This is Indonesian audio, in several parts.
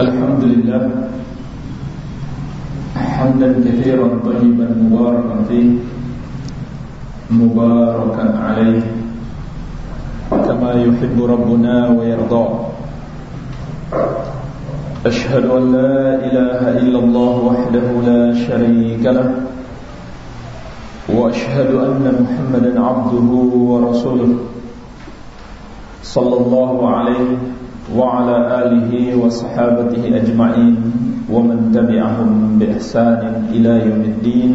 الحمد لله. حمدا كثيرا طيبا مباركا فيه. مباركا عليه. كما يحب ربنا ويرضى أشهد أن لا إله إلا الله وحده لا شريك له. وأشهد أن محمدا عبده ورسوله. صلى الله عليه وعلى آله وصحابته أجمعين ومن تبعهم بإحسان إلى يوم الدين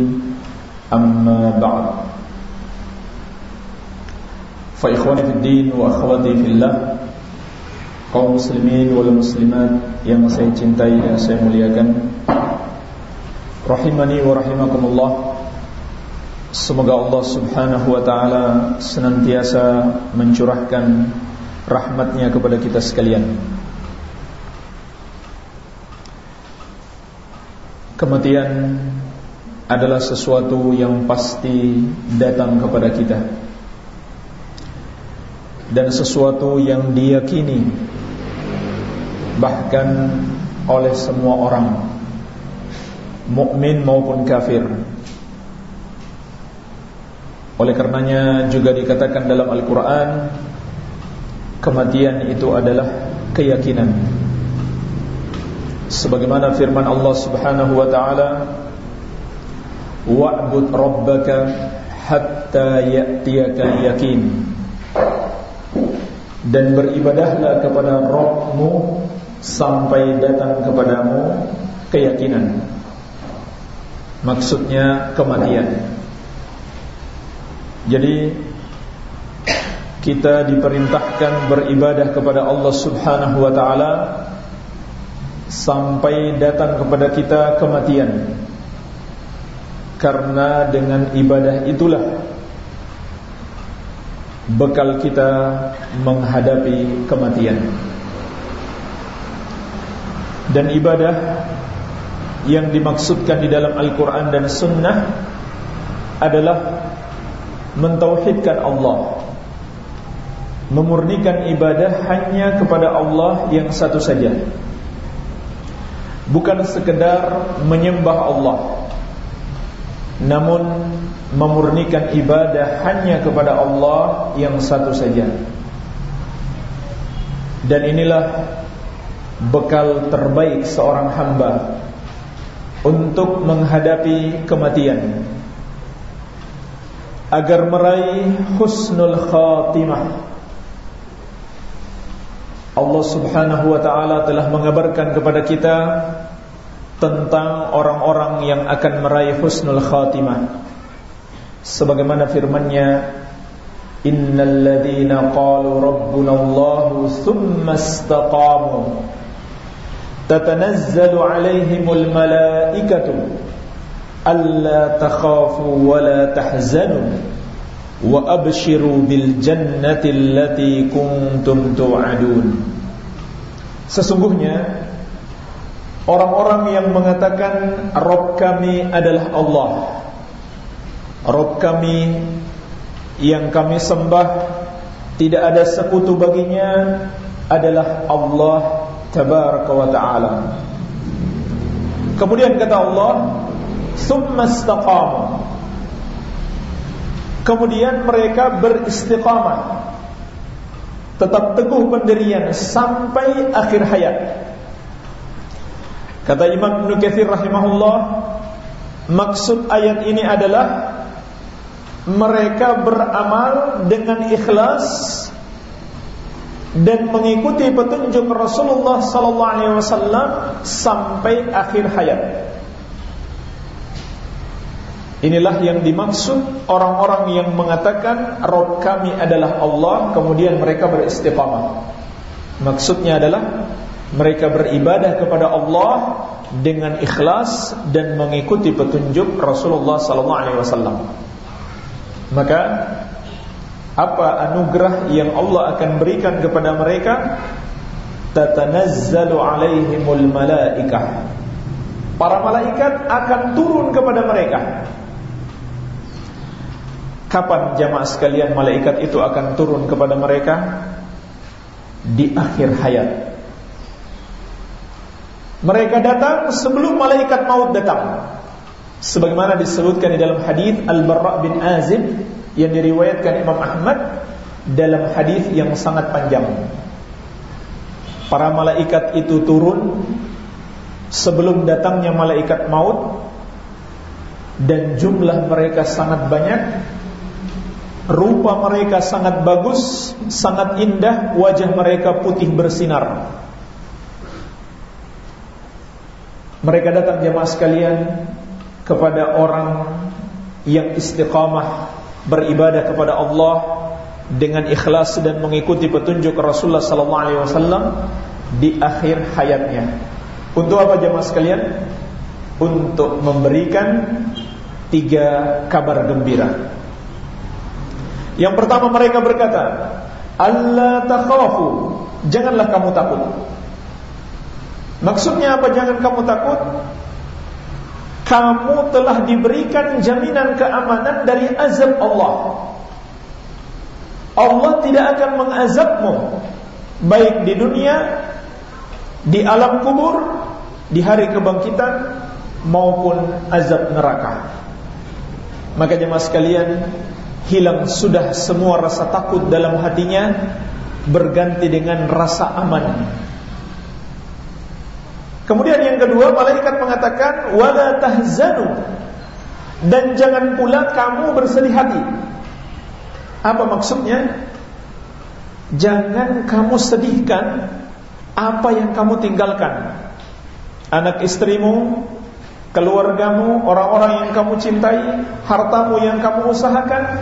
أما بعد فإخواني في الدين وأخواتي في الله kaum muslimin wal muslimat yang saya cintai dan saya muliakan rahimani wa rahimakumullah semoga Allah Subhanahu wa taala senantiasa mencurahkan rahmatnya kepada kita sekalian. Kematian adalah sesuatu yang pasti datang kepada kita. Dan sesuatu yang diyakini Bahkan oleh semua orang Mukmin maupun kafir. Oleh karenanya juga dikatakan dalam Al-Quran kematian itu adalah keyakinan. Sebagaimana firman Allah Subhanahu wa taala wa'bud rabbaka hatta ya'tiyaka yakin dan beribadahlah kepada Rabbmu sampai datang kepadamu keyakinan. Maksudnya kematian. Jadi kita diperintahkan beribadah kepada Allah Subhanahu wa taala sampai datang kepada kita kematian. Karena dengan ibadah itulah bekal kita menghadapi kematian. Dan ibadah yang dimaksudkan di dalam Al-Quran dan Sunnah adalah mentauhidkan Allah memurnikan ibadah hanya kepada Allah yang satu saja. Bukan sekedar menyembah Allah namun memurnikan ibadah hanya kepada Allah yang satu saja. Dan inilah bekal terbaik seorang hamba untuk menghadapi kematian. Agar meraih husnul khatimah Allah subhanahu wa ta'ala telah mengabarkan kepada kita Tentang orang-orang yang akan meraih husnul khatimah. Sebagaimana firmannya Innal ladhina qalu rabbuna allahu thumma istaqamu. Tatanazzalu alaihimul malaikatu Alla takhafu wa la tahzanu wa abshiru bil jannati allati kuntum tu'adun. Sesungguhnya orang-orang yang mengatakan Rabb kami adalah Allah. Rabb kami yang kami sembah tidak ada sekutu baginya adalah Allah tabaraka wa taala. Kemudian kata Allah summa istaqamu Kemudian mereka beristiqamah. Tetap teguh pendirian Sampai akhir hayat. Kata Imam Ibn Kathir rahimahullah Maksud ayat ini adalah Mereka beramal dengan ikhlas Dan mengikuti petunjuk Rasulullah Wasallam Sampai akhir hayat Inilah yang dimaksud orang-orang yang mengatakan Rob kami adalah Allah Kemudian mereka beristiqamah. Maksudnya adalah Mereka beribadah kepada Allah Dengan ikhlas Dan mengikuti petunjuk Rasulullah SAW Maka Apa anugerah yang Allah akan berikan kepada mereka? Tatanazzalu alaihimul malaikah. Para malaikat akan turun kepada mereka Kapan jamaah sekalian malaikat itu akan turun kepada mereka? Di akhir hayat Mereka datang sebelum malaikat maut datang. Sebagaimana disebutkan di dalam hadis Al-Barra bin Azib yang diriwayatkan Imam Ahmad dalam hadis yang sangat panjang. Para malaikat itu turun sebelum datangnya malaikat maut dan jumlah mereka sangat banyak. Rupa mereka sangat bagus, sangat indah, wajah mereka putih bersinar. Mereka datang jemaah sekalian kepada orang yang istiqamah beribadah kepada Allah dengan ikhlas dan mengikuti petunjuk Rasulullah sallallahu alaihi wasallam di akhir hayatnya. Untuk apa jemaah sekalian? Untuk memberikan tiga kabar gembira. Yang pertama mereka berkata, "Allah takhafu." Janganlah kamu takut. Maksudnya apa jangan kamu takut? Kamu telah diberikan jaminan keamanan dari azab Allah. Allah tidak akan mengazabmu baik di dunia, di alam kubur, di hari kebangkitan maupun azab neraka. Maka jemaah sekalian, hilang sudah semua rasa takut dalam hatinya berganti dengan rasa aman Kemudian yang kedua malaikat mengatakan wala tahzanu dan jangan pula kamu bersedih hati. Apa maksudnya? Jangan kamu sedihkan apa yang kamu tinggalkan. Anak istrimu, keluargamu, orang-orang yang kamu cintai, hartamu yang kamu usahakan,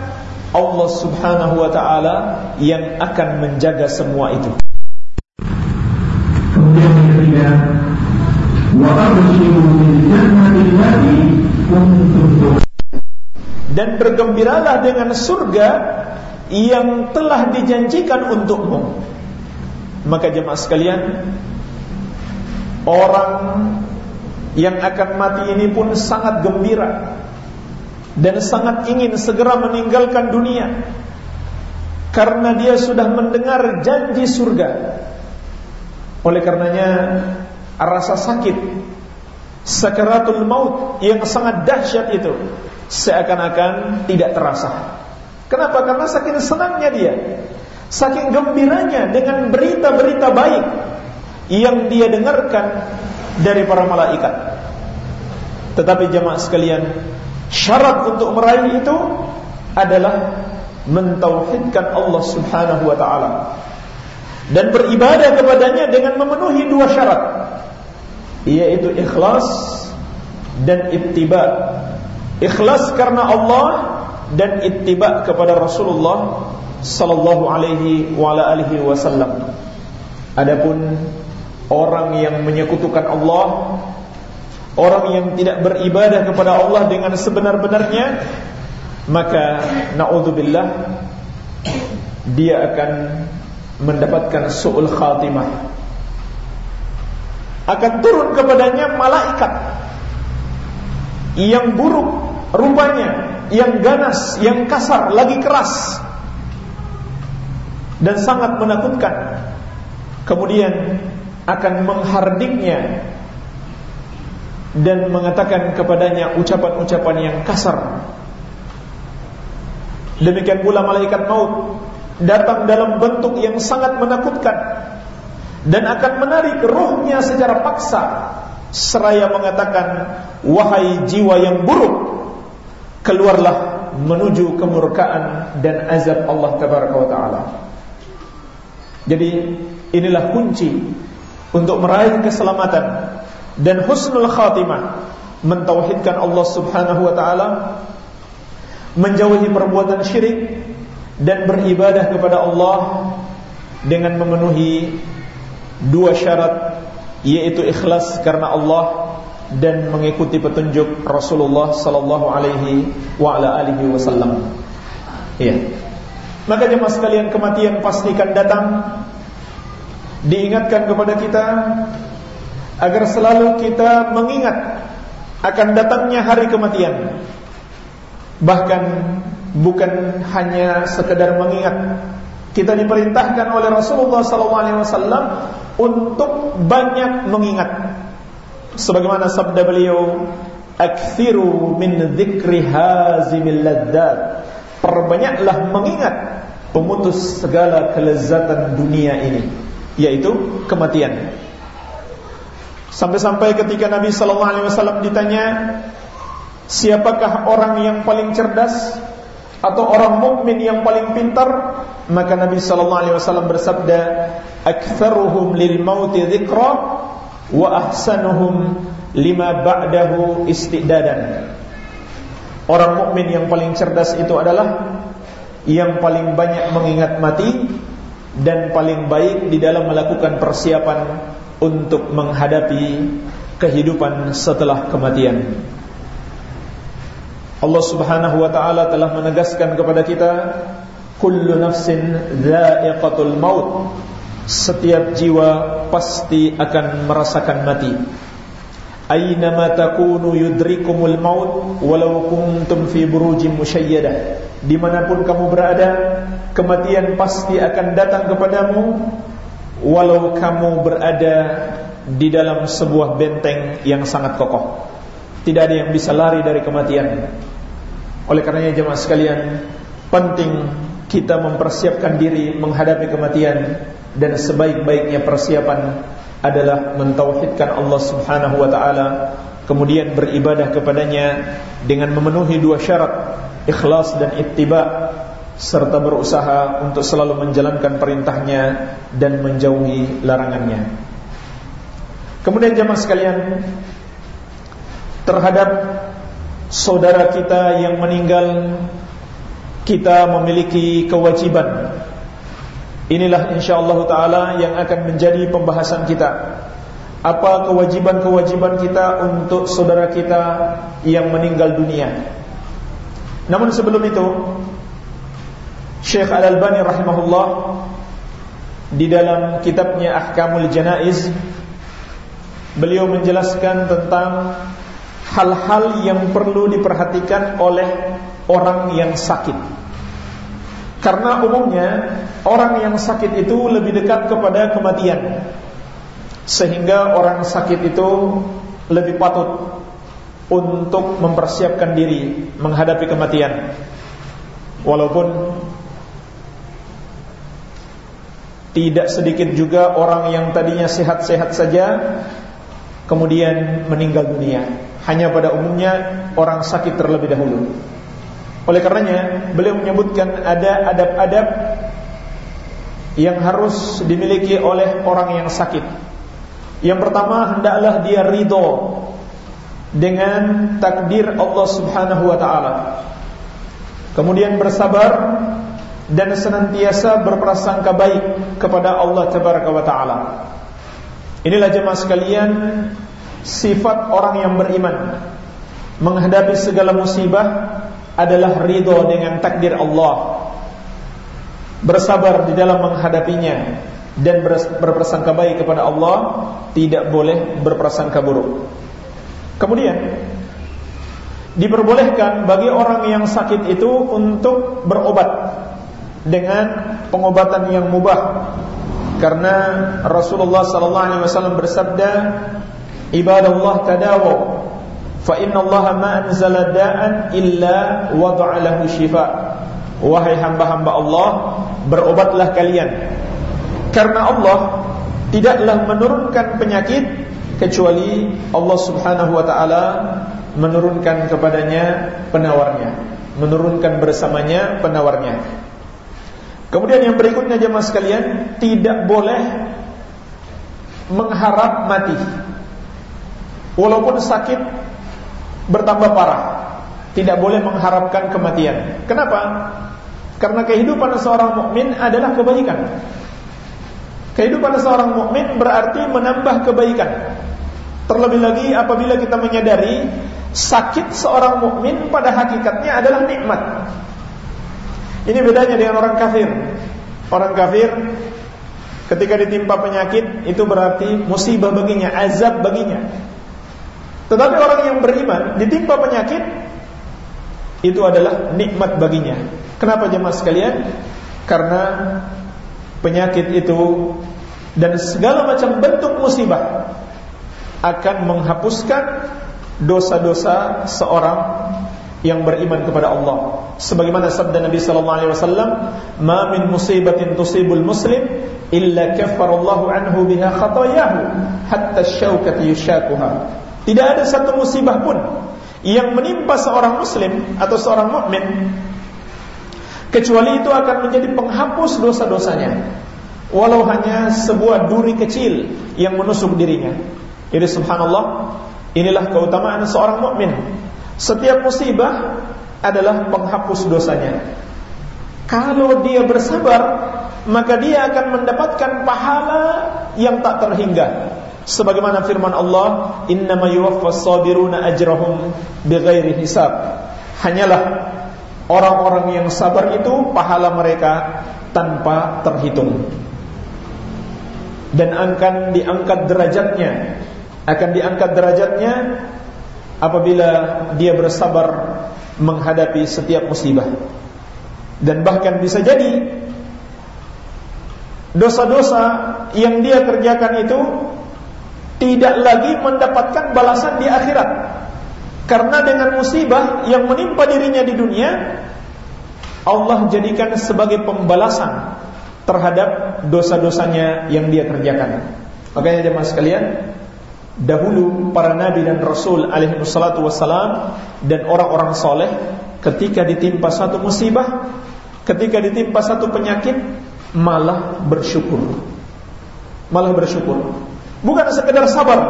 Allah Subhanahu wa taala yang akan menjaga semua itu. Kemudian yang ketiga, dan bergembiralah dengan surga yang telah dijanjikan untukmu. Maka jemaah sekalian, orang yang akan mati ini pun sangat gembira dan sangat ingin segera meninggalkan dunia karena dia sudah mendengar janji surga. Oleh karenanya rasa sakit sakaratul maut yang sangat dahsyat itu seakan-akan tidak terasa. Kenapa? Karena saking senangnya dia, saking gembiranya dengan berita-berita baik yang dia dengarkan dari para malaikat. Tetapi jemaah sekalian, syarat untuk meraih itu adalah mentauhidkan Allah Subhanahu wa taala dan beribadah kepadanya dengan memenuhi dua syarat yaitu ikhlas dan ittiba. Ikhlas karena Allah dan ittiba kepada Rasulullah sallallahu alaihi wa alihi wasallam. Adapun orang yang menyekutukan Allah, orang yang tidak beribadah kepada Allah dengan sebenar-benarnya, maka naudzubillah dia akan mendapatkan su'ul khatimah akan turun kepadanya malaikat yang buruk rupanya, yang ganas, yang kasar, lagi keras dan sangat menakutkan. Kemudian akan menghardiknya dan mengatakan kepadanya ucapan-ucapan yang kasar. Demikian pula malaikat maut datang dalam bentuk yang sangat menakutkan dan akan menarik ruhnya secara paksa seraya mengatakan wahai jiwa yang buruk keluarlah menuju kemurkaan dan azab Allah tabaraka wa taala jadi inilah kunci untuk meraih keselamatan dan husnul khatimah mentauhidkan Allah Subhanahu wa taala menjauhi perbuatan syirik dan beribadah kepada Allah dengan memenuhi dua syarat yaitu ikhlas karena Allah dan mengikuti petunjuk Rasulullah sallallahu alaihi wa ala alihi wasallam. Iya. Maka jemaah sekalian kematian pastikan datang. Diingatkan kepada kita agar selalu kita mengingat akan datangnya hari kematian. Bahkan bukan hanya sekedar mengingat kita diperintahkan oleh Rasulullah SAW untuk banyak mengingat. sebagaimana sabda beliau akthiru min dzikri hazimil ladzat perbanyaklah mengingat pemutus segala kelezatan dunia ini yaitu kematian. Sampai-sampai ketika Nabi sallallahu alaihi wasallam ditanya siapakah orang yang paling cerdas atau orang mukmin yang paling pintar? Maka Nabi sallallahu alaihi wasallam bersabda aktsaruhum lil mauti dzikra wa ahsanuhum lima ba'dahu istidadan. Orang mukmin yang paling cerdas itu adalah yang paling banyak mengingat mati dan paling baik di dalam melakukan persiapan untuk menghadapi kehidupan setelah kematian. Allah Subhanahu wa taala telah menegaskan kepada kita kullu nafsin dha'iqatul maut. Setiap jiwa pasti akan merasakan mati. Aynama takunu yudrikumul maut walau kuntum fi burujin musyayyadah dimanapun kamu berada kematian pasti akan datang kepadamu. Walau kamu berada di dalam sebuah benteng yang sangat kokoh tidak ada yang bisa lari dari kematian. Oleh karenanya jemaah sekalian, penting kita mempersiapkan diri menghadapi kematian dan sebaik-baiknya persiapan adalah mentauhidkan Allah Subhanahu wa taala, kemudian beribadah kepadanya dengan memenuhi dua syarat, ikhlas dan ittiba serta berusaha untuk selalu menjalankan perintahnya dan menjauhi larangannya. Kemudian jemaah sekalian, terhadap saudara kita yang meninggal kita memiliki kewajiban inilah insyaallah taala yang akan menjadi pembahasan kita apa kewajiban-kewajiban kita untuk saudara kita yang meninggal dunia namun sebelum itu Syekh Al-Albani rahimahullah di dalam kitabnya Ahkamul Janaiz beliau menjelaskan tentang hal-hal yang perlu diperhatikan oleh orang yang sakit. Karena umumnya orang yang sakit itu lebih dekat kepada kematian. Sehingga orang sakit itu lebih patut untuk mempersiapkan diri menghadapi kematian. Walaupun tidak sedikit juga orang yang tadinya sehat-sehat saja kemudian meninggal dunia hanya pada umumnya orang sakit terlebih dahulu. Oleh karenanya, beliau menyebutkan ada adab-adab yang harus dimiliki oleh orang yang sakit. Yang pertama, hendaklah dia ridho dengan takdir Allah Subhanahu wa taala. Kemudian bersabar dan senantiasa berprasangka baik kepada Allah Tabaraka wa taala. Inilah jemaah sekalian sifat orang yang beriman menghadapi segala musibah adalah ridho dengan takdir Allah bersabar di dalam menghadapinya dan berprasangka baik kepada Allah tidak boleh berprasangka buruk. Kemudian diperbolehkan bagi orang yang sakit itu untuk berobat dengan pengobatan yang mubah. Karena Rasulullah sallallahu alaihi wasallam bersabda ibadallah tadawu. Fa inna Allah ma anzala da'an illa wada'a lahu shifa. Wahai hamba-hamba Allah berobatlah kalian karena Allah tidaklah menurunkan penyakit kecuali Allah Subhanahu wa taala menurunkan kepadanya penawarnya menurunkan bersamanya penawarnya kemudian yang berikutnya jemaah sekalian tidak boleh mengharap mati walaupun sakit bertambah parah, tidak boleh mengharapkan kematian. Kenapa? Karena kehidupan seorang mukmin adalah kebaikan. Kehidupan seorang mukmin berarti menambah kebaikan. Terlebih lagi apabila kita menyadari sakit seorang mukmin pada hakikatnya adalah nikmat. Ini bedanya dengan orang kafir. Orang kafir ketika ditimpa penyakit itu berarti musibah baginya, azab baginya. Tetapi orang yang beriman ditimpa penyakit itu adalah nikmat baginya. Kenapa jemaah sekalian? Karena penyakit itu dan segala macam bentuk musibah akan menghapuskan dosa-dosa seorang yang beriman kepada Allah. Sebagaimana sabda Nabi sallallahu alaihi wasallam, "Ma min musibatin tusibul muslim illa kaffara Allahu anhu biha khatayahu hatta asy-syaukati yushakuha." Tidak ada satu musibah pun yang menimpa seorang muslim atau seorang mukmin kecuali itu akan menjadi penghapus dosa-dosanya. Walau hanya sebuah duri kecil yang menusuk dirinya. Jadi subhanallah, inilah keutamaan seorang mukmin setiap musibah adalah penghapus dosanya. Kalau dia bersabar, maka dia akan mendapatkan pahala yang tak terhingga. Sebagaimana firman Allah, "Innama yuwaffas sabiruna ajrahum bighairi hisab." Hanyalah orang-orang yang sabar itu pahala mereka tanpa terhitung. Dan akan diangkat derajatnya, akan diangkat derajatnya apabila dia bersabar menghadapi setiap musibah. Dan bahkan bisa jadi dosa-dosa yang dia kerjakan itu tidak lagi mendapatkan balasan di akhirat. Karena dengan musibah yang menimpa dirinya di dunia, Allah jadikan sebagai pembalasan terhadap dosa-dosanya yang dia kerjakan. Makanya jemaah sekalian, dahulu para nabi dan rasul alaihi wassalam dan orang-orang soleh ketika ditimpa satu musibah, ketika ditimpa satu penyakit malah bersyukur. Malah bersyukur. Bukan sekedar sabar,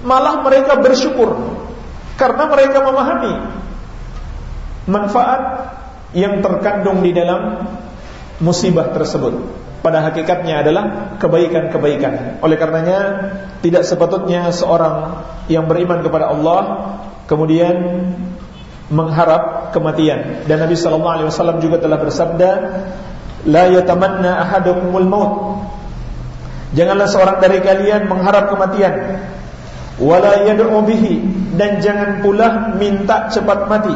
malah mereka bersyukur karena mereka memahami manfaat yang terkandung di dalam musibah tersebut pada hakikatnya adalah kebaikan-kebaikan. Oleh karenanya tidak sepatutnya seorang yang beriman kepada Allah kemudian mengharap kematian. Dan Nabi sallallahu alaihi wasallam juga telah bersabda, "La yatamanna ahadukumul maut." Janganlah seorang dari kalian mengharap kematian. Wala yad'u bihi. Dan jangan pula minta cepat mati.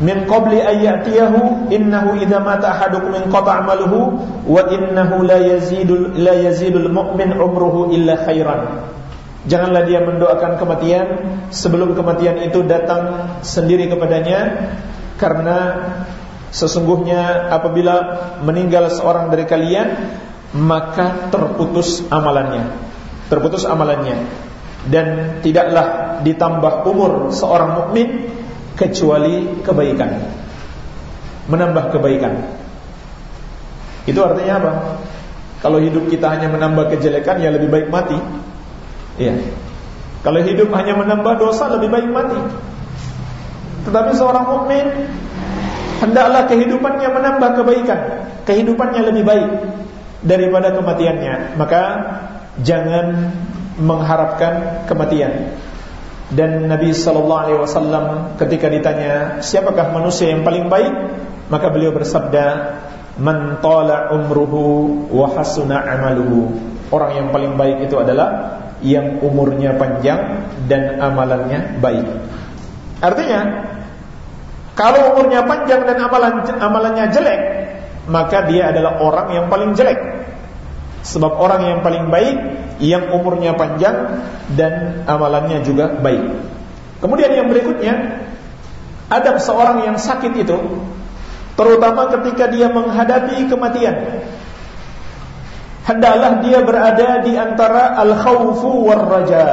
Min qabli ayyatiyahu innahu idza mata ahadukum min qata' amaluhu wa innahu la yazidul la yazidul mu'min umruhu illa khairan. Janganlah dia mendoakan kematian sebelum kematian itu datang sendiri kepadanya karena sesungguhnya apabila meninggal seorang dari kalian maka terputus amalannya. Terputus amalannya dan tidaklah ditambah umur seorang mukmin kecuali kebaikan. Menambah kebaikan. Itu artinya apa? Kalau hidup kita hanya menambah kejelekan ya lebih baik mati. Iya. Kalau hidup hanya menambah dosa lebih baik mati. Tetapi seorang mukmin hendaklah kehidupannya menambah kebaikan, kehidupannya lebih baik daripada kematiannya. Maka jangan mengharapkan kematian. Dan Nabi sallallahu alaihi wasallam ketika ditanya, "Siapakah manusia yang paling baik?" Maka beliau bersabda, "Man umruhu wa hasuna amaluhu." Orang yang paling baik itu adalah yang umurnya panjang dan amalannya baik. Artinya, kalau umurnya panjang dan amalan amalannya jelek, maka dia adalah orang yang paling jelek. Sebab orang yang paling baik yang umurnya panjang dan amalannya juga baik. Kemudian yang berikutnya, ada seorang yang sakit itu, terutama ketika dia menghadapi kematian. Hendaklah dia berada di antara al-khawfu war raja.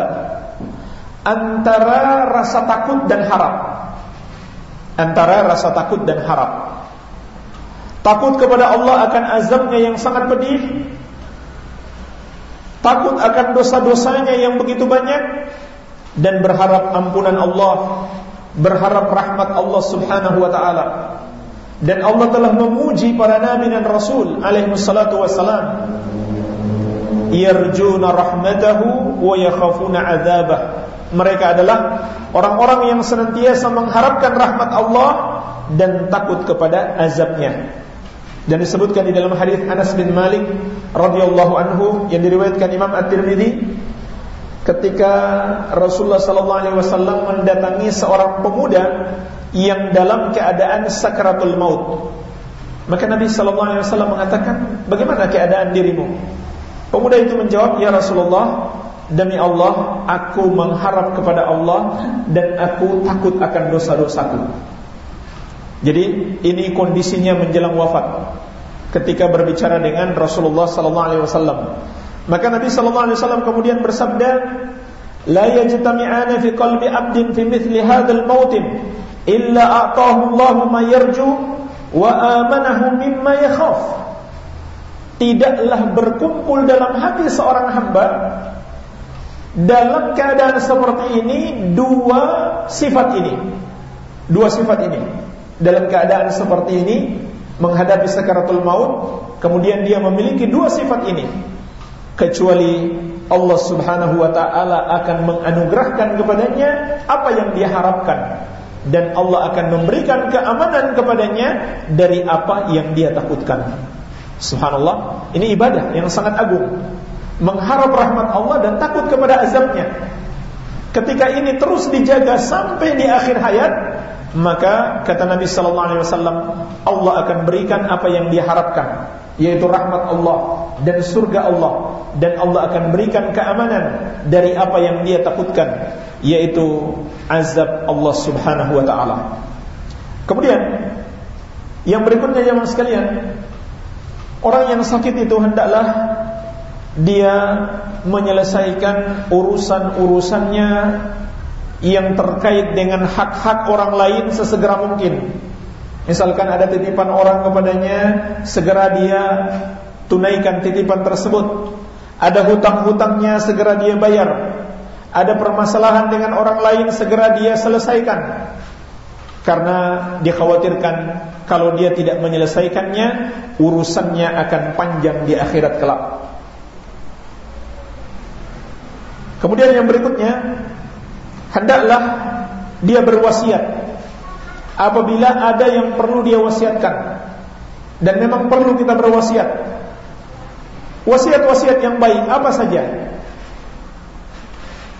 Antara rasa takut dan harap. Antara rasa takut dan harap. Takut kepada Allah akan azabnya yang sangat pedih takut akan dosa-dosanya yang begitu banyak dan berharap ampunan Allah, berharap rahmat Allah Subhanahu wa taala. Dan Allah telah memuji para nabi dan rasul alaihi salatu wassalam. Yarjuna rahmatahu wa yakhafuna adzabah. Mereka adalah orang-orang yang senantiasa mengharapkan rahmat Allah dan takut kepada azabnya. Dan disebutkan di dalam hadis Anas bin Malik radhiyallahu anhu yang diriwayatkan Imam At-Tirmidzi ketika Rasulullah sallallahu alaihi wasallam mendatangi seorang pemuda yang dalam keadaan sakaratul maut. Maka Nabi sallallahu alaihi wasallam mengatakan, "Bagaimana keadaan dirimu?" Pemuda itu menjawab, "Ya Rasulullah, Demi Allah Aku mengharap kepada Allah Dan aku takut akan dosa-dosaku Jadi ini kondisinya menjelang wafat Ketika berbicara dengan Rasulullah sallallahu alaihi wasallam. Maka Nabi sallallahu alaihi wasallam kemudian bersabda, "La yajtami'ana fi qalbi 'abdin fi mithli hadzal mautin illa a'tahu Allahu ma yarju wa amanahu mimma yakhaf." Tidaklah berkumpul dalam hati seorang hamba dalam keadaan seperti ini dua sifat ini. Dua sifat ini. Dalam keadaan seperti ini menghadapi sakaratul maut, kemudian dia memiliki dua sifat ini. Kecuali Allah Subhanahu wa taala akan menganugerahkan kepadanya apa yang dia harapkan dan Allah akan memberikan keamanan kepadanya dari apa yang dia takutkan. Subhanallah, ini ibadah yang sangat agung. Mengharap rahmat Allah dan takut kepada azabnya. Ketika ini terus dijaga sampai di akhir hayat, maka kata Nabi sallallahu alaihi wasallam Allah akan berikan apa yang dia harapkan yaitu rahmat Allah dan surga Allah dan Allah akan berikan keamanan dari apa yang dia takutkan yaitu azab Allah Subhanahu wa taala. Kemudian yang berikutnya jemaah sekalian, orang yang sakit itu hendaklah dia menyelesaikan urusan-urusannya yang terkait dengan hak-hak orang lain sesegera mungkin. Misalkan ada titipan orang kepadanya, segera dia tunaikan titipan tersebut. Ada hutang-hutangnya, segera dia bayar. Ada permasalahan dengan orang lain, segera dia selesaikan. Karena dikhawatirkan kalau dia tidak menyelesaikannya, urusannya akan panjang di akhirat kelak. Kemudian yang berikutnya hendaklah dia berwasiat apabila ada yang perlu dia wasiatkan. Dan memang perlu kita berwasiat. Wasiat-wasiat yang baik apa saja?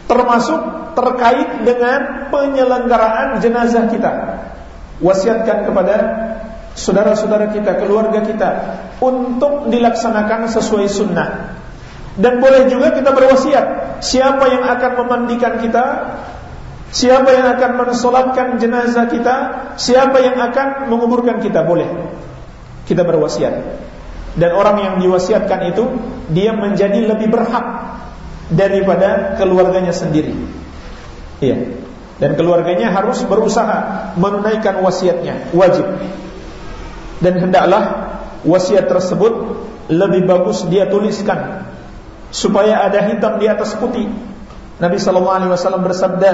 Termasuk terkait dengan penyelenggaraan jenazah kita. Wasiatkan kepada saudara-saudara kita, keluarga kita untuk dilaksanakan sesuai sunnah. Dan boleh juga kita berwasiat siapa yang akan memandikan kita Siapa yang akan mensolatkan jenazah kita? Siapa yang akan menguburkan kita? Boleh. Kita berwasiat. Dan orang yang diwasiatkan itu Dia menjadi lebih berhak Daripada keluarganya sendiri. Iya. Dan keluarganya harus berusaha Menunaikan wasiatnya. Wajib. Dan hendaklah Wasiat tersebut Lebih bagus dia tuliskan Supaya ada hitam di atas putih Nabi sallallahu alaihi wasallam bersabda,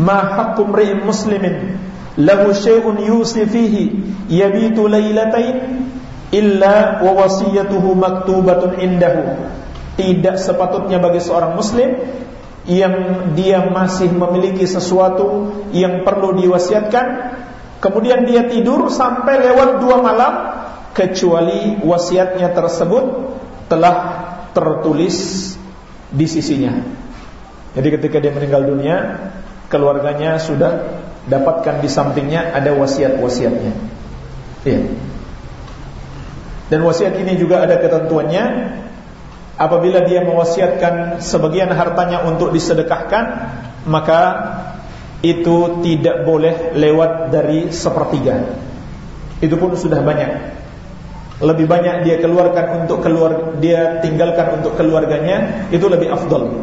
"Ma haqqu imri'in muslimin lahu syai'un yusi fihi yabitu lailatain illa wa wasiyatuhu maktubatun indahu." Tidak sepatutnya bagi seorang muslim yang dia masih memiliki sesuatu yang perlu diwasiatkan kemudian dia tidur sampai lewat dua malam kecuali wasiatnya tersebut telah tertulis di sisinya jadi ketika dia meninggal dunia, keluarganya sudah dapatkan di sampingnya ada wasiat-wasiatnya. Iya. Dan wasiat ini juga ada ketentuannya apabila dia mewasiatkan sebagian hartanya untuk disedekahkan, maka itu tidak boleh lewat dari sepertiga. Itu pun sudah banyak. Lebih banyak dia keluarkan untuk keluar dia tinggalkan untuk keluarganya itu lebih afdol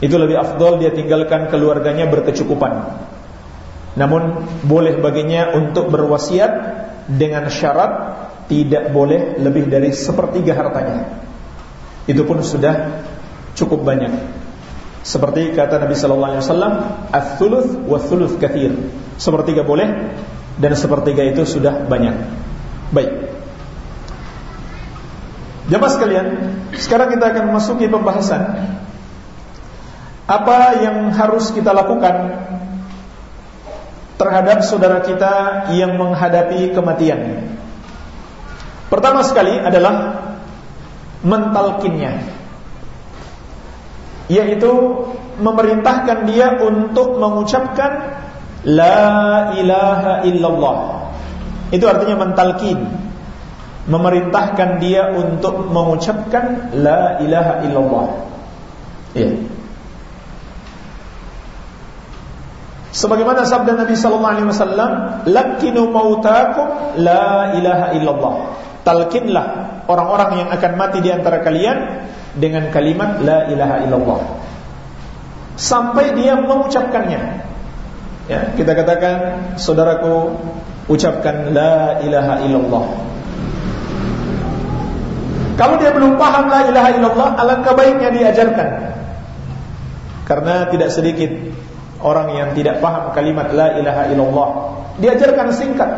itu lebih afdol dia tinggalkan keluarganya berkecukupan. Namun boleh baginya untuk berwasiat dengan syarat tidak boleh lebih dari sepertiga hartanya. Itu pun sudah cukup banyak. Seperti kata Nabi sallallahu alaihi wasallam, "Ats-tsuluts wa tsuluts katsir." Sepertiga boleh dan sepertiga itu sudah banyak. Baik. Jamaah sekalian, sekarang kita akan masuki pembahasan apa yang harus kita lakukan terhadap saudara kita yang menghadapi kematian? Pertama sekali adalah mentalkinnya, yaitu memerintahkan dia untuk mengucapkan La ilaha illallah. Itu artinya mentalkin, memerintahkan dia untuk mengucapkan La ilaha illallah Ya. Sebagaimana sabda Nabi sallallahu alaihi wasallam, "Lakinu mautakum la ilaha illallah." Talkinlah orang-orang yang akan mati di antara kalian dengan kalimat la ilaha illallah. Sampai dia mengucapkannya. Ya, kita katakan, saudaraku, ucapkan la ilaha illallah. Kalau dia belum paham la ilaha illallah, alangkah baiknya diajarkan. Karena tidak sedikit orang yang tidak paham kalimat la ilaha illallah. Diajarkan singkat,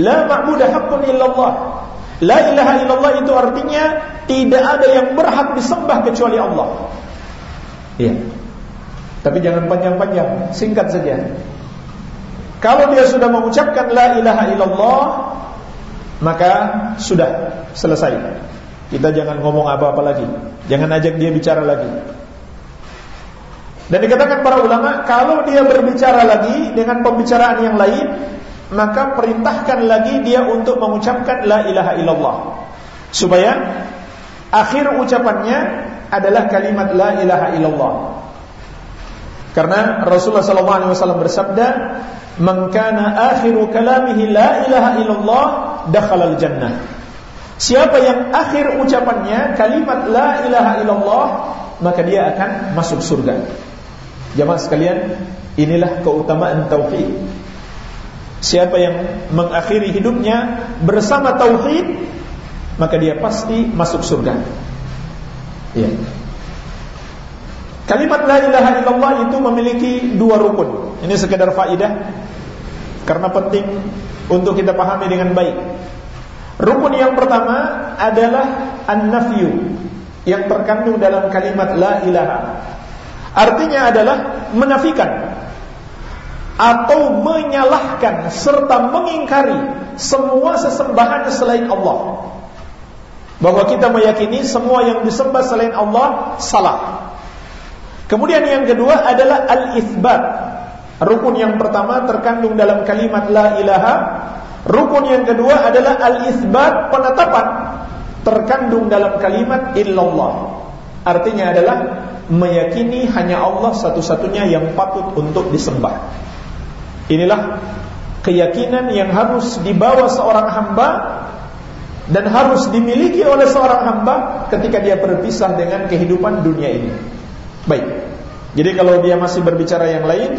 la ma'budu haqqun illallah. La ilaha illallah itu artinya tidak ada yang berhak disembah kecuali Allah. Iya. Tapi jangan panjang-panjang, singkat saja. Kalau dia sudah mengucapkan la ilaha illallah, maka sudah selesai. Kita jangan ngomong apa-apa lagi. Jangan ajak dia bicara lagi. Dan dikatakan para ulama, kalau dia berbicara lagi dengan pembicaraan yang lain, maka perintahkan lagi dia untuk mengucapkan la ilaha illallah. Supaya akhir ucapannya adalah kalimat la ilaha illallah. Karena Rasulullah SAW bersabda, "Man kana akhiru kalamihi la ilaha illallah, dakhala al-jannah." Siapa yang akhir ucapannya kalimat la ilaha illallah, maka dia akan masuk surga. Jamaah sekalian, inilah keutamaan tauhid. Siapa yang mengakhiri hidupnya bersama tauhid, maka dia pasti masuk surga. Ya. Kalimat la ilaha illallah itu memiliki dua rukun. Ini sekedar faidah karena penting untuk kita pahami dengan baik. Rukun yang pertama adalah an-nafyu yang terkandung dalam kalimat la ilaha Artinya adalah menafikan atau menyalahkan serta mengingkari semua sesembahan selain Allah. Bahwa kita meyakini semua yang disembah selain Allah salah. Kemudian yang kedua adalah al-itsbat. Rukun yang pertama terkandung dalam kalimat la ilaha. Rukun yang kedua adalah al-itsbat penetapan terkandung dalam kalimat illallah. Artinya adalah meyakini hanya Allah satu-satunya yang patut untuk disembah. Inilah keyakinan yang harus dibawa seorang hamba dan harus dimiliki oleh seorang hamba ketika dia berpisah dengan kehidupan dunia ini. Baik. Jadi kalau dia masih berbicara yang lain,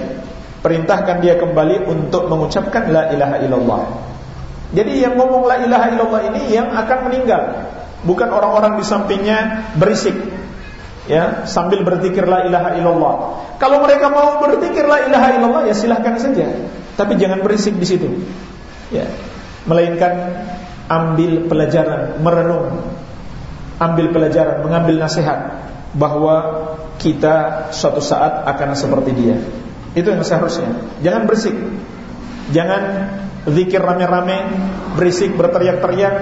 perintahkan dia kembali untuk mengucapkan la ilaha illallah. Jadi yang ngomong la ilaha illallah ini yang akan meninggal, bukan orang-orang di sampingnya berisik ya sambil berzikir la ilaha illallah. Kalau mereka mau berzikir la ilaha illallah ya silahkan saja, tapi jangan berisik di situ. Ya. Melainkan ambil pelajaran, merenung, ambil pelajaran, mengambil nasihat bahwa kita suatu saat akan seperti dia. Itu yang seharusnya. Jangan berisik. Jangan zikir rame-rame, berisik, berteriak-teriak.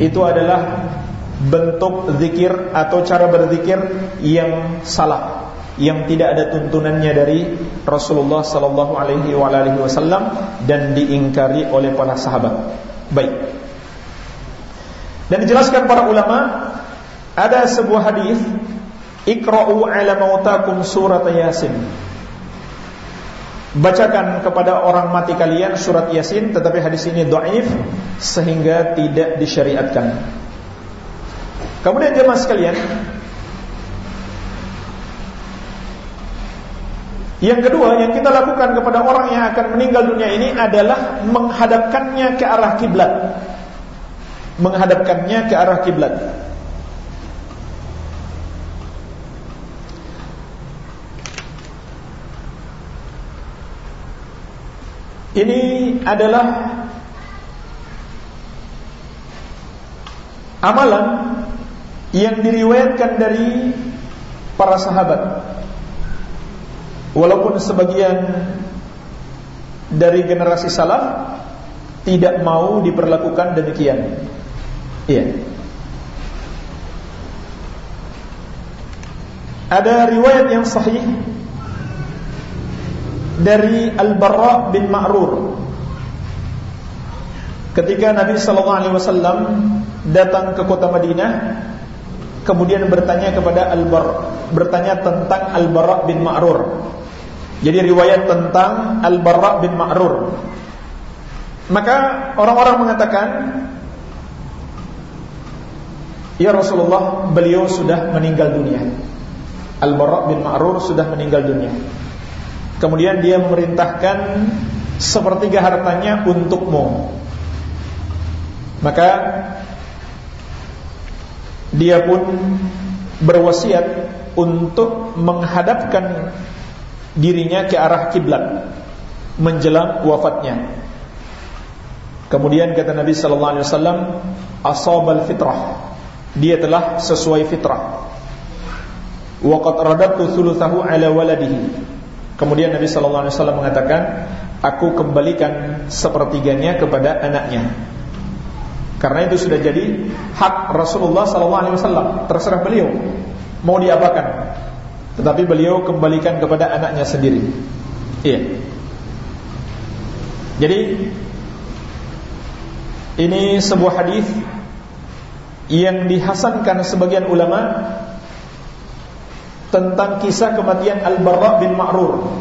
Itu adalah bentuk zikir atau cara berzikir yang salah yang tidak ada tuntunannya dari Rasulullah sallallahu alaihi wasallam dan diingkari oleh para sahabat. Baik. Dan dijelaskan para ulama ada sebuah hadis Iqra'u 'ala mautakum surat Yasin. Bacakan kepada orang mati kalian surat Yasin tetapi hadis ini dhaif sehingga tidak disyariatkan. Kemudian jemaah sekalian, yang kedua yang kita lakukan kepada orang yang akan meninggal dunia ini adalah menghadapkannya ke arah kiblat. Menghadapkannya ke arah kiblat. Ini adalah amalan yang diriwayatkan dari para sahabat. Walaupun sebagian dari generasi salaf tidak mau diperlakukan demikian. Iya. Ada riwayat yang sahih dari Al-Barra bin Ma'rur ketika Nabi sallallahu alaihi wasallam datang ke kota Madinah kemudian bertanya kepada Al-Bar bertanya tentang Al-Bara bin Ma'rur. Jadi riwayat tentang Al-Bara bin Ma'rur. Maka orang-orang mengatakan Ya Rasulullah, beliau sudah meninggal dunia. Al-Bara bin Ma'rur sudah meninggal dunia. Kemudian dia memerintahkan sepertiga hartanya untukmu. Maka dia pun berwasiat untuk menghadapkan dirinya ke arah kiblat menjelang wafatnya. Kemudian kata Nabi sallallahu alaihi wasallam, asabal fitrah. Dia telah sesuai fitrah. Wa qad radadtu thuluthahu ala waladihi. Kemudian Nabi sallallahu alaihi wasallam mengatakan, aku kembalikan sepertiganya kepada anaknya. Karena itu sudah jadi hak Rasulullah sallallahu alaihi wasallam, terserah beliau mau diapakan. Tetapi beliau kembalikan kepada anaknya sendiri. Iya. Jadi ini sebuah hadis yang dihasankan sebagian ulama tentang kisah kematian Al-Barra bin Ma'rur.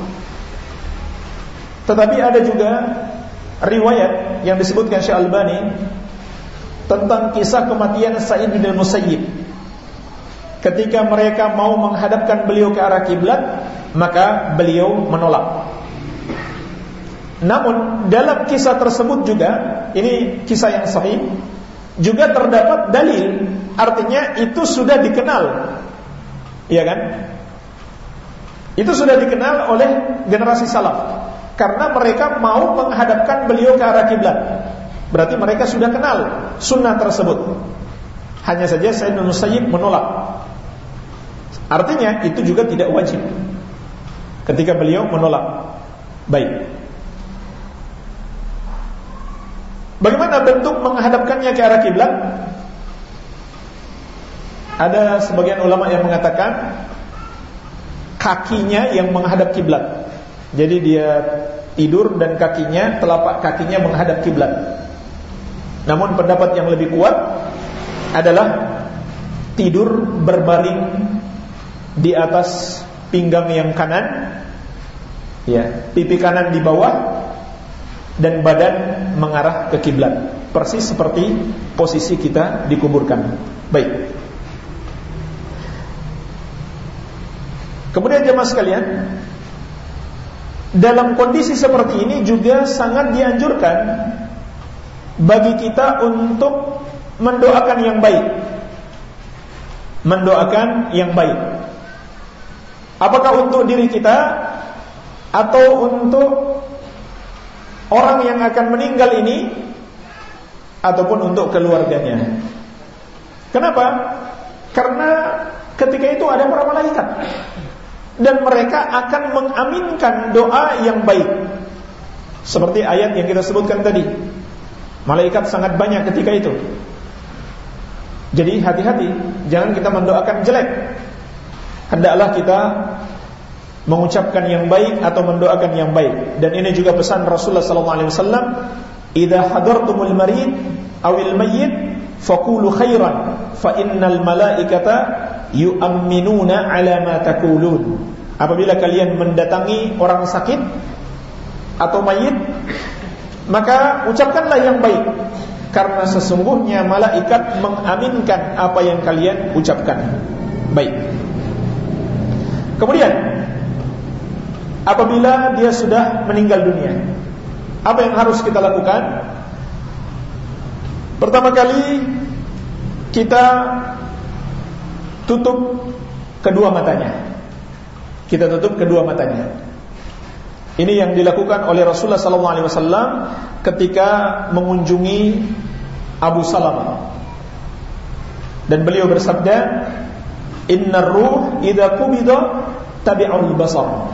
Tetapi ada juga riwayat yang disebutkan Syekh Albani tentang kisah kematian Sa'id bin Al-Musayyib. Ketika mereka mau menghadapkan beliau ke arah kiblat, maka beliau menolak. Namun dalam kisah tersebut juga, ini kisah yang sahih, juga terdapat dalil, artinya itu sudah dikenal. Iya kan? Itu sudah dikenal oleh generasi salaf. Karena mereka mau menghadapkan beliau ke arah kiblat. Berarti mereka sudah kenal sunnah tersebut. Hanya saja Sayyid Musayyib menolak. Artinya itu juga tidak wajib. Ketika beliau menolak. Baik. Bagaimana bentuk menghadapkannya ke arah kiblat? Ada sebagian ulama yang mengatakan kakinya yang menghadap kiblat. Jadi dia tidur dan kakinya telapak kakinya menghadap kiblat. Namun pendapat yang lebih kuat adalah tidur berbaring di atas pinggang yang kanan, ya, pipi kanan di bawah dan badan mengarah ke kiblat. Persis seperti posisi kita dikuburkan. Baik. Kemudian jemaah sekalian, dalam kondisi seperti ini juga sangat dianjurkan bagi kita untuk mendoakan yang baik. Mendoakan yang baik. Apakah untuk diri kita atau untuk orang yang akan meninggal ini ataupun untuk keluarganya. Kenapa? Karena ketika itu ada para malaikat dan mereka akan mengaminkan doa yang baik. Seperti ayat yang kita sebutkan tadi. Malaikat sangat banyak ketika itu. Jadi hati-hati, jangan kita mendoakan jelek. Hendaklah kita mengucapkan yang baik atau mendoakan yang baik. Dan ini juga pesan Rasulullah wasallam, "Idza hadartumul marid awil mayyit faqulu khairan fa innal malaikata yu'minuna ala ma taqulun." Apabila kalian mendatangi orang sakit atau mayit, maka ucapkanlah yang baik karena sesungguhnya malaikat mengaminkan apa yang kalian ucapkan. Baik. Kemudian apabila dia sudah meninggal dunia, apa yang harus kita lakukan? Pertama kali kita tutup kedua matanya. Kita tutup kedua matanya. Ini yang dilakukan oleh Rasulullah SAW ketika mengunjungi Abu Salamah. Dan beliau bersabda, "Inna ruh idza qubida tabi'ul basar."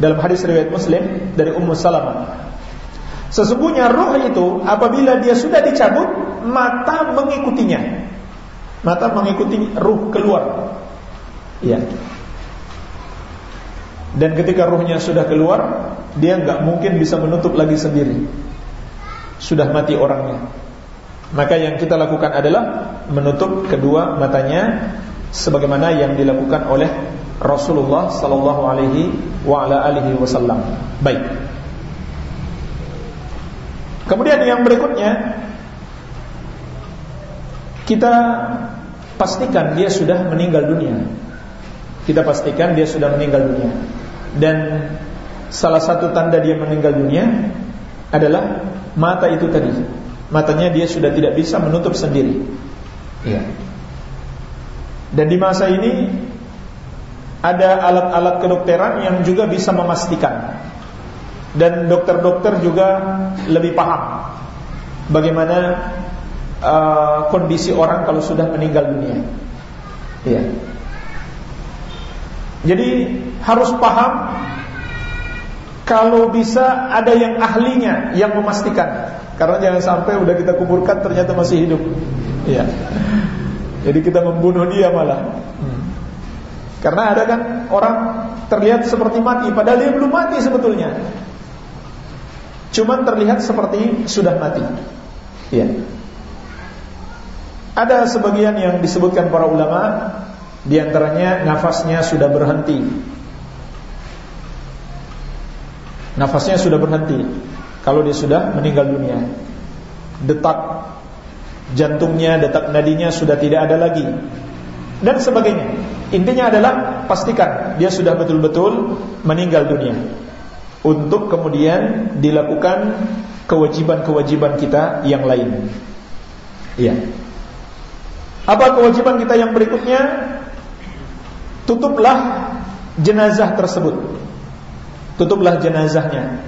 Dalam hadis riwayat Muslim dari Ummu Salamah. Sesungguhnya ruh itu apabila dia sudah dicabut, mata mengikutinya. Mata mengikuti ruh keluar. Ya. Dan ketika ruhnya sudah keluar, dia nggak mungkin bisa menutup lagi sendiri. Sudah mati orangnya. Maka yang kita lakukan adalah menutup kedua matanya sebagaimana yang dilakukan oleh Rasulullah sallallahu alaihi wasallam. Baik. Kemudian yang berikutnya kita pastikan dia sudah meninggal dunia. Kita pastikan dia sudah meninggal dunia. Dan salah satu tanda dia meninggal dunia adalah mata itu tadi. Matanya dia sudah tidak bisa menutup sendiri. Iya. Dan di masa ini ada alat-alat kedokteran yang juga bisa memastikan dan dokter-dokter juga lebih paham bagaimana uh, kondisi orang kalau sudah meninggal dunia. Ya. Jadi harus paham kalau bisa ada yang ahlinya yang memastikan. Karena jangan sampai udah kita kuburkan ternyata masih hidup. Iya. Jadi kita membunuh dia malah. Karena ada kan orang terlihat seperti mati padahal dia belum mati sebetulnya. Cuman terlihat seperti sudah mati. Ya. Ada sebagian yang disebutkan para ulama di antaranya nafasnya sudah berhenti. Nafasnya sudah berhenti kalau dia sudah meninggal dunia. Detak jantungnya, detak nadinya sudah tidak ada lagi dan sebagainya. Intinya adalah pastikan dia sudah betul-betul meninggal dunia untuk kemudian dilakukan kewajiban-kewajiban kita yang lain. Iya. Apa kewajiban kita yang berikutnya? Tutuplah jenazah tersebut. Tutuplah jenazahnya.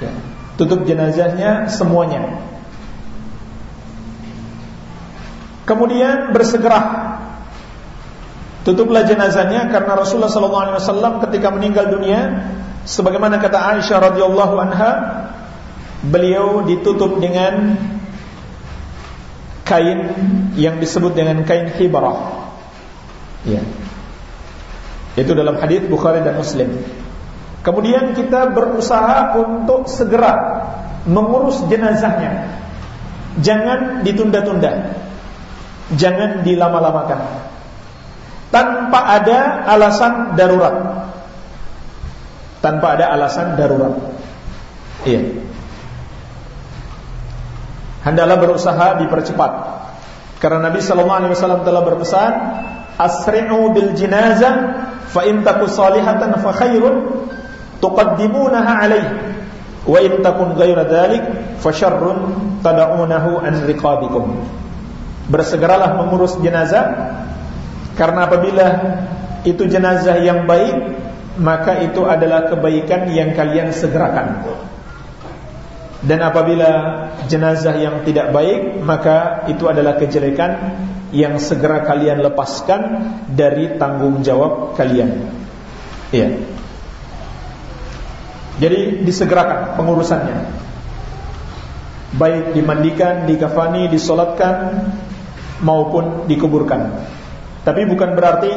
Ya. Tutup jenazahnya semuanya. Kemudian bersegera tutuplah jenazahnya karena Rasulullah SAW ketika meninggal dunia Sebagaimana kata Aisyah radhiyallahu anha, beliau ditutup dengan kain yang disebut dengan kain hibarah. Ya. Itu dalam hadis Bukhari dan Muslim. Kemudian kita berusaha untuk segera mengurus jenazahnya. Jangan ditunda-tunda. Jangan dilama-lamakan. Tanpa ada alasan darurat tanpa ada alasan darurat. Iya. Hendaklah berusaha dipercepat. Karena Nabi sallallahu alaihi wasallam telah berpesan, "Asri'u bil jinazah fa in taku salihatan fa khairun tuqaddimunaha alaihi wa in takun ghaira dhalik fa syarrun tad'unahu an riqabikum." Bersegeralah mengurus jenazah karena apabila itu jenazah yang baik maka itu adalah kebaikan yang kalian segerakan. Dan apabila jenazah yang tidak baik, maka itu adalah kejelekan yang segera kalian lepaskan dari tanggung jawab kalian. Iya. Jadi disegerakan pengurusannya. Baik dimandikan, dikafani, disolatkan maupun dikuburkan. Tapi bukan berarti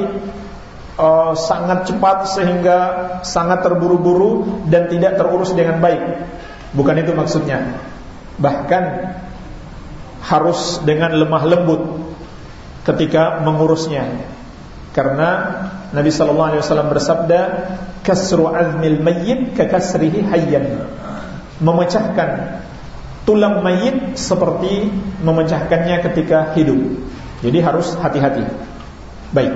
uh, sangat cepat sehingga sangat terburu-buru dan tidak terurus dengan baik. Bukan itu maksudnya. Bahkan harus dengan lemah lembut ketika mengurusnya. Karena Nabi wasallam bersabda, "Kasru azmil mayyit ka kasrihi hayyan." Memecahkan tulang mayit seperti memecahkannya ketika hidup. Jadi harus hati-hati. Baik.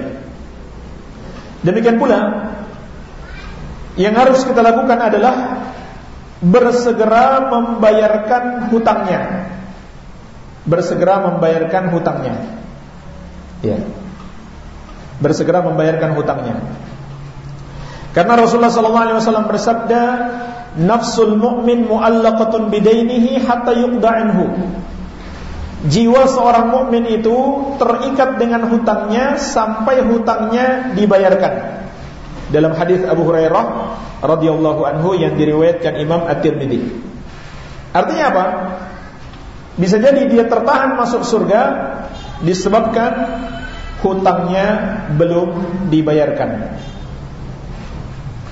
Demikian pula yang harus kita lakukan adalah bersegera membayarkan hutangnya. Bersegera membayarkan hutangnya. Ya. Bersegera membayarkan hutangnya. Karena Rasulullah SAW bersabda, "Nafsul mu'min mu'allaqatun bidainihi hatta yuqda anhu." Jiwa seorang mukmin itu terikat dengan hutangnya sampai hutangnya dibayarkan. Dalam hadis Abu Hurairah radhiyallahu anhu yang diriwayatkan Imam At-Tirmidzi. Artinya apa? Bisa jadi dia tertahan masuk surga disebabkan hutangnya belum dibayarkan.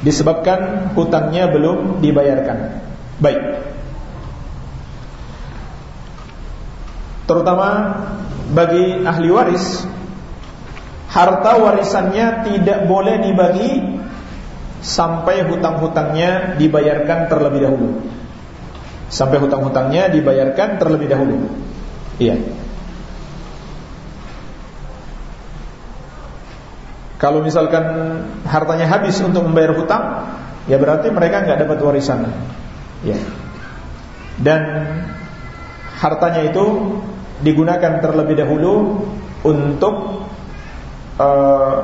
Disebabkan hutangnya belum dibayarkan. Baik. terutama bagi ahli waris harta warisannya tidak boleh dibagi sampai hutang-hutangnya dibayarkan terlebih dahulu. Sampai hutang-hutangnya dibayarkan terlebih dahulu. Iya. Kalau misalkan hartanya habis untuk membayar hutang, ya berarti mereka nggak dapat warisan. Ya. Dan hartanya itu digunakan terlebih dahulu untuk uh,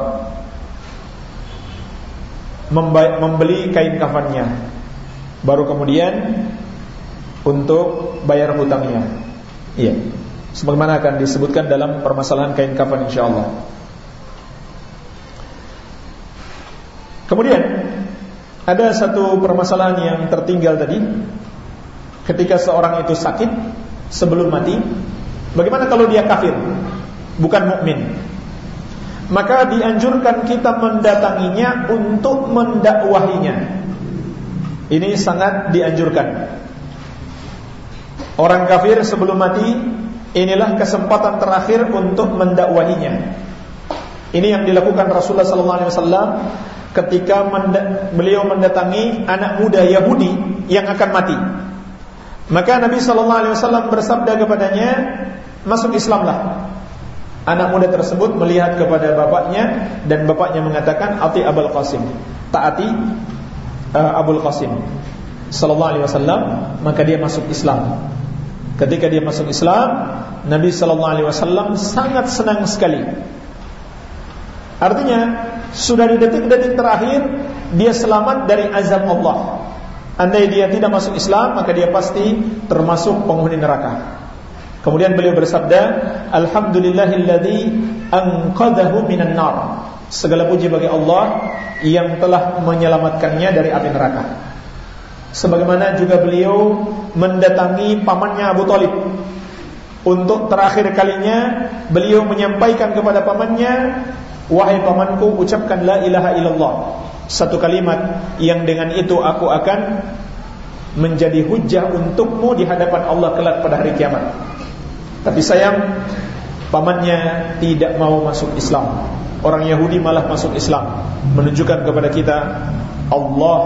membeli kain kafannya, baru kemudian untuk bayar hutangnya. Iya. Sebagaimana akan disebutkan dalam permasalahan kain kafan insyaallah. Kemudian ada satu permasalahan yang tertinggal tadi ketika seorang itu sakit sebelum mati, bagaimana kalau dia kafir, bukan mukmin? Maka dianjurkan kita mendatanginya untuk mendakwahinya. Ini sangat dianjurkan. Orang kafir sebelum mati inilah kesempatan terakhir untuk mendakwahinya. Ini yang dilakukan Rasulullah wasallam ketika menda beliau mendatangi anak muda Yahudi yang akan mati. Maka Nabi wasallam bersabda kepadanya, "Masuk Islamlah." Anak muda tersebut melihat kepada bapaknya dan bapaknya mengatakan, "Ati Abul Qasim." Taati uh, Abul Qasim sallallahu alaihi wasallam, maka dia masuk Islam. Ketika dia masuk Islam, Nabi sallallahu alaihi wasallam sangat senang sekali Artinya sudah di detik-detik terakhir dia selamat dari azab Allah. Andai dia tidak masuk Islam maka dia pasti termasuk penghuni neraka. Kemudian beliau bersabda, Alhamdulillahilladzi anqadahu minan nar. Segala puji bagi Allah yang telah menyelamatkannya dari api neraka. Sebagaimana juga beliau mendatangi pamannya Abu Talib untuk terakhir kalinya beliau menyampaikan kepada pamannya Wahai pamanku ucapkan la ilaha illallah Satu kalimat yang dengan itu aku akan Menjadi hujah untukmu di hadapan Allah kelak pada hari kiamat Tapi sayang Pamannya tidak mau masuk Islam Orang Yahudi malah masuk Islam Menunjukkan kepada kita Allah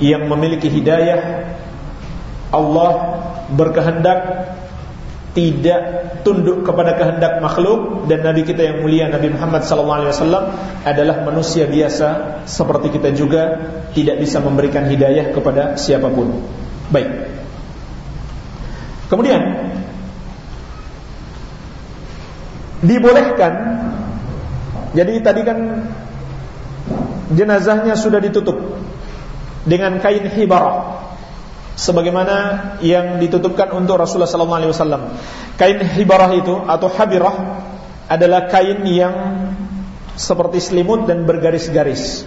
yang memiliki hidayah Allah berkehendak tidak tunduk kepada kehendak makhluk dan nabi kita yang mulia Nabi Muhammad SAW adalah manusia biasa seperti kita juga tidak bisa memberikan hidayah kepada siapa pun. Baik. Kemudian dibolehkan jadi tadi kan jenazahnya sudah ditutup dengan kain hibarah sebagaimana yang ditutupkan untuk Rasulullah sallallahu alaihi wasallam. Kain hibarah itu atau habirah adalah kain yang seperti selimut dan bergaris-garis.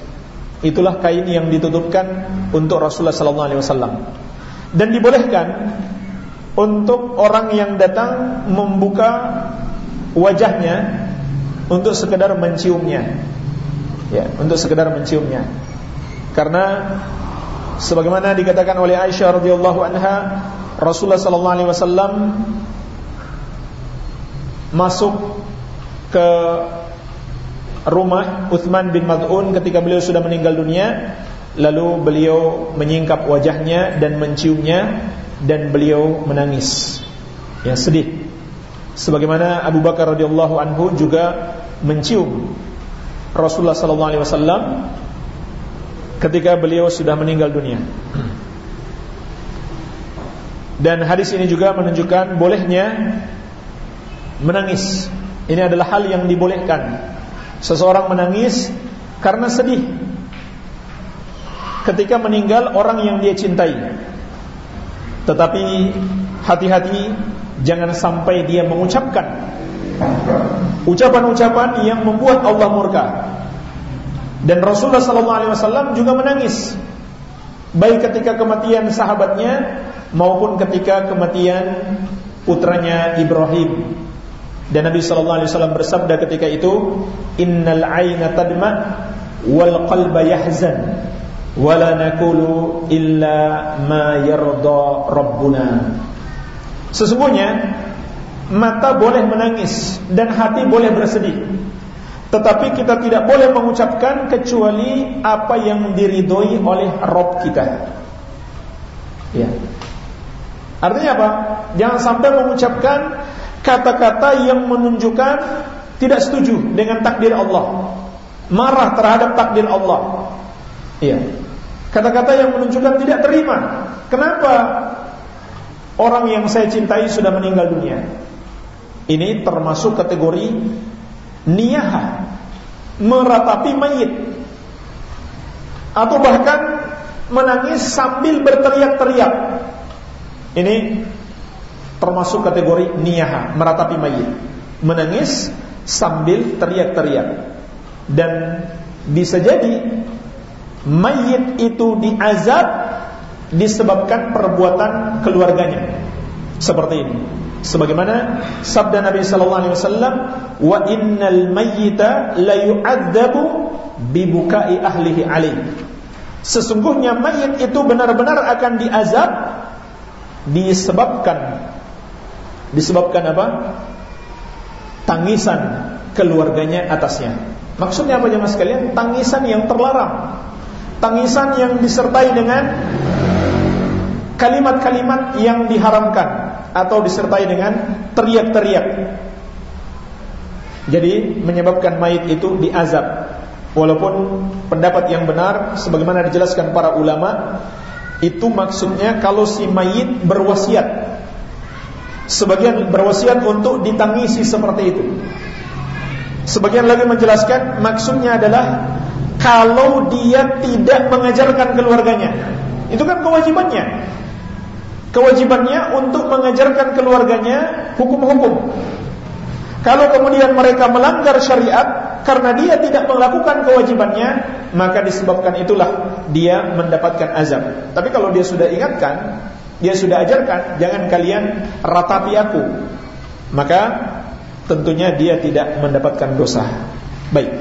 Itulah kain yang ditutupkan untuk Rasulullah sallallahu alaihi wasallam. Dan dibolehkan untuk orang yang datang membuka wajahnya untuk sekedar menciumnya. Ya, untuk sekedar menciumnya. Karena sebagaimana dikatakan oleh Aisyah radhiyallahu anha Rasulullah sallallahu alaihi wasallam masuk ke rumah Uthman bin Mad'un ketika beliau sudah meninggal dunia lalu beliau menyingkap wajahnya dan menciumnya dan beliau menangis yang sedih sebagaimana Abu Bakar radhiyallahu anhu juga mencium Rasulullah sallallahu alaihi wasallam ketika beliau sudah meninggal dunia. Dan hadis ini juga menunjukkan bolehnya menangis. Ini adalah hal yang dibolehkan. Seseorang menangis karena sedih ketika meninggal orang yang dia cintai. Tetapi hati-hati jangan sampai dia mengucapkan ucapan-ucapan yang membuat Allah murka dan Rasulullah sallallahu alaihi wasallam juga menangis baik ketika kematian sahabatnya maupun ketika kematian putranya Ibrahim. Dan Nabi sallallahu alaihi wasallam bersabda ketika itu, "Innal 'aina tadma wal qalba yahzan wa la illa ma yarda rabbuna." Sesungguhnya mata boleh menangis dan hati boleh bersedih. Tetapi kita tidak boleh mengucapkan kecuali apa yang diridhoi oleh Rob kita. Ya. Artinya apa? Jangan sampai mengucapkan kata-kata yang menunjukkan tidak setuju dengan takdir Allah. Marah terhadap takdir Allah. Iya. Kata-kata yang menunjukkan tidak terima. Kenapa orang yang saya cintai sudah meninggal dunia? Ini termasuk kategori niyaha, meratapi mayit. Atau bahkan menangis sambil berteriak-teriak. Ini termasuk kategori niyaha, meratapi mayit. Menangis sambil teriak-teriak. Dan bisa jadi mayit itu diazab disebabkan perbuatan keluarganya. Seperti ini. Sebagaimana sabda Nabi sallallahu alaihi wasallam wa innal mayyita la yu'adzabu bi bukai ahlihi alaih sesungguhnya mayit itu benar-benar akan diazab disebabkan disebabkan apa? Tangisan keluarganya atasnya. Maksudnya apa jemaah sekalian? Tangisan yang terlarang. Tangisan yang disertai dengan kalimat-kalimat yang diharamkan atau disertai dengan teriak-teriak. Jadi menyebabkan mayit itu diazab. Walaupun pendapat yang benar sebagaimana dijelaskan para ulama itu maksudnya kalau si mayit berwasiat. Sebagian berwasiat untuk ditangisi seperti itu. Sebagian lagi menjelaskan maksudnya adalah kalau dia tidak mengajarkan keluarganya. Itu kan kewajibannya. Kewajibannya untuk mengajarkan keluarganya hukum-hukum. Kalau kemudian mereka melanggar syariat karena dia tidak melakukan kewajibannya, maka disebabkan itulah dia mendapatkan azab. Tapi kalau dia sudah ingatkan, dia sudah ajarkan, jangan kalian ratapi aku. Maka tentunya dia tidak mendapatkan dosa. Baik.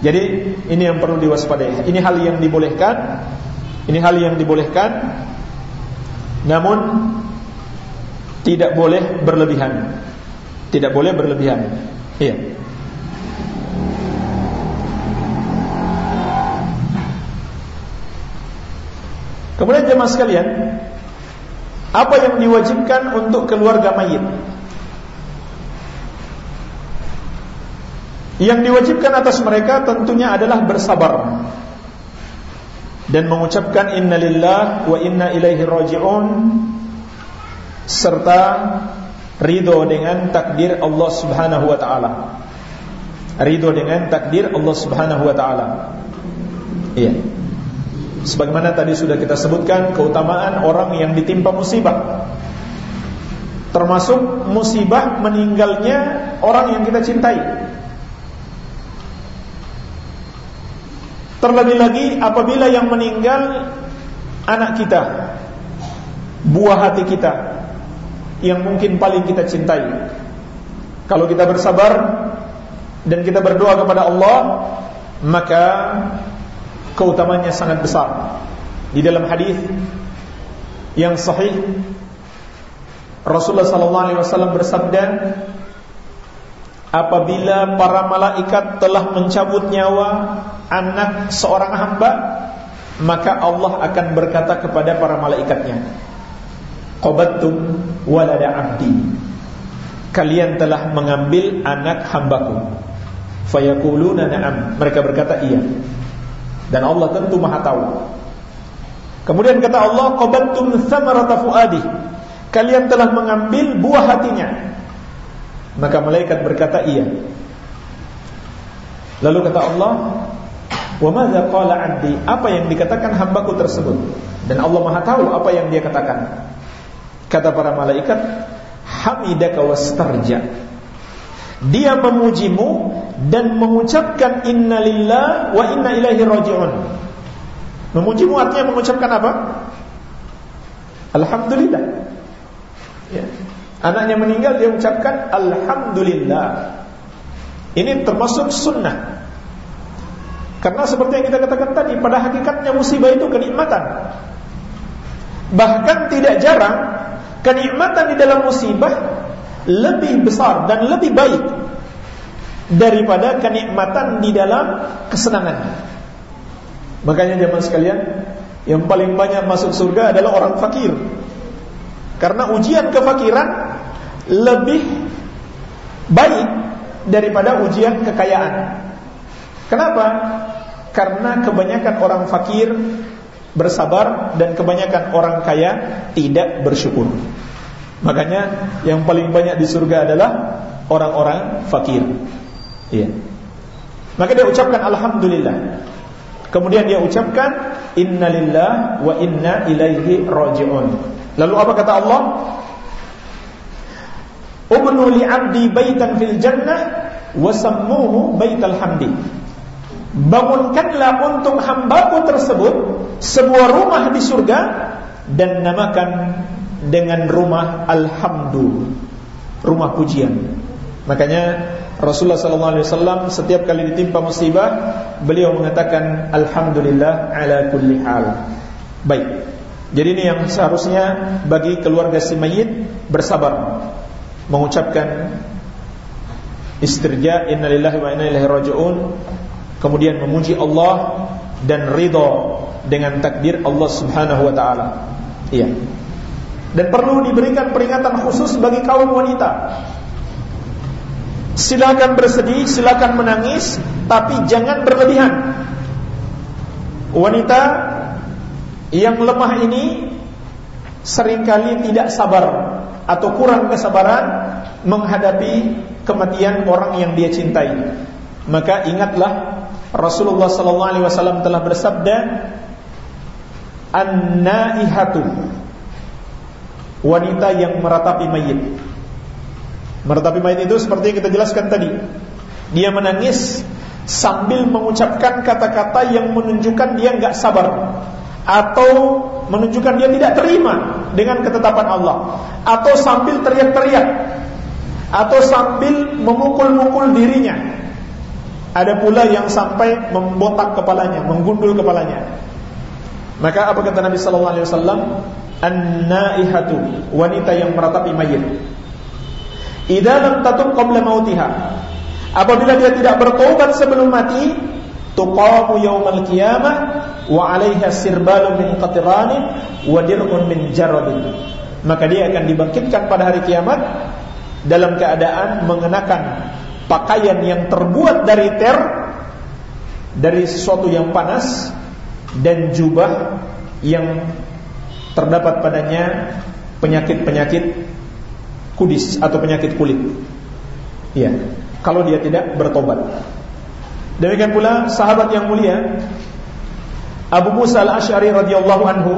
Jadi ini yang perlu diwaspadai. Ini hal yang dibolehkan. Ini hal yang dibolehkan. Namun tidak boleh berlebihan. Tidak boleh berlebihan. Iya. Kemudian jemaah sekalian, apa yang diwajibkan untuk keluarga mayit? Yang diwajibkan atas mereka tentunya adalah bersabar dan mengucapkan innalillah wa inna ilaihi raji'un serta ridho dengan takdir Allah Subhanahu wa taala. Ridho dengan takdir Allah Subhanahu wa taala. Iya. Sebagaimana tadi sudah kita sebutkan keutamaan orang yang ditimpa musibah. Termasuk musibah meninggalnya orang yang kita cintai. Terlebih lagi apabila yang meninggal anak kita, buah hati kita yang mungkin paling kita cintai. Kalau kita bersabar dan kita berdoa kepada Allah, maka keutamanya sangat besar. Di dalam hadis yang sahih Rasulullah sallallahu bersabda, apabila para malaikat telah mencabut nyawa anak seorang hamba maka Allah akan berkata kepada para malaikatnya qabattum walada abdi. Kalian telah mengambil anak hambaku. Fayaquluna na'am. Mereka berkata iya. Dan Allah tentu maha tahu. Kemudian kata Allah qabattum thamarata fuadi kalian telah mengambil buah hatinya maka malaikat berkata iya. Lalu kata Allah, "Wa madza qala 'abdi?" Apa yang dikatakan hambaku tersebut? Dan Allah Maha tahu apa yang dia katakan. Kata para malaikat, "Hamidaka wastarja." Dia memujimu dan mengucapkan innalillah wa inna ilaihi raji'un. Memujimu artinya mengucapkan apa? Alhamdulillah. Ya. Anaknya meninggal dia ucapkan Alhamdulillah Ini termasuk sunnah Karena seperti yang kita katakan tadi Pada hakikatnya musibah itu kenikmatan Bahkan tidak jarang Kenikmatan di dalam musibah lebih besar dan lebih baik daripada kenikmatan di dalam kesenangan. Makanya zaman sekalian, yang paling banyak masuk surga adalah orang fakir. Karena ujian kefakiran lebih baik daripada ujian kekayaan. Kenapa? Karena kebanyakan orang fakir bersabar dan kebanyakan orang kaya tidak bersyukur. Makanya yang paling banyak di surga adalah orang-orang fakir. Iya. Maka dia ucapkan alhamdulillah. Kemudian dia ucapkan innalillah wa inna ilaihi rajiun. Lalu apa kata Allah? Ubnu li 'abdi baitan fil jannah wa sammuhu baital hamdi. Bangunkanlah untuk hambaku tersebut sebuah rumah di surga dan namakan dengan rumah alhamdu, rumah pujian. Makanya Rasulullah sallallahu alaihi wasallam setiap kali ditimpa musibah, beliau mengatakan alhamdulillah ala kulli hal. Baik. Jadi ini yang seharusnya bagi keluarga si mayit bersabar mengucapkan istirja innalillahi wa inna ilaihi rajiun kemudian memuji Allah dan ridha dengan takdir Allah Subhanahu wa taala. Iya. Dan perlu diberikan peringatan khusus bagi kaum wanita Silakan bersedih, silakan menangis, tapi jangan berlebihan. Wanita yang lemah ini seringkali tidak sabar atau kurang kesabaran menghadapi kematian orang yang dia cintai. Maka ingatlah Rasulullah sallallahu alaihi wasallam telah bersabda an-naihatu wanita yang meratapi mayit Meratapi mayat itu seperti yang kita jelaskan tadi. Dia menangis sambil mengucapkan kata-kata yang menunjukkan dia nggak sabar atau menunjukkan dia tidak terima dengan ketetapan Allah atau sambil teriak-teriak atau sambil memukul-mukul dirinya. Ada pula yang sampai membotak kepalanya, menggundul kepalanya. Maka apa kata Nabi sallallahu alaihi wasallam? An-naihatu, wanita yang meratapi mayit idza lam tatub qabla mautiha apabila dia tidak bertobat sebelum mati tuqamu yaumal qiyamah wa 'alaiha sirbalun min qatirani wa dir'un maka dia akan dibangkitkan pada hari kiamat dalam keadaan mengenakan pakaian yang terbuat dari ter dari sesuatu yang panas dan jubah yang terdapat padanya penyakit-penyakit kudis atau penyakit kulit. Iya, kalau dia tidak bertobat. Demikian pula sahabat yang mulia Abu Musa al-Ash'ari radhiyallahu anhu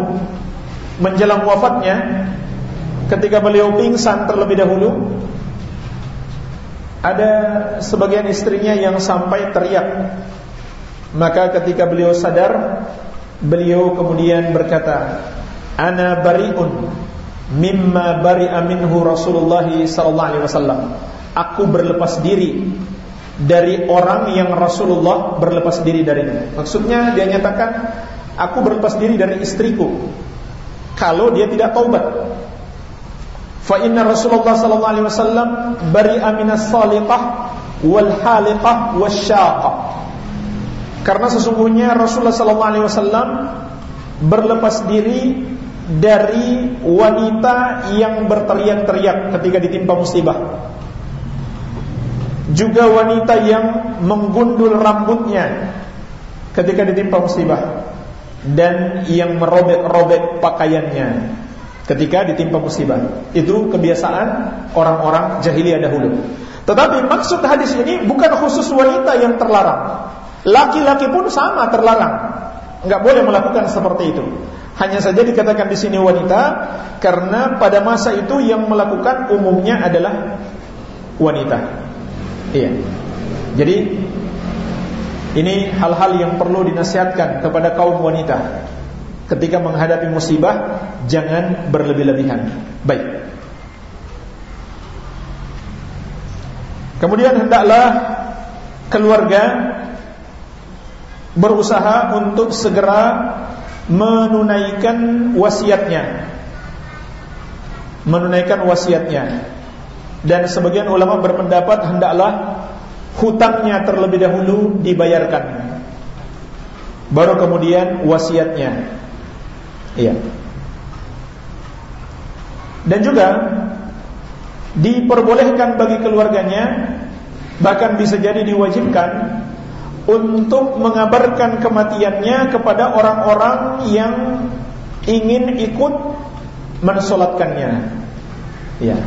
menjelang wafatnya ketika beliau pingsan terlebih dahulu ada sebagian istrinya yang sampai teriak maka ketika beliau sadar beliau kemudian berkata ana bariun mimma bari'a minhu Rasulullah sallallahu alaihi wasallam. Aku berlepas diri dari orang yang Rasulullah berlepas diri darinya. Maksudnya dia nyatakan aku berlepas diri dari istriku kalau dia tidak taubat. Fa inna Rasulullah sallallahu alaihi wasallam bari'a minas saliqah wal haliqah wasyaqah. Karena sesungguhnya Rasulullah sallallahu alaihi wasallam berlepas diri dari wanita yang berteriak-teriak ketika ditimpa musibah. Juga wanita yang menggundul rambutnya ketika ditimpa musibah dan yang merobek-robek pakaiannya ketika ditimpa musibah. Itu kebiasaan orang-orang jahiliyah dahulu. Tetapi maksud hadis ini bukan khusus wanita yang terlarang. Laki-laki pun sama terlarang. Enggak boleh melakukan seperti itu. Hanya saja dikatakan di sini wanita karena pada masa itu yang melakukan umumnya adalah wanita. Iya. Jadi ini hal-hal yang perlu dinasihatkan kepada kaum wanita. Ketika menghadapi musibah jangan berlebih-lebihan. Baik. Kemudian hendaklah keluarga berusaha untuk segera menunaikan wasiatnya menunaikan wasiatnya Dan sebagian ulama berpendapat hendaklah hutangnya terlebih dahulu dibayarkan. Baru kemudian wasiatnya. Iya. Dan juga diperbolehkan bagi keluarganya bahkan bisa jadi diwajibkan untuk mengabarkan kematiannya kepada orang-orang yang ingin ikut mensolatkannya. Ya.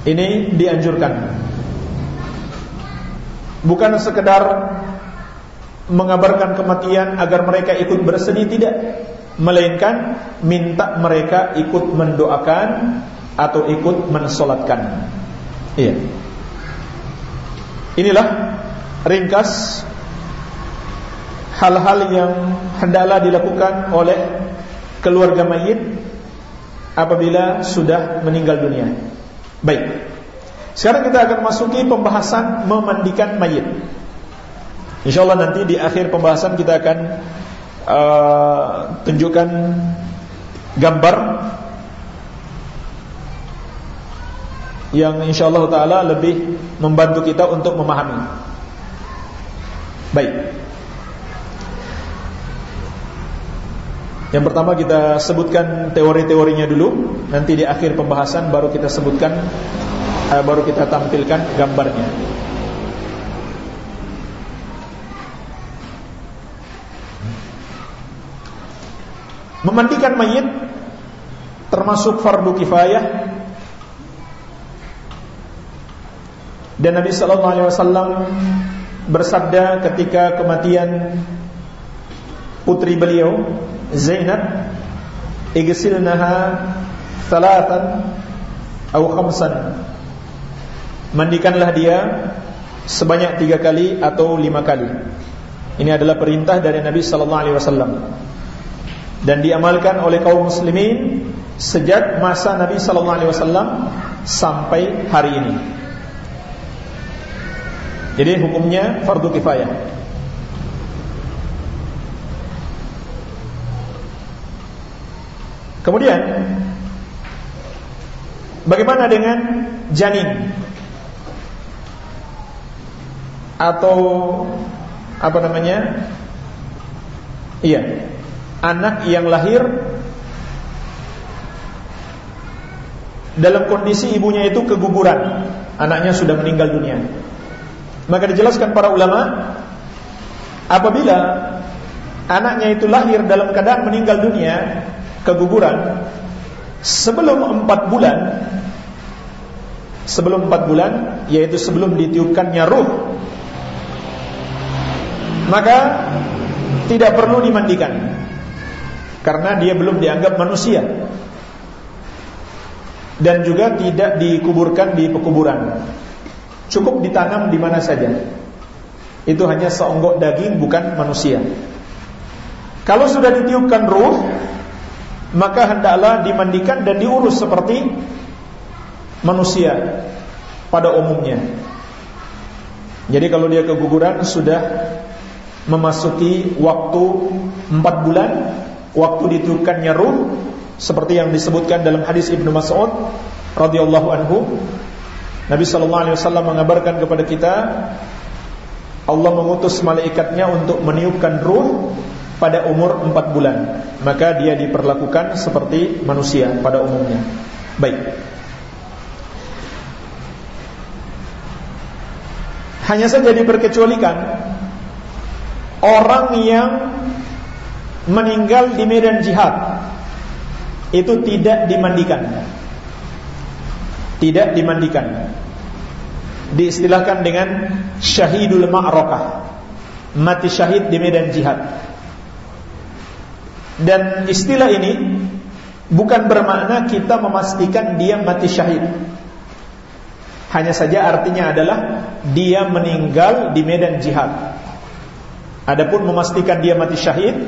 Ini dianjurkan. Bukan sekedar mengabarkan kematian agar mereka ikut bersedih tidak, melainkan minta mereka ikut mendoakan atau ikut mensolatkan. Iya. Inilah ringkas hal-hal yang hendaklah dilakukan oleh keluarga mayit apabila sudah meninggal dunia. Baik. Sekarang kita akan masuki pembahasan memandikan mayit. Insyaallah nanti di akhir pembahasan kita akan uh, tunjukkan gambar yang insyaallah taala lebih membantu kita untuk memahami. Baik. Yang pertama kita sebutkan teori-teorinya dulu, nanti di akhir pembahasan baru kita sebutkan uh, baru kita tampilkan gambarnya. Memandikan mayit termasuk fardu kifayah dan Nabi sallallahu alaihi wasallam bersabda ketika kematian putri beliau Zainab igsilnaha thalathan atau khamsan. Mandikanlah dia sebanyak tiga kali atau lima kali. Ini adalah perintah dari Nabi sallallahu alaihi wasallam. Dan diamalkan oleh kaum muslimin sejak masa Nabi sallallahu alaihi wasallam sampai hari ini. Jadi hukumnya fardu kifayah Kemudian Bagaimana dengan janin? Atau Apa namanya? Iya Anak yang lahir Dalam kondisi ibunya itu keguguran. Anaknya sudah meninggal dunia. Maka dijelaskan para ulama Apabila Anaknya itu lahir dalam keadaan meninggal dunia keguguran. Sebelum empat bulan sebelum empat bulan yaitu sebelum ditiupkannya ruh maka tidak perlu dimandikan karena dia belum dianggap manusia dan juga tidak dikuburkan di pekuburan. Cukup ditanam di mana saja. Itu hanya seonggok daging bukan manusia. Kalau sudah ditiupkan ruh maka hendaklah dimandikan dan diurus seperti manusia pada umumnya. Jadi kalau dia keguguran sudah memasuki waktu empat bulan, waktu ditiupkannya ruh, seperti yang disebutkan dalam hadis Ibnu Mas'ud radhiyallahu anhu, Nabi sallallahu alaihi wasallam mengabarkan kepada kita Allah mengutus malaikatnya untuk meniupkan ruh pada umur 4 bulan maka dia diperlakukan seperti manusia pada umumnya. Baik. Hanya saja diperkecualikan orang yang meninggal di medan jihad itu tidak dimandikan. Tidak dimandikan. Diistilahkan dengan syahidul ma'rakah mati syahid di medan jihad dan istilah ini bukan bermakna kita memastikan dia mati syahid. Hanya saja artinya adalah dia meninggal di medan jihad. Adapun memastikan dia mati syahid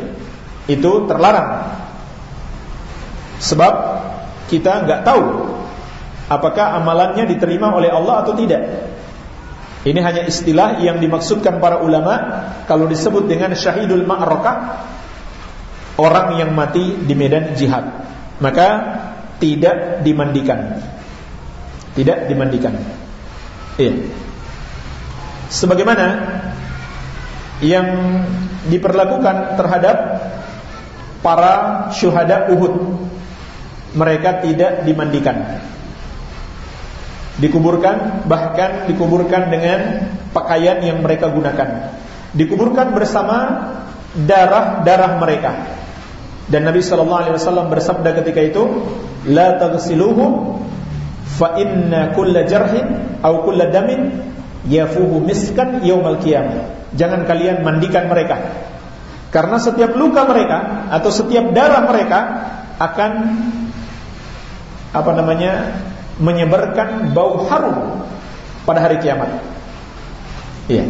itu terlarang. Sebab kita nggak tahu apakah amalannya diterima oleh Allah atau tidak. Ini hanya istilah yang dimaksudkan para ulama kalau disebut dengan syahidul ma'rakah orang yang mati di medan jihad. Maka tidak dimandikan. Tidak dimandikan. Iya. Sebagaimana yang diperlakukan terhadap para syuhada Uhud. Mereka tidak dimandikan. Dikuburkan bahkan dikuburkan dengan pakaian yang mereka gunakan. Dikuburkan bersama darah-darah mereka. Dan Nabi sallallahu alaihi wasallam bersabda ketika itu, "La taghsiluhu fa inna kulla jarhin aw kulla damin yafuhu miskan yaumal qiyamah." Jangan kalian mandikan mereka. Karena setiap luka mereka atau setiap darah mereka akan apa namanya? menyebarkan bau harum pada hari kiamat. Iya.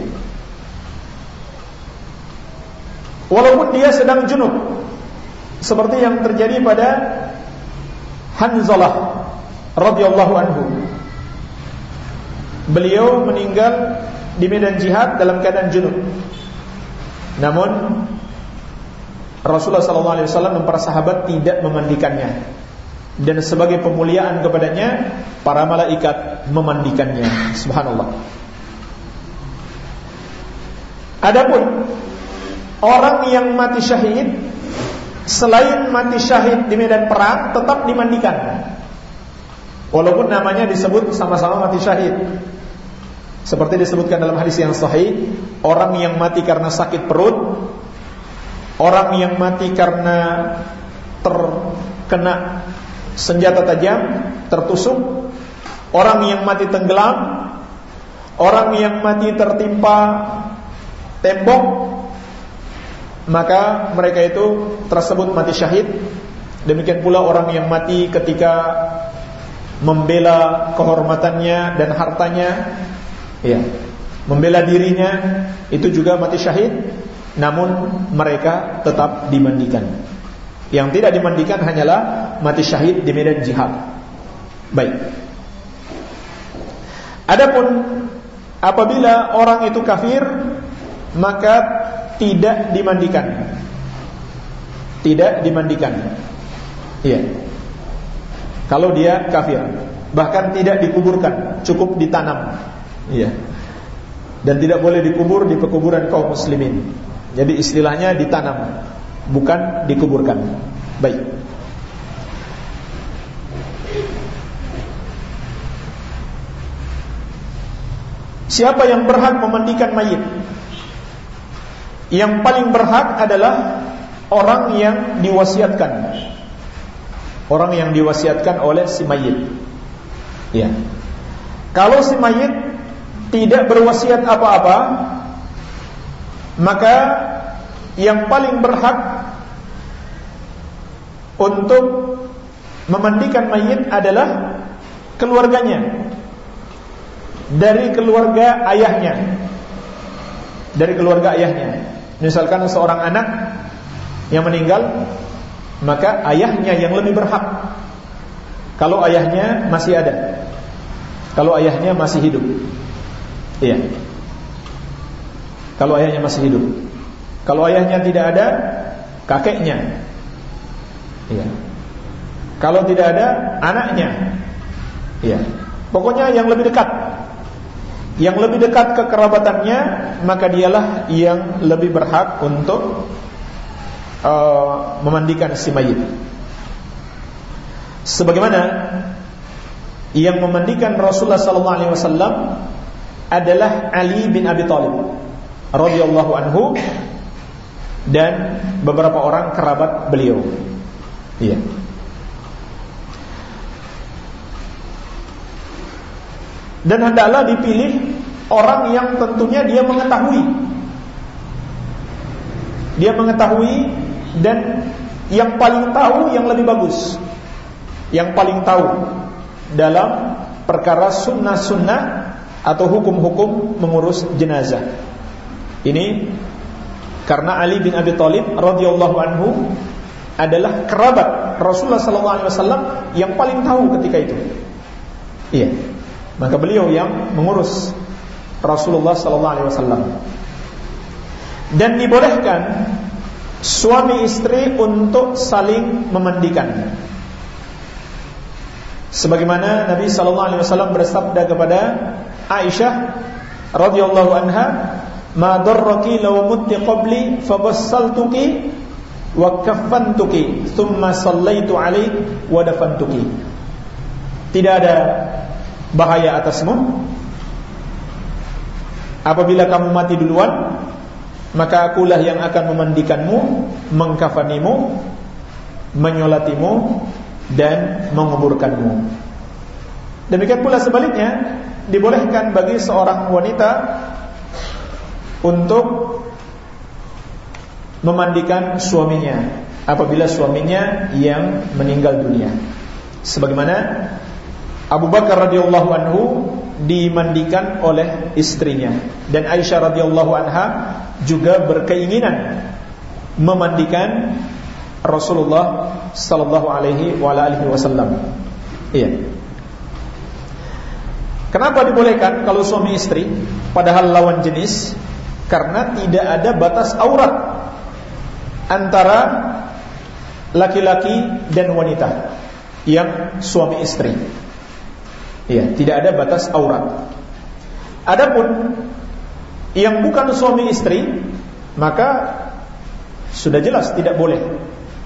Walaupun dia sedang junub seperti yang terjadi pada Hanzalah radhiyallahu anhu. Beliau meninggal di medan jihad dalam keadaan junub. Namun Rasulullah SAW dan para sahabat tidak memandikannya dan sebagai pemuliaan kepadanya para malaikat memandikannya. Subhanallah. Adapun orang yang mati syahid selain mati syahid di medan perang tetap dimandikan. Walaupun namanya disebut sama-sama mati syahid. Seperti disebutkan dalam hadis yang sahih, orang yang mati karena sakit perut, orang yang mati karena terkena senjata tajam, tertusuk, orang yang mati tenggelam, orang yang mati tertimpa tembok, maka mereka itu tersebut mati syahid. Demikian pula orang yang mati ketika membela kehormatannya dan hartanya. Ya, membela dirinya itu juga mati syahid. Namun mereka tetap dimandikan. Yang tidak dimandikan hanyalah mati syahid di medan jihad. Baik. Adapun apabila orang itu kafir maka tidak dimandikan tidak dimandikan iya kalau dia kafir bahkan tidak dikuburkan cukup ditanam Iya. Dan tidak boleh dikubur di pekuburan kaum muslimin. Jadi istilahnya ditanam, bukan dikuburkan. Baik. Siapa yang berhak memandikan mayit? Yang paling berhak adalah orang yang diwasiatkan. Orang yang diwasiatkan oleh si mayit. Ya. Kalau si mayit tidak berwasiat apa-apa, maka yang paling berhak untuk memandikan mayit adalah keluarganya dari keluarga ayahnya dari keluarga ayahnya misalkan seorang anak yang meninggal maka ayahnya yang lebih berhak kalau ayahnya masih ada kalau ayahnya masih hidup Iya. Kalau ayahnya masih hidup. Kalau ayahnya tidak ada, kakeknya. Iya. Kalau tidak ada, anaknya. Iya. Pokoknya yang lebih dekat. Yang lebih dekat kekerabatannya, maka dialah yang lebih berhak untuk uh, memandikan si mayit. Sebagaimana yang memandikan Rasulullah wasallam adalah Ali bin Abi Thalib radhiyallahu anhu dan beberapa orang kerabat beliau. Iya. Dan hendaklah dipilih orang yang tentunya dia mengetahui. Dia mengetahui dan yang paling tahu yang lebih bagus. Yang paling tahu dalam perkara sunnah-sunnah atau hukum-hukum mengurus jenazah. Ini karena Ali bin Abi Thalib radhiyallahu anhu adalah kerabat Rasulullah wasallam yang paling tahu ketika itu. Iya. Maka beliau yang mengurus Rasulullah sallallahu alaihi wasallam. Dan dibolehkan suami istri untuk saling memandikan. Sebagaimana Nabi sallallahu alaihi wasallam bersabda kepada Aisyah radhiyallahu anha, "Ma darraki law mutti qabli fabassaltuki wa kaffantuki, thumma sallaitu alaik wa dafantuki." Tidak ada bahaya atasmu apabila kamu mati duluan maka akulah yang akan memandikanmu, mengkafanimu, menyolatimu dan menguburkanmu. Demikian pula sebaliknya, dibolehkan bagi seorang wanita untuk memandikan suaminya apabila suaminya yang meninggal dunia. Sebagaimana Abu Bakar radhiyallahu anhu dimandikan oleh istrinya dan Aisyah radhiyallahu anha juga berkeinginan memandikan Rasulullah sallallahu alaihi wa alihi wasallam. Iya. Kenapa dibolehkan kalau suami istri padahal lawan jenis? Karena tidak ada batas aurat antara laki-laki dan wanita yang suami istri. Iya, tidak ada batas aurat. Adapun yang bukan suami istri, maka sudah jelas tidak boleh.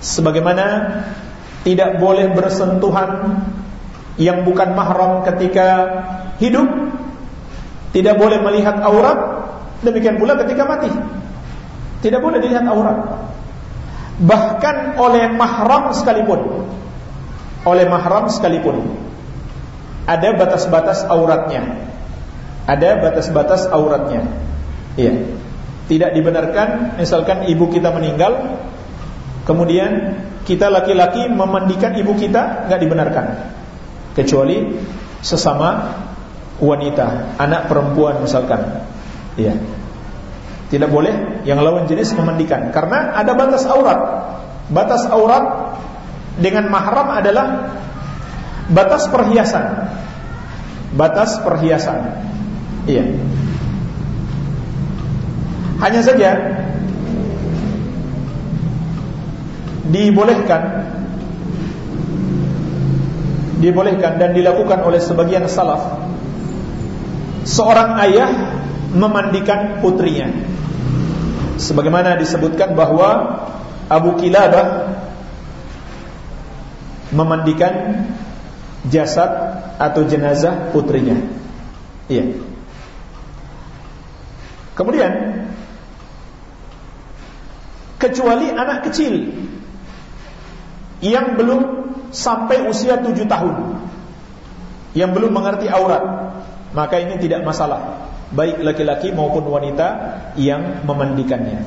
Sebagaimana tidak boleh bersentuhan yang bukan mahram ketika hidup, tidak boleh melihat aurat, demikian pula ketika mati. Tidak boleh dilihat aurat. Bahkan oleh mahram sekalipun. Oleh mahram sekalipun ada batas-batas auratnya. Ada batas-batas auratnya. Iya. Tidak dibenarkan misalkan ibu kita meninggal kemudian kita laki-laki memandikan ibu kita nggak dibenarkan. Kecuali sesama wanita, anak perempuan misalkan. Iya. Tidak boleh yang lawan jenis memandikan karena ada batas aurat. Batas aurat dengan mahram adalah batas perhiasan. Batas perhiasan. Iya. Hanya saja dibolehkan dibolehkan dan dilakukan oleh sebagian salaf seorang ayah memandikan putrinya sebagaimana disebutkan bahwa Abu Kilabah memandikan jasad atau jenazah putrinya. Iya. Kemudian kecuali anak kecil yang belum sampai usia tujuh tahun yang belum mengerti aurat maka ini tidak masalah baik laki-laki maupun wanita yang memandikannya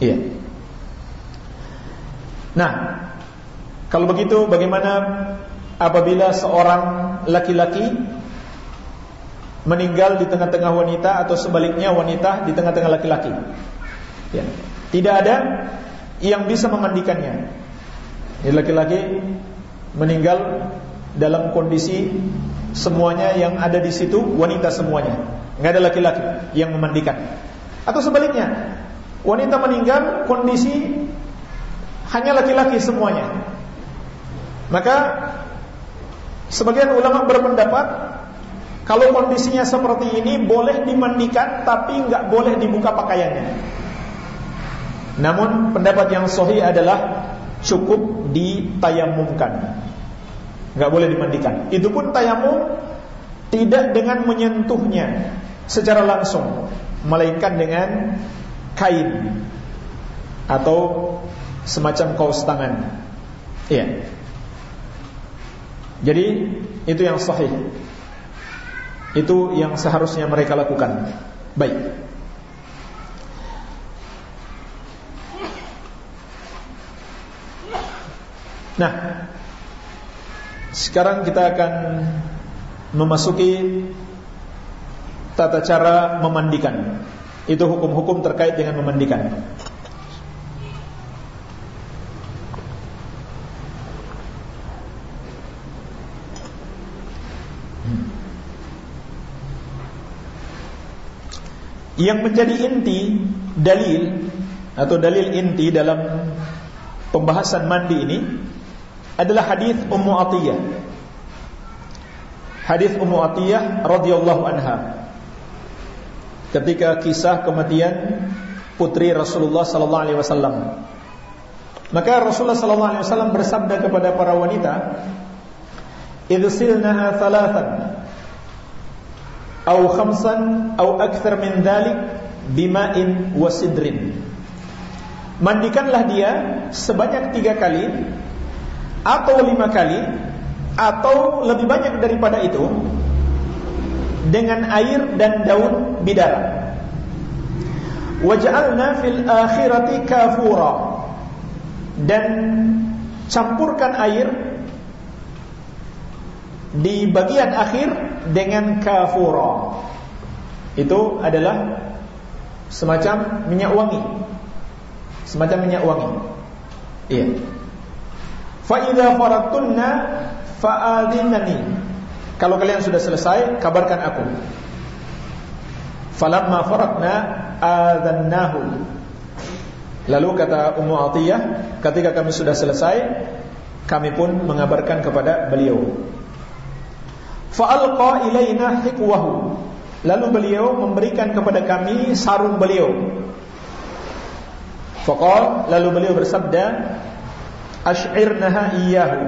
iya nah kalau begitu bagaimana apabila seorang laki-laki meninggal di tengah-tengah wanita atau sebaliknya wanita di tengah-tengah laki-laki. Ya. Tidak ada yang bisa memandikannya. Jadi laki-laki meninggal dalam kondisi semuanya yang ada di situ wanita semuanya. Enggak ada laki-laki yang memandikan. Atau sebaliknya, wanita meninggal kondisi hanya laki-laki semuanya. Maka Sebagian ulama berpendapat kalau kondisinya seperti ini boleh dimandikan tapi nggak boleh dibuka pakaiannya. Namun pendapat yang sahih adalah cukup ditayamumkan. nggak boleh dimandikan. Itu pun tayamum tidak dengan menyentuhnya secara langsung, melainkan dengan kain atau semacam kaos tangan. Iya. Jadi itu yang sahih. Itu yang seharusnya mereka lakukan. Baik. Nah, sekarang kita akan memasuki tata cara memandikan. Itu hukum-hukum terkait dengan memandikan. Yang menjadi inti dalil atau dalil inti dalam pembahasan mandi ini adalah hadis Ummu Atiyah. Hadis Ummu Atiyah radhiyallahu anha. Ketika kisah kematian putri Rasulullah sallallahu alaihi wasallam. Maka Rasulullah sallallahu alaihi wasallam bersabda kepada para wanita, "Idsilnaha thalathan aw khamsan aw akthar min dhalik bima'in wa sidrin." Mandikanlah dia sebanyak tiga kali atau lima kali atau lebih banyak daripada itu dengan air dan daun bidara. Waj'alna fil akhirati kafura dan campurkan air di bagian akhir dengan kafura. Itu adalah semacam minyak wangi. Semacam minyak wangi. Iya. Fa idza faradtunna fa'adinani. Kalau kalian sudah selesai, kabarkan aku. Falamma faradna adzannahu. Lalu kata Ummu Atiyah, ketika kami sudah selesai, kami pun mengabarkan kepada beliau. Fa'alqa ilaina hikwahu. Lalu beliau memberikan kepada kami sarung beliau. Faqal lalu beliau bersabda, "Ash'irnaha iyyahu."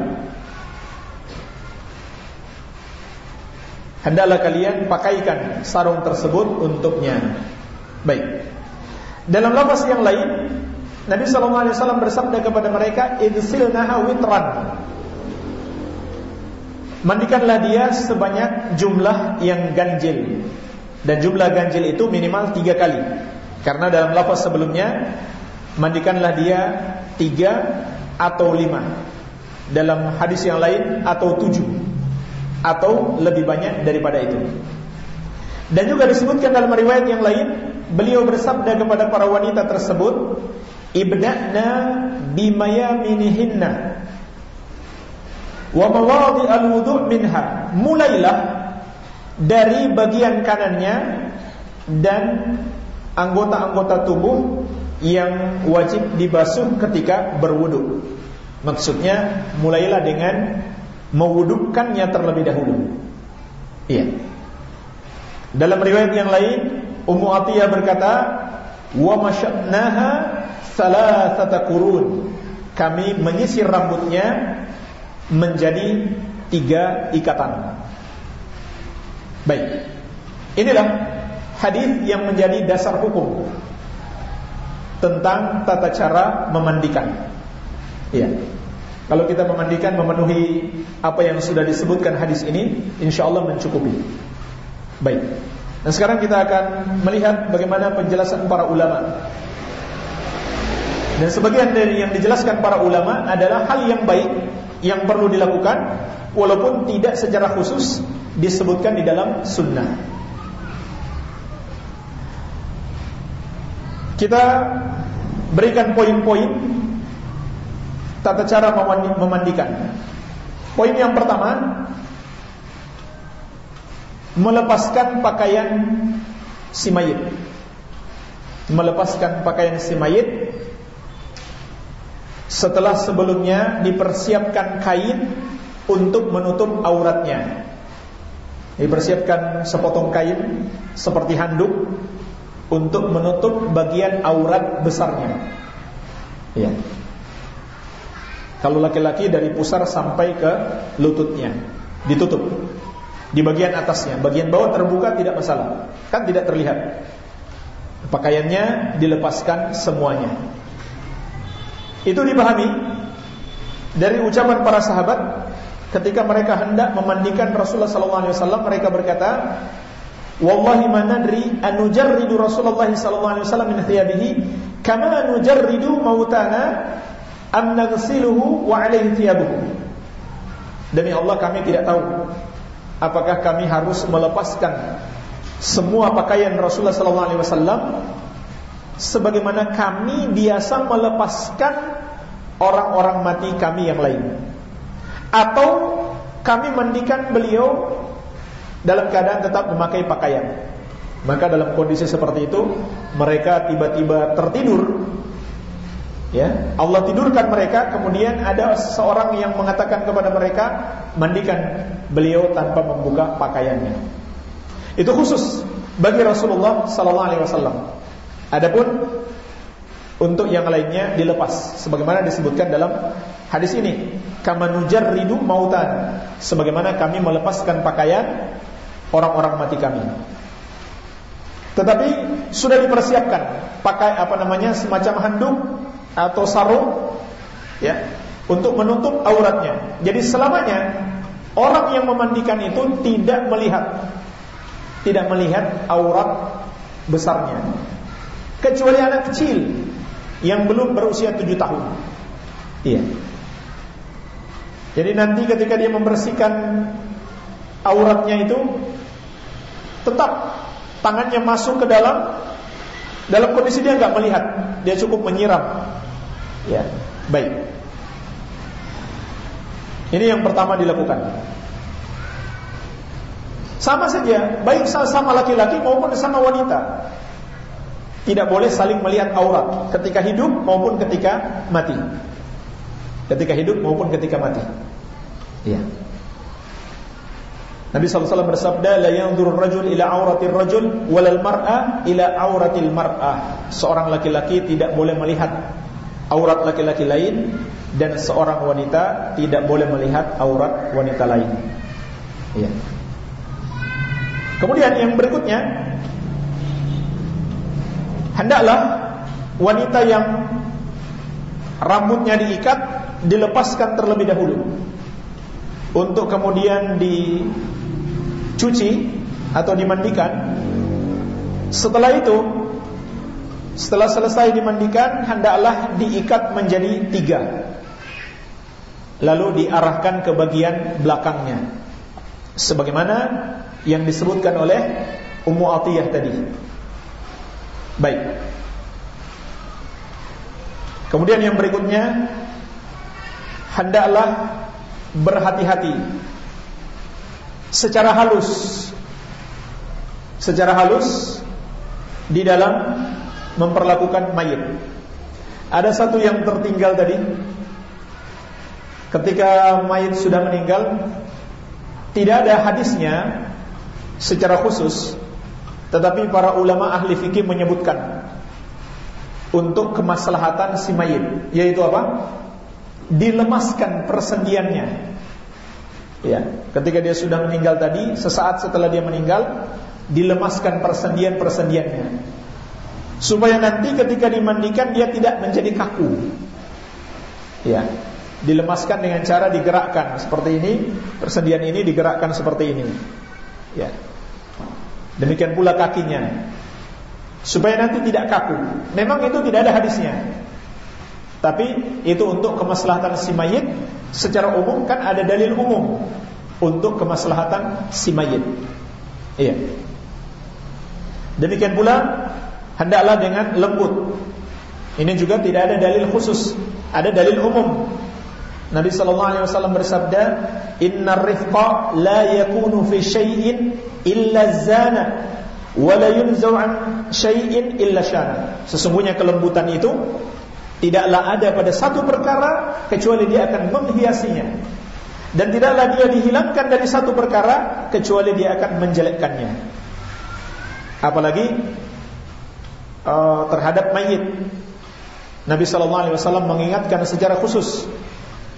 Hendaklah kalian pakaikan sarung tersebut untuknya. Baik. Dalam lafaz yang lain, Nabi wasallam bersabda kepada mereka, "Idsilnaha witran." Mandikanlah dia sebanyak jumlah yang ganjil. Dan jumlah ganjil itu minimal tiga kali. Karena dalam lafaz sebelumnya, mandikanlah dia tiga atau lima. Dalam hadis yang lain atau tujuh atau lebih banyak daripada itu. Dan juga disebutkan dalam riwayat yang lain, beliau bersabda kepada para wanita tersebut, "Ibda'na bimayaminihinna wa al-wudu' minha." Mulailah dari bagian kanannya dan anggota-anggota tubuh yang wajib dibasuh ketika berwudu. Maksudnya mulailah dengan mewudukkannya terlebih dahulu. Iya. Dalam riwayat yang lain, Ummu Atiyah berkata, "Wa masyadnaha thalathata qurun." Kami menyisir rambutnya menjadi tiga ikatan. Baik. Inilah hadis yang menjadi dasar hukum tentang tata cara memandikan. Iya. Kalau kita memandikan memenuhi apa yang sudah disebutkan hadis ini, insya Allah mencukupi. Baik. Dan sekarang kita akan melihat bagaimana penjelasan para ulama. Dan sebagian dari yang dijelaskan para ulama adalah hal yang baik yang perlu dilakukan walaupun tidak secara khusus disebutkan di dalam sunnah. Kita berikan poin-poin tata cara memandikan. Poin yang pertama, melepaskan pakaian si mayit. Melepaskan pakaian si mayit setelah sebelumnya dipersiapkan kain untuk menutup auratnya. Dipersiapkan sepotong kain seperti handuk untuk menutup bagian aurat besarnya. Ya. Kalau laki-laki dari pusar sampai ke lututnya ditutup di bagian atasnya, bagian bawah terbuka tidak masalah, kan tidak terlihat. Pakaiannya dilepaskan semuanya. Itu dipahami dari ucapan para sahabat ketika mereka hendak memandikan Rasulullah alaihi wasallam mereka berkata Wallahi ma nadri an nujarridu Rasulullah alaihi wasallam min thiyabihi kama nujarridu mautana am naghsiluhu wa alayhi thiyabuhu. Demi Allah kami tidak tahu apakah kami harus melepaskan semua pakaian Rasulullah alaihi wasallam sebagaimana kami biasa melepaskan orang-orang mati kami yang lain atau kami mandikan beliau dalam keadaan tetap memakai pakaian maka dalam kondisi seperti itu mereka tiba-tiba tertidur Ya, Allah tidurkan mereka, kemudian ada seorang yang mengatakan kepada mereka, mandikan beliau tanpa membuka pakaiannya. Itu khusus bagi Rasulullah sallallahu alaihi wasallam. Adapun untuk yang lainnya dilepas sebagaimana disebutkan dalam hadis ini. Kama nujarridu mautan sebagaimana kami melepaskan pakaian orang-orang mati kami. Tetapi sudah dipersiapkan pakai apa namanya semacam handuk atau sarung ya untuk menutup auratnya. Jadi selamanya orang yang memandikan itu tidak melihat tidak melihat aurat besarnya kecuali anak kecil yang belum berusia tujuh tahun. Iya. Jadi nanti ketika dia membersihkan auratnya itu tetap tangannya masuk ke dalam dalam kondisi dia nggak melihat, dia cukup menyiram. Ya, baik. Ini yang pertama dilakukan. Sama saja, baik sama laki-laki maupun sama wanita. Tidak boleh saling melihat aurat ketika hidup maupun ketika mati. Ketika hidup maupun ketika mati. Iya. Nabi SAW bersabda, La yanzurur rajul ila auratir rajul, walal mar'a ila auratil mar'ah. Seorang laki-laki tidak boleh melihat aurat laki-laki lain, dan seorang wanita tidak boleh melihat aurat wanita lain. Iya. Kemudian yang berikutnya, hendaklah wanita yang rambutnya diikat dilepaskan terlebih dahulu. Untuk kemudian dicuci atau dimandikan. Setelah itu setelah selesai dimandikan hendaklah diikat menjadi tiga. Lalu diarahkan ke bagian belakangnya. Sebagaimana yang disebutkan oleh Ummu Atiyah tadi Baik. Kemudian yang berikutnya hendaklah berhati-hati secara halus secara halus di dalam memperlakukan mayit. Ada satu yang tertinggal tadi ketika mayit sudah meninggal tidak ada hadisnya secara khusus tetapi para ulama ahli fikih menyebutkan untuk kemaslahatan si mayit, yaitu apa? Dilemaskan persendiannya. Ya, ketika dia sudah meninggal tadi, sesaat setelah dia meninggal, dilemaskan persendian-persendiannya. Supaya nanti ketika dimandikan dia tidak menjadi kaku. Ya, dilemaskan dengan cara digerakkan seperti ini, persendian ini digerakkan seperti ini. Ya, Demikian pula kakinya. Supaya nanti tidak kaku. Memang itu tidak ada hadisnya. Tapi itu untuk kemaslahatan si mayit Secara umum kan ada dalil umum Untuk kemaslahatan si mayit. Iya. Demikian pula Hendaklah dengan lembut. Ini juga tidak ada dalil khusus. Ada dalil umum Nabi sallallahu alaihi wasallam bersabda, "Innar rifqa la yakunu fi syai'in illa zana wa la yunzau an syai'in illa syana." Sesungguhnya kelembutan itu tidaklah ada pada satu perkara kecuali dia akan menghiasinya. Dan tidaklah dia dihilangkan dari satu perkara kecuali dia akan menjelekkannya. Apalagi uh, terhadap mayit. Nabi sallallahu alaihi wasallam mengingatkan secara khusus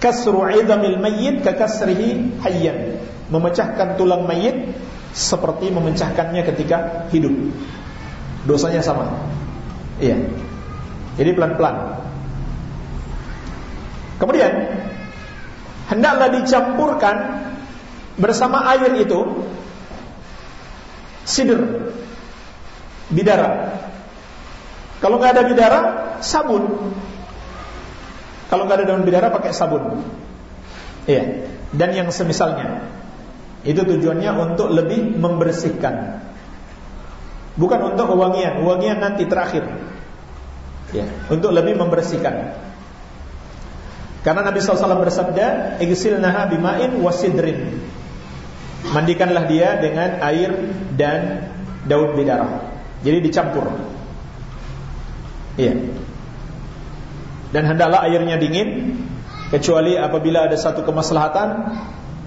kasru idamil mayyit ka kasrihi hayyan. Memecahkan tulang mayit seperti memecahkannya ketika hidup. Dosanya sama. Iya. Jadi pelan-pelan. Kemudian hendaklah dicampurkan bersama air itu sidir bidara kalau nggak ada bidara sabun kalau nggak ada daun bidara pakai sabun. Iya. Dan yang semisalnya. Itu tujuannya untuk lebih membersihkan. Bukan untuk wangian, wangian nanti terakhir. Ya, untuk lebih membersihkan. Karena Nabi SAW bersabda, "Igsilnaha bima'in wasidrin." Mandikanlah dia dengan air dan daun bidara. Jadi dicampur. Iya. Dan hendaklah airnya dingin kecuali apabila ada satu kemaslahatan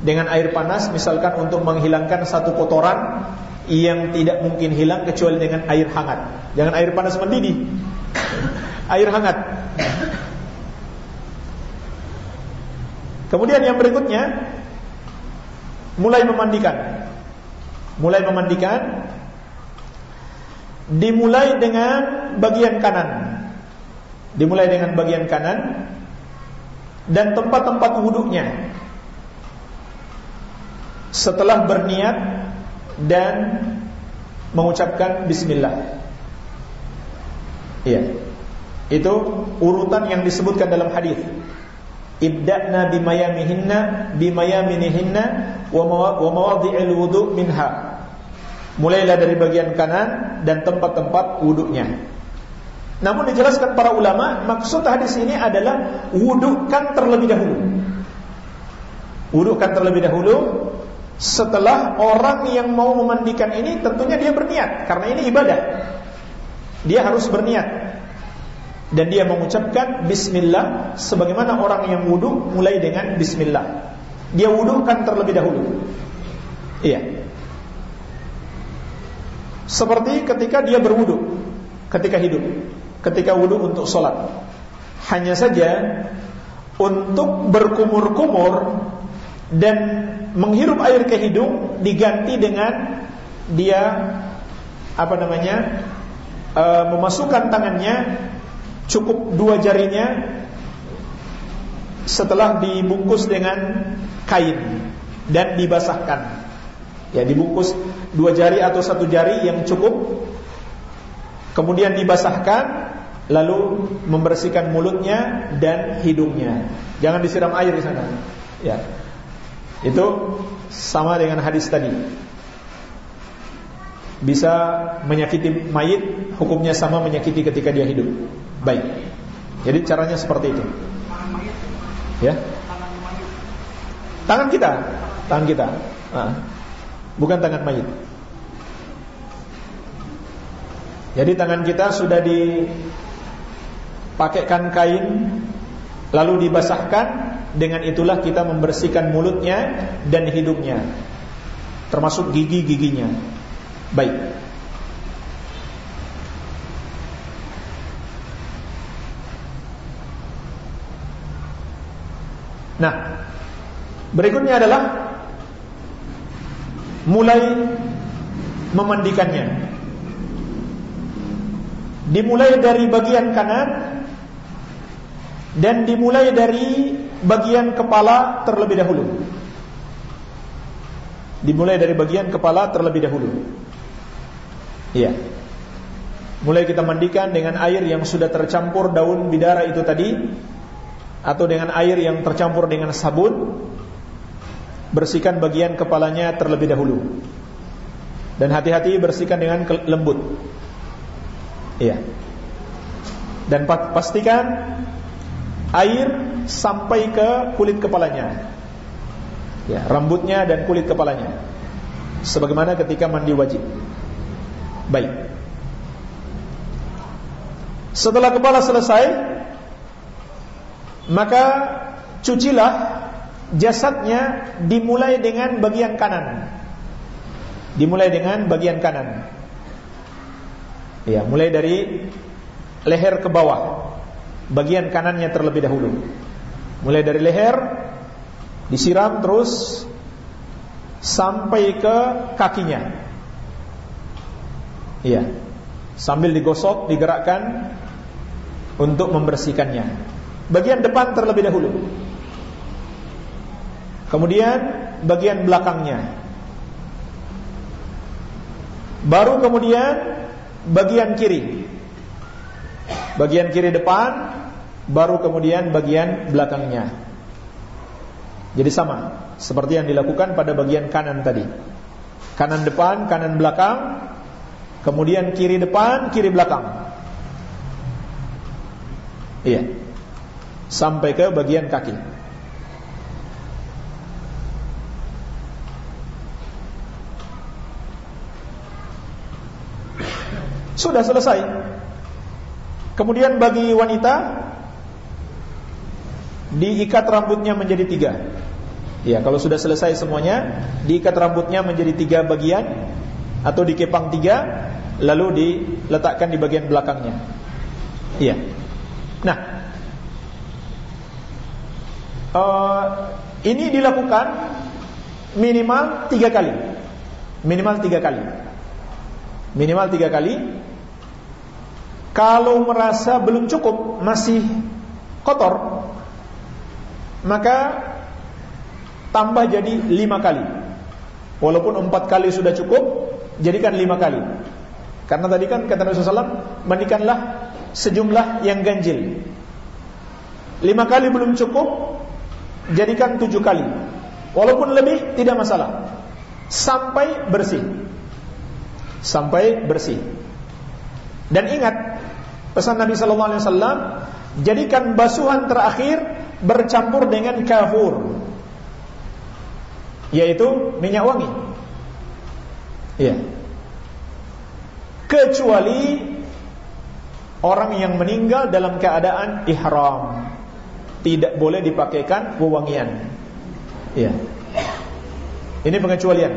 dengan air panas misalkan untuk menghilangkan satu kotoran yang tidak mungkin hilang kecuali dengan air hangat. Jangan air panas mendidih. air hangat. Kemudian yang berikutnya mulai memandikan. Mulai memandikan dimulai dengan bagian kanan. Dimulai dengan bagian kanan dan tempat-tempat wuduknya. Setelah berniat dan mengucapkan bismillah. Iya. Itu urutan yang disebutkan dalam hadis. Ibda'na bimayamihinna bimayaminihinna wa mawadhi'il wudu' minha. Mulailah dari bagian kanan dan tempat-tempat wuduknya. Namun dijelaskan para ulama, maksud hadis ini adalah wudukkan terlebih dahulu. Wudukkan terlebih dahulu setelah orang yang mau memandikan ini tentunya dia berniat karena ini ibadah. Dia harus berniat. Dan dia mengucapkan bismillah sebagaimana orang yang wudu mulai dengan bismillah. Dia wudukan terlebih dahulu. Iya. Seperti ketika dia berwudu ketika hidup, ketika wudu untuk sholat. Hanya saja untuk berkumur-kumur dan menghirup air ke hidung diganti dengan dia apa namanya e, memasukkan tangannya cukup dua jarinya setelah dibungkus dengan kain dan dibasahkan. Ya, dibungkus dua jari atau satu jari yang cukup kemudian dibasahkan lalu membersihkan mulutnya dan hidungnya. Jangan disiram air di sana. Ya. Itu sama dengan hadis tadi. Bisa menyakiti mayit, hukumnya sama menyakiti ketika dia hidup. Baik. Jadi caranya seperti itu. Ya. Tangan kita, tangan kita. Nah, bukan tangan mayit. Jadi tangan kita sudah dipakaikan kain lalu dibasahkan dengan itulah kita membersihkan mulutnya dan hidungnya termasuk gigi-giginya. Baik. Nah, berikutnya adalah mulai memandikannya. Dimulai dari bagian kanan dan dimulai dari bagian kepala terlebih dahulu. Dimulai dari bagian kepala terlebih dahulu. Iya. Mulai kita mandikan dengan air yang sudah tercampur daun bidara itu tadi atau dengan air yang tercampur dengan sabun bersihkan bagian kepalanya terlebih dahulu dan hati-hati bersihkan dengan lembut iya dan pastikan air sampai ke kulit kepalanya ya rambutnya dan kulit kepalanya sebagaimana ketika mandi wajib baik setelah kepala selesai maka cucilah jasadnya dimulai dengan bagian kanan. Dimulai dengan bagian kanan. Ya, mulai dari leher ke bawah. Bagian kanannya terlebih dahulu. Mulai dari leher disiram terus sampai ke kakinya. Iya. Sambil digosok, digerakkan untuk membersihkannya bagian depan terlebih dahulu. Kemudian bagian belakangnya. Baru kemudian bagian kiri. Bagian kiri depan, baru kemudian bagian belakangnya. Jadi sama seperti yang dilakukan pada bagian kanan tadi. Kanan depan, kanan belakang, kemudian kiri depan, kiri belakang. Iya sampai ke bagian kaki. Sudah selesai. Kemudian bagi wanita diikat rambutnya menjadi tiga. Ya, kalau sudah selesai semuanya, diikat rambutnya menjadi tiga bagian atau dikepang tiga, lalu diletakkan di bagian belakangnya. Iya. Nah, uh, ini dilakukan minimal tiga kali, minimal tiga kali, minimal tiga kali. Kalau merasa belum cukup, masih kotor, maka tambah jadi lima kali. Walaupun empat kali sudah cukup, jadikan lima kali. Karena tadi kan kata Rasulullah SAW, mandikanlah sejumlah yang ganjil. Lima kali belum cukup, jadikan tujuh kali. Walaupun lebih tidak masalah. Sampai bersih. Sampai bersih. Dan ingat pesan Nabi Sallallahu Alaihi Wasallam, jadikan basuhan terakhir bercampur dengan kafur, yaitu minyak wangi. Iya. Kecuali orang yang meninggal dalam keadaan ihram. Tidak boleh dipakaikan wewangian ya ini pengecualian.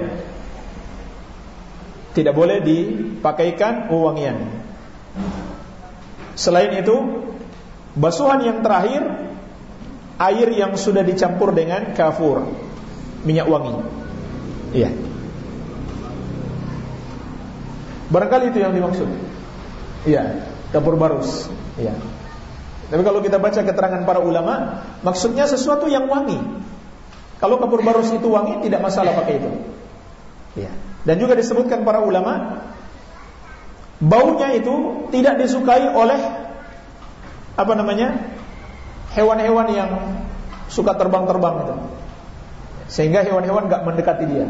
Tidak boleh dipakaikan wewangian selain itu basuhan yang terakhir air yang sudah dicampur dengan kafur minyak wangi iya Barangkali itu yang dimaksud. Iya, dapur barus. Iya. Tapi kalau kita baca keterangan para ulama, maksudnya sesuatu yang wangi. Kalau kapur barus itu wangi, tidak masalah pakai itu. Iya. Dan juga disebutkan para ulama, baunya itu tidak disukai oleh apa namanya hewan-hewan yang suka terbang-terbang itu, sehingga hewan-hewan nggak mendekati dia.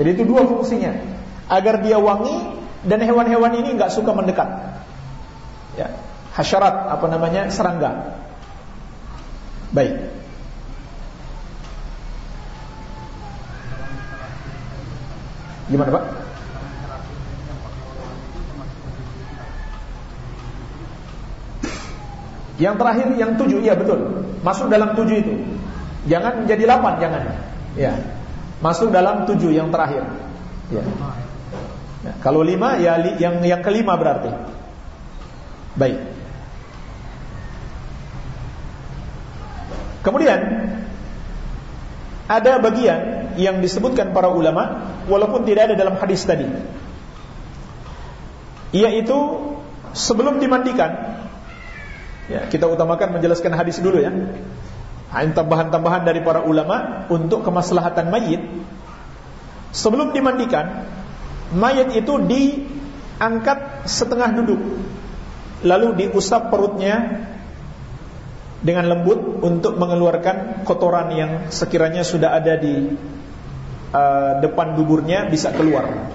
Jadi itu dua fungsinya, agar dia wangi dan hewan-hewan ini nggak suka mendekat. Ya, hasyarat apa namanya serangga. Baik. Gimana Pak? Yang terakhir yang tujuh, iya betul. Masuk dalam tujuh itu. Jangan jadi delapan, jangan. Ya, masuk dalam tujuh yang terakhir. Ya. Ya, kalau lima ya li, yang yang kelima berarti. Baik. Kemudian ada bagian yang disebutkan para ulama walaupun tidak ada dalam hadis tadi. Yaitu sebelum dimandikan ya, kita utamakan menjelaskan hadis dulu ya. Tambahan-tambahan dari para ulama untuk kemaslahatan mayit. Sebelum dimandikan, mayat itu diangkat setengah duduk lalu diusap perutnya dengan lembut untuk mengeluarkan kotoran yang sekiranya sudah ada di uh, depan duburnya bisa keluar.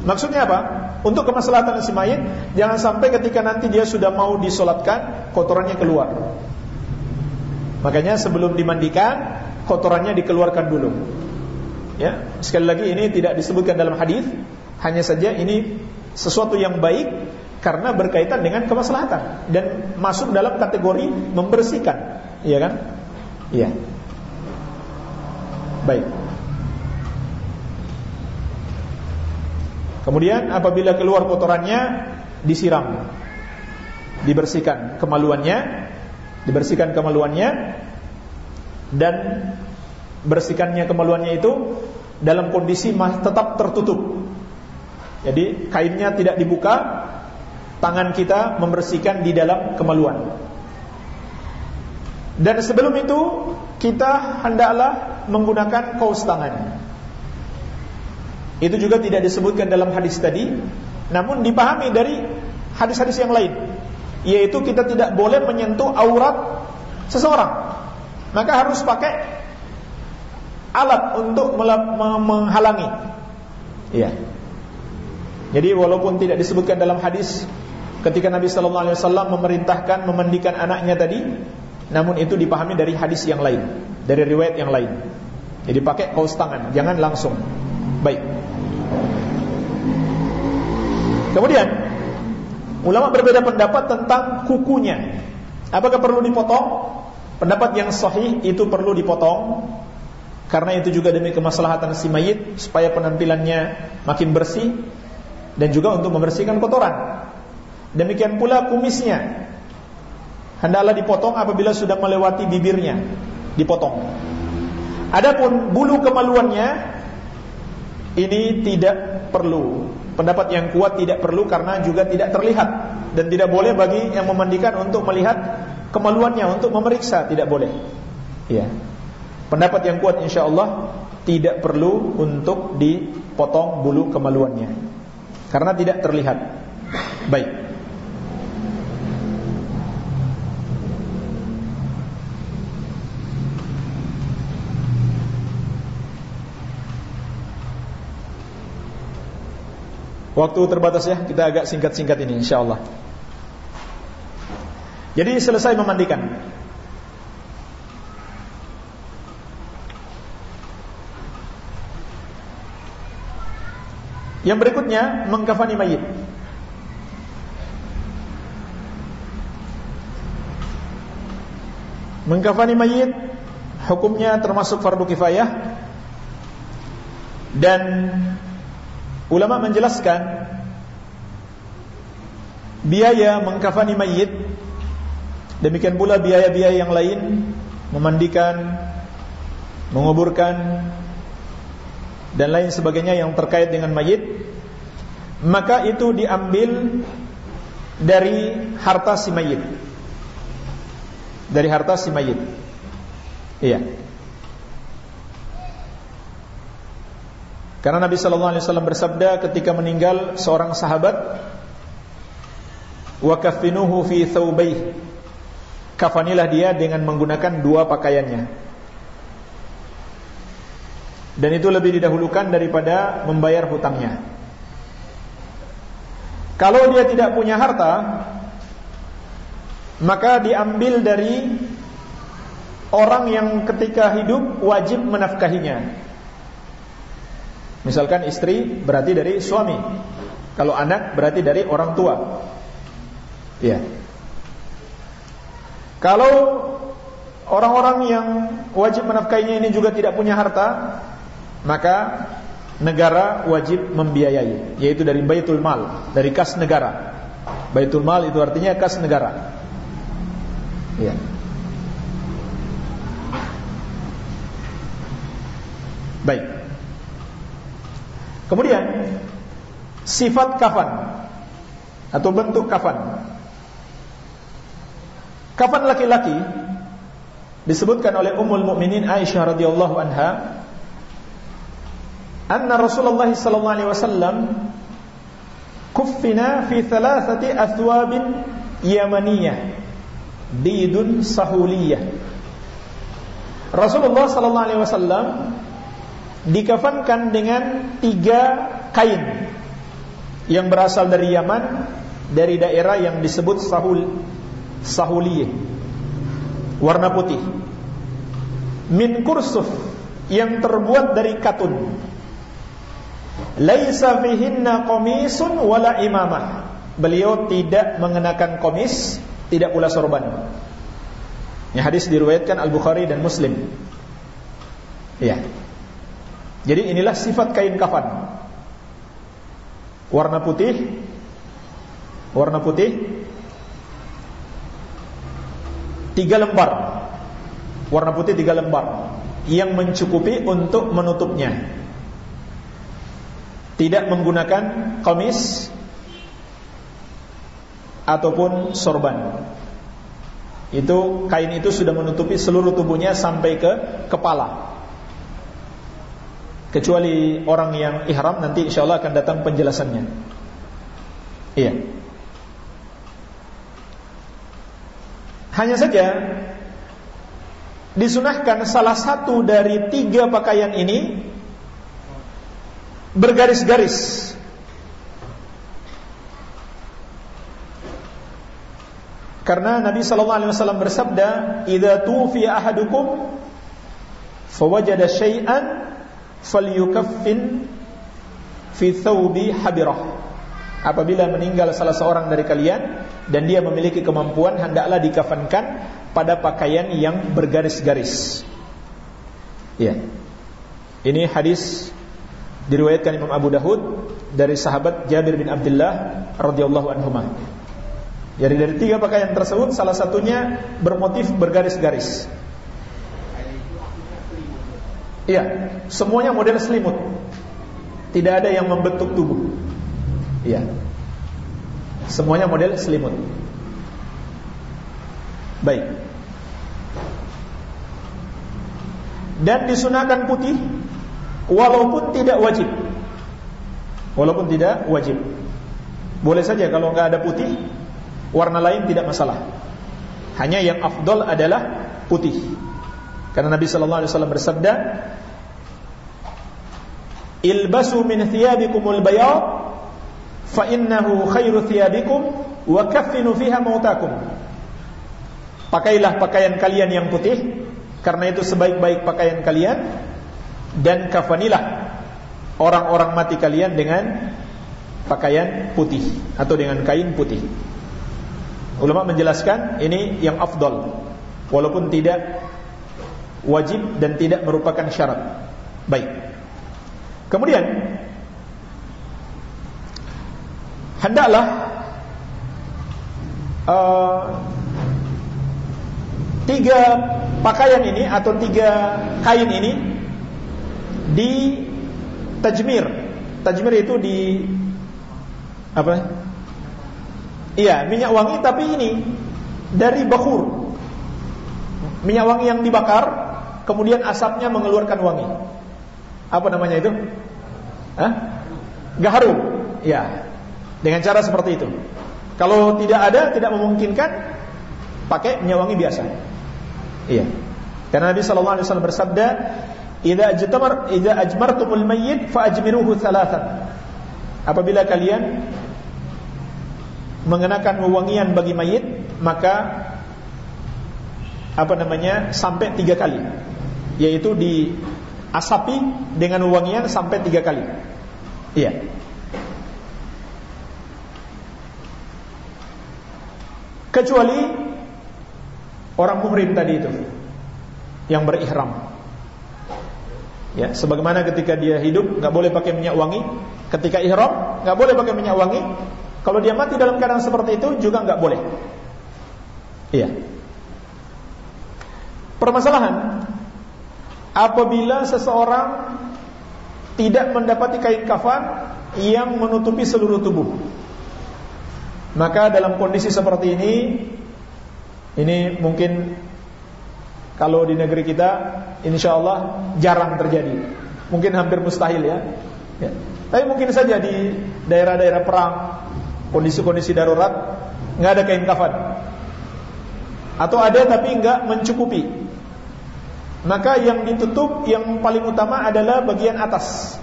Maksudnya apa? Untuk kemaslahatan si mayit jangan sampai ketika nanti dia sudah mau disolatkan kotorannya keluar. Makanya sebelum dimandikan kotorannya dikeluarkan dulu. Ya, sekali lagi ini tidak disebutkan dalam hadis, hanya saja ini sesuatu yang baik karena berkaitan dengan kemaslahatan dan masuk dalam kategori membersihkan, iya kan? Iya. Baik. Kemudian apabila keluar kotorannya disiram. Dibersihkan kemaluannya, dibersihkan kemaluannya dan bersihkannya kemaluannya itu dalam kondisi tetap tertutup. Jadi kainnya tidak dibuka, tangan kita membersihkan di dalam kemaluan. Dan sebelum itu kita hendaklah menggunakan kaos tangan. Itu juga tidak disebutkan dalam hadis tadi, namun dipahami dari hadis-hadis yang lain, yaitu kita tidak boleh menyentuh aurat seseorang. Maka harus pakai alat untuk menghalangi. Iya. Jadi walaupun tidak disebutkan dalam hadis ketika Nabi sallallahu alaihi wasallam memerintahkan memandikan anaknya tadi, namun itu dipahami dari hadis yang lain, dari riwayat yang lain. Jadi pakai kaos tangan, jangan langsung. Baik. Kemudian ulama berbeda pendapat tentang kukunya. Apakah perlu dipotong Pendapat yang sahih itu perlu dipotong karena itu juga demi kemaslahatan si mayit supaya penampilannya makin bersih dan juga untuk membersihkan kotoran. Demikian pula kumisnya. Hendaklah dipotong apabila sudah melewati bibirnya, dipotong. Adapun bulu kemaluannya ini tidak perlu. Pendapat yang kuat tidak perlu karena juga tidak terlihat dan tidak boleh bagi yang memandikan untuk melihat kemaluannya untuk memeriksa tidak boleh. Ya. Pendapat yang kuat insya Allah tidak perlu untuk dipotong bulu kemaluannya karena tidak terlihat. Baik. Waktu terbatas ya, kita agak singkat-singkat ini insya Allah. Jadi selesai memandikan Yang berikutnya mengkafani mayit. Mengkafani mayit hukumnya termasuk fardu kifayah dan ulama menjelaskan biaya mengkafani mayit Demikian pula biaya-biaya yang lain Memandikan Menguburkan Dan lain sebagainya yang terkait dengan mayit Maka itu diambil Dari harta si mayit. Dari harta si mayit. Iya Karena Nabi Sallallahu Alaihi Wasallam bersabda ketika meninggal seorang sahabat, wakafinuhu fi thawbayh kafanilah dia dengan menggunakan dua pakaiannya. Dan itu lebih didahulukan daripada membayar hutangnya. Kalau dia tidak punya harta, maka diambil dari orang yang ketika hidup wajib menafkahinya. Misalkan istri berarti dari suami. Kalau anak berarti dari orang tua. Ya. Kalau orang-orang yang wajib menafkainya ini juga tidak punya harta, maka negara wajib membiayai, yaitu dari baitul mal, dari kas negara. Baitul mal itu artinya kas negara. Ya. Baik. Kemudian sifat kafan atau bentuk kafan. Kapan laki-laki disebutkan oleh Ummul Mukminin Aisyah radhiyallahu anha anna Rasulullah sallallahu alaihi wasallam kuffina fi thalathati athwabin yamaniyah bidun sahuliyah. Rasulullah sallallahu alaihi wasallam dikafankan dengan tiga kain yang berasal dari Yaman dari daerah yang disebut Sahul sahuliyah. Warna putih. Min kursuf yang terbuat dari katun. Laisa fihinna qamisun wala imamah. Beliau tidak mengenakan komis tidak pula sorban. Ini hadis diriwayatkan Al-Bukhari dan Muslim. Ya jadi inilah sifat kain kafan. Warna putih. Warna putih. Tiga lembar. Warna putih tiga lembar. Yang mencukupi untuk menutupnya. Tidak menggunakan komis ataupun sorban. Itu kain itu sudah menutupi seluruh tubuhnya sampai ke kepala kecuali orang yang ihram nanti insyaallah akan datang penjelasannya iya Hanya saja disunahkan salah satu dari tiga pakaian ini bergaris-garis. Karena Nabi sallallahu alaihi wasallam bersabda, "Idza tufi ahadukum fawajada syai'an falyukaffin fi thawbi habirah." Apabila meninggal salah seorang dari kalian dan dia memiliki kemampuan hendaklah dikafankan pada pakaian yang bergaris-garis. Ya. Ini hadis diriwayatkan Imam Abu Dawud dari sahabat Jabir bin Abdullah radhiyallahu anhu. Jadi dari tiga pakaian tersebut salah satunya bermotif bergaris-garis. Iya, semuanya model selimut. Tidak ada yang membentuk tubuh. Iya. Semuanya model selimut. Baik. Dan disunahkan putih walaupun tidak wajib. Walaupun tidak wajib. Boleh saja kalau nggak ada putih, warna lain tidak masalah. Hanya yang afdol adalah putih. Karena Nabi sallallahu alaihi wasallam bersabda, "Ilbasu min thiyabikumul bayad fa innahu khairu thiyabikum wa kaffinu fiha mautakum." Pakailah pakaian kalian yang putih karena itu sebaik-baik pakaian kalian dan kafanilah orang-orang mati kalian dengan pakaian putih atau dengan kain putih. Ulama menjelaskan ini yang afdal walaupun tidak wajib dan tidak merupakan syarat. Baik. Kemudian hendaklah uh, tiga pakaian ini atau tiga kain ini di tajmir. Tajmir itu di apa? Iya, minyak wangi tapi ini dari bakhur. Minyak wangi yang dibakar, kemudian asapnya mengeluarkan wangi. Apa namanya itu? Hah? Gaharu. Ya. Dengan cara seperti itu. Kalau tidak ada, tidak memungkinkan pakai minyak wangi biasa. Iya. Karena Nabi sallallahu alaihi wasallam bersabda, "Idza ajtamar idza ajmartumul mayyit fa ajmiruhu thalathan." Apabila kalian mengenakan wewangian bagi mayit, maka apa namanya? sampai tiga kali. Yaitu di asapi dengan wewangian sampai tiga kali. Iya. Kecuali orang muhrim tadi itu yang berihram. Ya, sebagaimana ketika dia hidup nggak boleh pakai minyak wangi, ketika ihram nggak boleh pakai minyak wangi. Kalau dia mati dalam keadaan seperti itu juga nggak boleh. Iya. Permasalahan apabila seseorang tidak mendapati kain kafan yang menutupi seluruh tubuh. Maka dalam kondisi seperti ini ini mungkin kalau di negeri kita insya Allah jarang terjadi. Mungkin hampir mustahil ya. ya. Tapi mungkin saja di daerah-daerah perang, kondisi-kondisi darurat, nggak ada kain kafan. Atau ada tapi nggak mencukupi. Maka yang ditutup yang paling utama adalah bagian atas.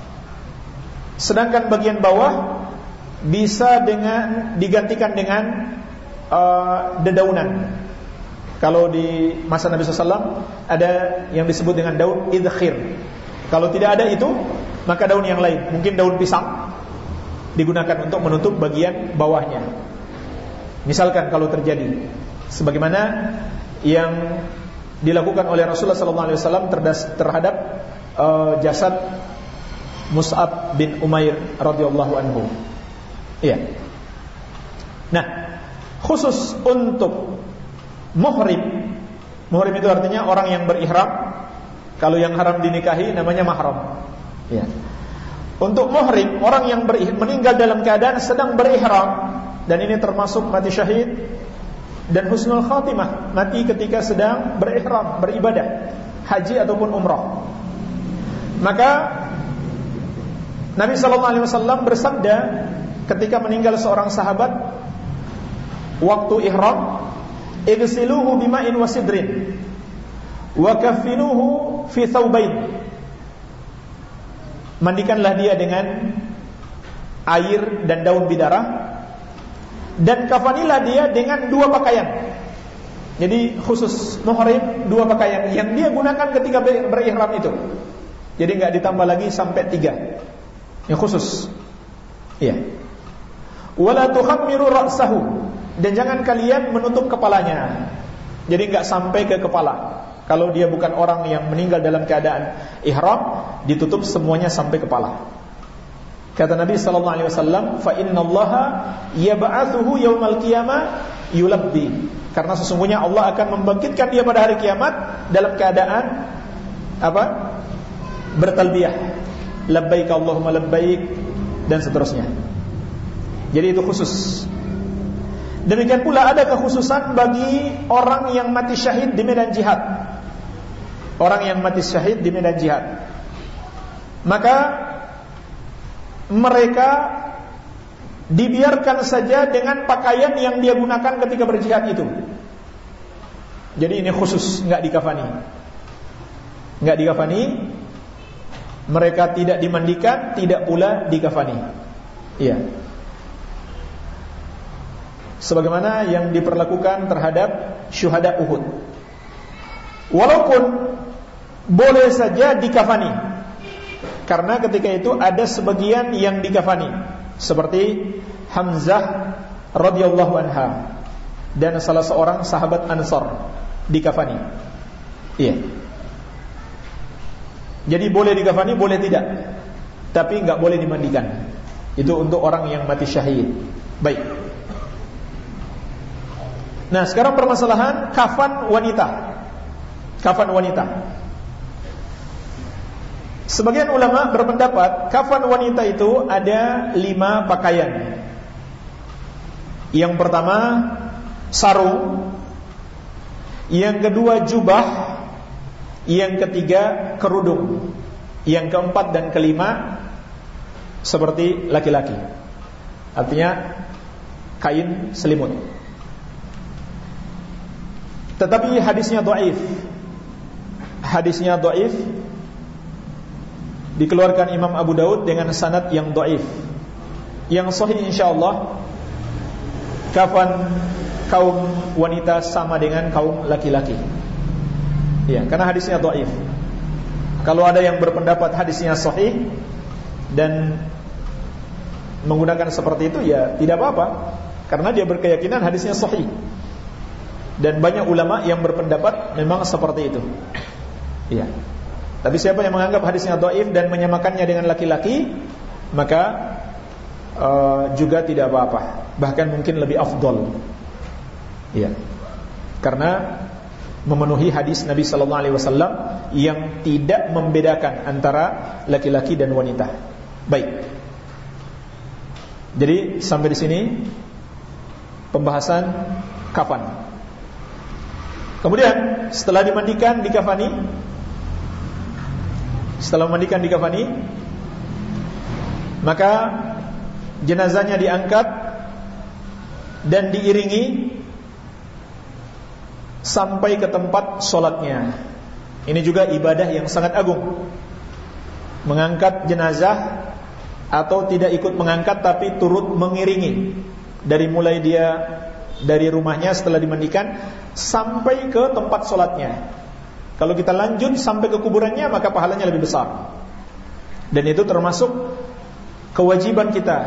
Sedangkan bagian bawah bisa dengan digantikan dengan uh, dedaunan kalau di masa Nabi SAW ada yang disebut dengan daun idkhir. Kalau tidak ada itu, maka daun yang lain, mungkin daun pisang digunakan untuk menutup bagian bawahnya. Misalkan kalau terjadi sebagaimana yang dilakukan oleh Rasulullah SAW terhadap uh, jasad Mus'ab bin Umair radhiyallahu anhu. Iya. Nah, khusus untuk muhrim. Muhrim itu artinya orang yang berihram. Kalau yang haram dinikahi namanya mahram. Ya. Untuk muhrim, orang yang meninggal dalam keadaan sedang berihram dan ini termasuk mati syahid dan husnul khatimah, mati ketika sedang berihram, beribadah, haji ataupun umrah. Maka Nabi sallallahu alaihi wasallam bersabda ketika meninggal seorang sahabat waktu ihram igsiluhu bima'in wasidrin wa kaffinuhu fi thawbain mandikanlah dia dengan air dan daun bidara dan kafanilah dia dengan dua pakaian jadi khusus muhrim dua pakaian yang dia gunakan ketika berihram itu jadi nggak ditambah lagi sampai tiga yang khusus iya wala tukhammiru ra'sahu dan jangan kalian menutup kepalanya. Jadi nggak sampai ke kepala. Kalau dia bukan orang yang meninggal dalam keadaan ihram, ditutup semuanya sampai kepala. Kata Nabi sallallahu alaihi wasallam, "Fa innallaha yab'atsuhu yaumal qiyamah yulabbi." Karena sesungguhnya Allah akan membangkitkan dia pada hari kiamat dalam keadaan apa? Bertalbiyah. Labbaik Allahumma labbaik dan seterusnya. Jadi itu khusus. Demikian pula ada kekhususan bagi orang yang mati syahid di medan jihad orang yang mati syahid di medan jihad. Maka mereka dibiarkan saja dengan pakaian yang dia gunakan ketika berjihad itu. Jadi ini khusus, nggak dikafani. Nggak dikafani. Mereka tidak dimandikan, tidak pula dikafani. Iya. Sebagaimana yang diperlakukan terhadap syuhada Uhud. Walaupun boleh saja dikafani. Karena ketika itu ada sebagian yang dikafani seperti Hamzah radhiyallahu anha dan salah seorang sahabat Ansar dikafani. Iya. Jadi boleh dikafani, boleh tidak. Tapi nggak boleh dimandikan. Itu untuk orang yang mati syahid. Baik. Nah, sekarang permasalahan kafan wanita. Kafan wanita. Sebagian ulama berpendapat kafan wanita itu ada lima pakaian. Yang pertama sarung, yang kedua jubah, yang ketiga kerudung, yang keempat dan kelima seperti laki-laki. Artinya kain selimut. Tetapi hadisnya doif. Hadisnya doif dikeluarkan Imam Abu Daud dengan sanad yang doif. Yang sahih insyaallah kafan kaum wanita sama dengan kaum laki-laki. Ya, karena hadisnya doif. Kalau ada yang berpendapat hadisnya sahih dan menggunakan seperti itu ya tidak apa-apa karena dia berkeyakinan hadisnya sahih. Dan banyak ulama yang berpendapat memang seperti itu. Iya. Tapi siapa yang menganggap hadisnya doif dan menyamakannya dengan laki-laki, maka uh, juga tidak apa-apa. Bahkan mungkin lebih afdol. Iya. Karena memenuhi hadis Nabi sallallahu alaihi wasallam yang tidak membedakan antara laki-laki dan wanita. Baik. Jadi sampai di sini pembahasan kapan. Kemudian setelah dimandikan dikafani setelah memandikan di kafani Maka Jenazahnya diangkat Dan diiringi Sampai ke tempat solatnya Ini juga ibadah yang sangat agung. Mengangkat jenazah Atau tidak ikut mengangkat Tapi turut mengiringi. Dari mulai dia Dari rumahnya setelah dimandikan Sampai ke tempat solatnya kalau kita lanjut sampai ke kuburannya maka pahalanya lebih besar. Dan itu termasuk kewajiban kita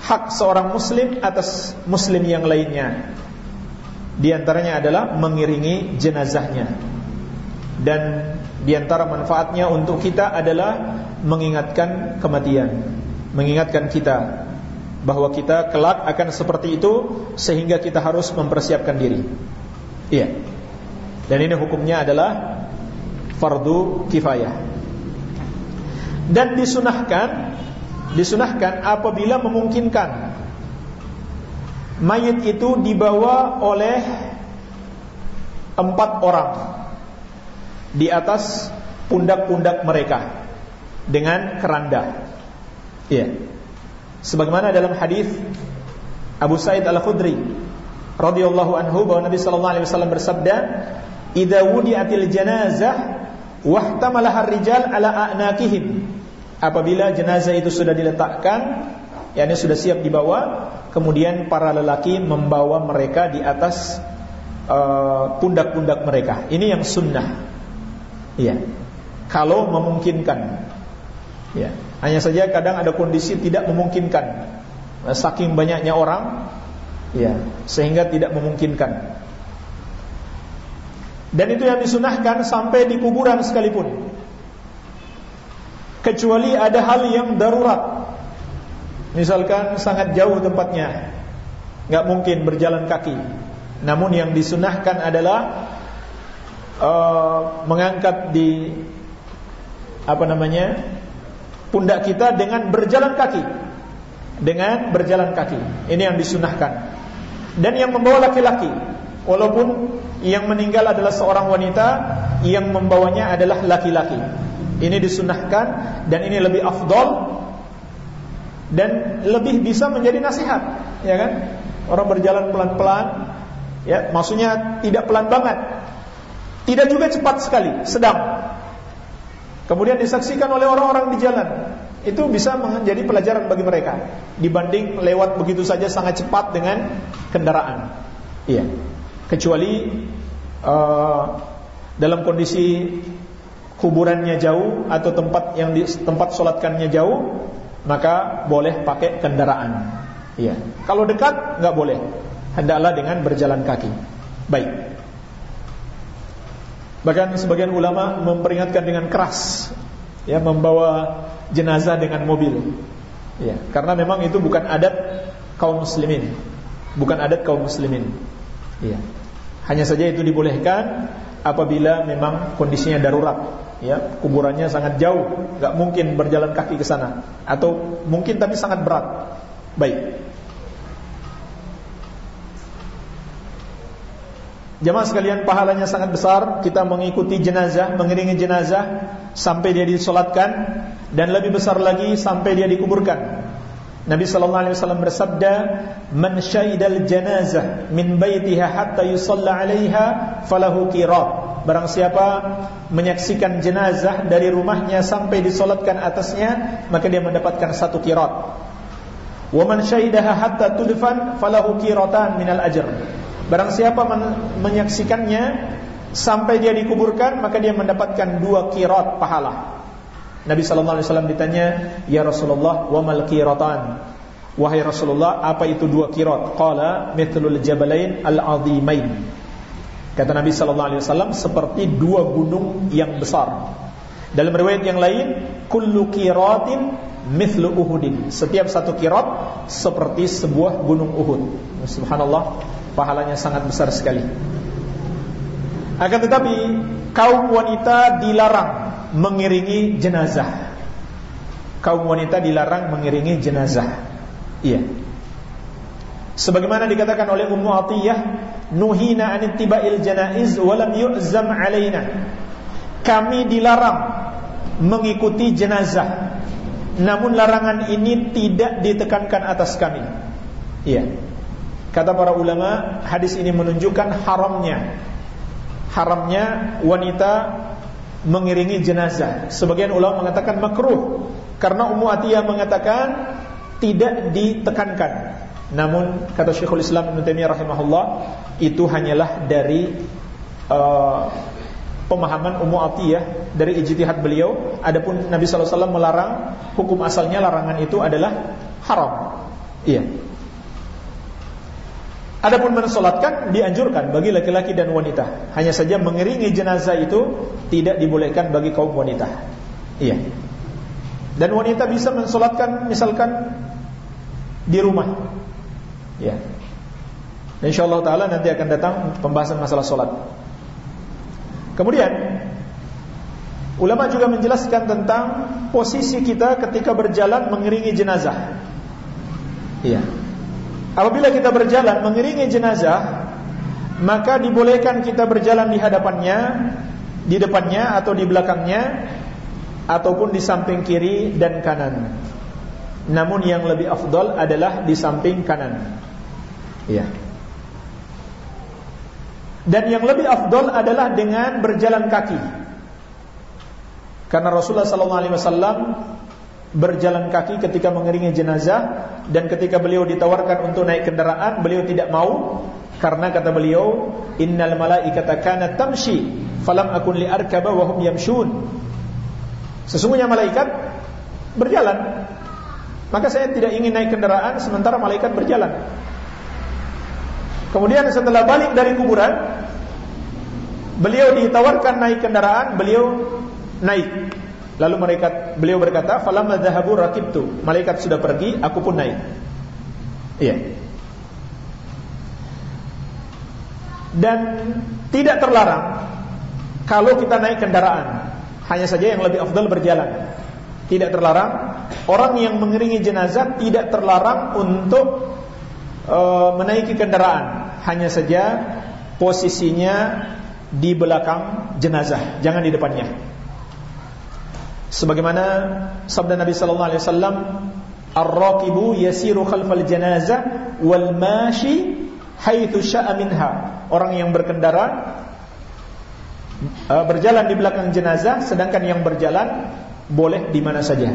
hak seorang muslim atas muslim yang lainnya. Di antaranya adalah mengiringi jenazahnya. Dan di antara manfaatnya untuk kita adalah mengingatkan kematian, mengingatkan kita bahwa kita kelak akan seperti itu sehingga kita harus mempersiapkan diri. Iya. Dan ini hukumnya adalah fardu kifayah. Dan disunahkan disunahkan apabila memungkinkan mayit itu dibawa oleh empat orang di atas pundak-pundak mereka dengan keranda. Iya. Sebagaimana dalam hadis Abu Sa'id Al-Khudri radhiyallahu anhu bahwa Nabi sallallahu alaihi wasallam bersabda, idza wudi'atil janazah wahtamalaha rijal ala a'naqihim. Apabila jenazah itu sudah diletakkan yakni sudah siap dibawa kemudian para lelaki membawa mereka di atas uh, pundak-pundak uh, mereka. Ini yang sunnah. Iya. Kalau memungkinkan. Ya hanya saja kadang ada kondisi tidak memungkinkan. Saking banyaknya orang ya sehingga tidak memungkinkan Dan itu yang disunahkan sampai di kuburan sekalipun. Kecuali ada hal yang darurat. Misalkan sangat jauh tempatnya. nggak mungkin berjalan kaki. Namun yang disunahkan adalah uh, mengangkat di apa namanya? pundak kita dengan berjalan kaki. Dengan berjalan kaki. Ini yang disunahkan. Dan yang membawa laki-laki Walaupun yang meninggal adalah seorang wanita Yang membawanya adalah laki-laki. Ini disunahkan Dan ini lebih afdol Dan lebih bisa menjadi nasihat Ya kan? Orang berjalan pelan-pelan Ya Maksudnya tidak pelan banget. Tidak juga cepat sekali Sedang. Kemudian disaksikan oleh orang-orang di jalan. Itu bisa menjadi pelajaran bagi mereka Dibanding lewat begitu saja sangat cepat dengan kendaraan. Iya kecuali uh, dalam kondisi kuburannya jauh atau tempat yang di tempat solatkannya jauh maka boleh pakai kendaraan. Iya. Kalau dekat nggak boleh. Hendaklah dengan berjalan kaki. Baik. Bahkan sebagian ulama memperingatkan dengan keras ya membawa jenazah dengan mobil. Ya, karena memang itu bukan adat kaum muslimin. Bukan adat kaum muslimin. Iya. Hanya saja itu dibolehkan apabila memang kondisinya darurat, ya kuburannya sangat jauh, nggak mungkin berjalan kaki ke sana, atau mungkin tapi sangat berat. Baik. Jemaah sekalian pahalanya sangat besar kita mengikuti jenazah, mengiringi jenazah sampai dia disolatkan dan lebih besar lagi sampai dia dikuburkan. Nabi sallallahu alaihi wasallam bersabda, "Man syahidal janazah min baitiha hatta yusalla 'alaiha falahu qirat." Barang siapa menyaksikan jenazah dari rumahnya sampai disolatkan atasnya, maka dia mendapatkan satu qirat. Wa man syahidaha hatta tudfan falahu qiratan minal ajr. Barang siapa men menyaksikannya sampai dia dikuburkan, maka dia mendapatkan dua qirat pahala. Nabi sallallahu alaihi wasallam ditanya, "Ya Rasulullah, wa mal qiratan?" Wahai Rasulullah, apa itu dua qirat? Qala mithlul jabalain al-azimain. Kata Nabi sallallahu alaihi wasallam seperti dua gunung yang besar. Dalam riwayat yang lain, kullu qiratin mithlu Uhudin. Setiap satu qirat seperti sebuah gunung Uhud. Subhanallah, pahalanya sangat besar sekali. Akan tetapi kaum wanita dilarang mengiringi jenazah. Kaum wanita dilarang mengiringi jenazah. Iya. Sebagaimana dikatakan oleh Ummu Atiyah, nuhina an ittiba'il janaiz wa lam yu'zam alaina. Kami dilarang mengikuti jenazah. Namun larangan ini tidak ditekankan atas kami. Iya. Kata para ulama, hadis ini menunjukkan haramnya haramnya wanita mengiringi jenazah. Sebagian ulama mengatakan makruh karena Ummu Atiyah mengatakan tidak ditekankan. Namun kata Syekhul Islam Ibnu Taimiyah rahimahullah itu hanyalah dari uh, pemahaman Ummu Atiyah dari ijtihad beliau. Adapun Nabi sallallahu alaihi wasallam melarang hukum asalnya larangan itu adalah haram. Iya. Adapun mensolatkan dianjurkan bagi laki-laki dan wanita. Hanya saja mengiringi jenazah itu tidak dibolehkan bagi kaum wanita. Iya. Dan wanita bisa mensolatkan misalkan di rumah. Ya. Insyaallah taala nanti akan datang pembahasan masalah solat. Kemudian ulama juga menjelaskan tentang posisi kita ketika berjalan mengiringi jenazah. Iya. Apabila kita berjalan mengiringi jenazah, maka dibolehkan kita berjalan di hadapannya, di depannya atau di belakangnya ataupun di samping kiri dan kanan. Namun yang lebih afdal adalah di samping kanan. Ya. Dan yang lebih afdal adalah dengan berjalan kaki. Karena Rasulullah sallallahu alaihi wasallam berjalan kaki ketika mengiringi jenazah dan ketika beliau ditawarkan untuk naik kendaraan beliau tidak mau karena kata beliau innal malaikata kanat tamshi falam akun li arkaba wa hum yamshun. Sesungguhnya malaikat berjalan. Maka saya tidak ingin naik kendaraan sementara malaikat berjalan. Kemudian setelah balik dari kuburan Beliau ditawarkan naik kendaraan, beliau naik. Lalu mereka beliau berkata, "Falamma dhahabu rakibtu." Malaikat sudah pergi, aku pun naik. Iya. Dan tidak terlarang kalau kita naik kendaraan, hanya saja yang lebih afdal berjalan. Tidak terlarang orang yang mengiringi jenazah tidak terlarang untuk e, menaiki kendaraan, hanya saja posisinya di belakang jenazah, jangan di depannya. Sebagaimana sabda Nabi sallallahu alaihi wasallam, "Ar-raqibu yasiru khalfal janazah wal mashi haitsu sya'a minha." Orang yang berkendara uh, berjalan di belakang jenazah sedangkan yang berjalan boleh di mana saja.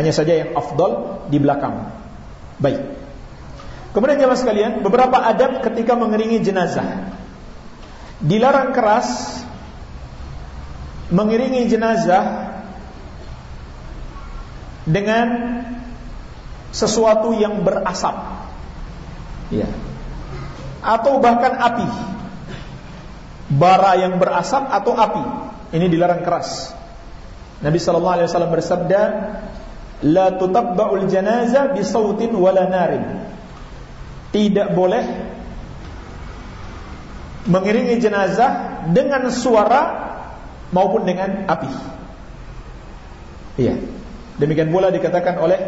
Hanya saja yang afdal di belakang. Baik. Kemudian jemaah sekalian, beberapa adab ketika mengiringi jenazah. Dilarang keras mengiringi jenazah dengan sesuatu yang berasap. Ya. Atau bahkan api. Bara yang berasap atau api. Ini dilarang keras. Nabi sallallahu alaihi wasallam bersabda, "La tutabba'ul janaza bi sautin wala narin." Tidak boleh mengiringi jenazah dengan suara maupun dengan api. Iya. Demikian pula dikatakan oleh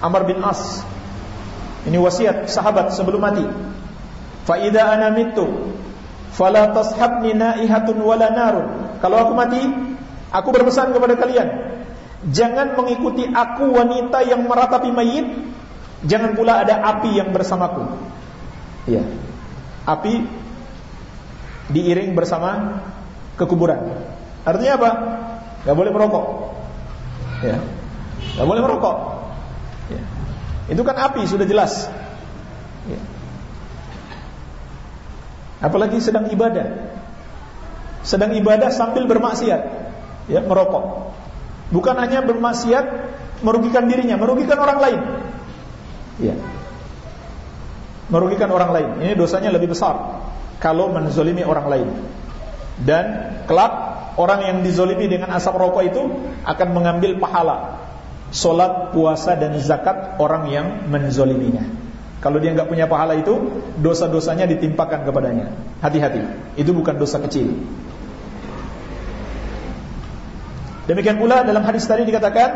Amr bin As. Ini wasiat sahabat sebelum mati. Fa idza ana mittu fala tashabni naihatun wala narun. Kalau aku mati, aku berpesan kepada kalian, jangan mengikuti aku wanita yang meratapi mayit, jangan pula ada api yang bersamaku. Iya. Api diiring bersama kekuburan. Artinya apa? Gak boleh merokok. Ya. Tidak boleh merokok. Ya. Itu kan api sudah jelas. Ya. Apalagi sedang ibadah. Sedang ibadah sambil bermaksiat, ya merokok. Bukan hanya bermaksiat merugikan dirinya, merugikan orang lain. Ya. Merugikan orang lain. Ini dosanya lebih besar kalau menzolimi orang lain. Dan kelak orang yang dizolimi dengan asap rokok itu akan mengambil pahala Solat, puasa dan zakat orang yang menzoliminya. Kalau dia nggak punya pahala itu Dosa-dosanya ditimpakan kepadanya. Hati-hati, itu bukan dosa kecil. Demikian pula dalam hadis tadi dikatakan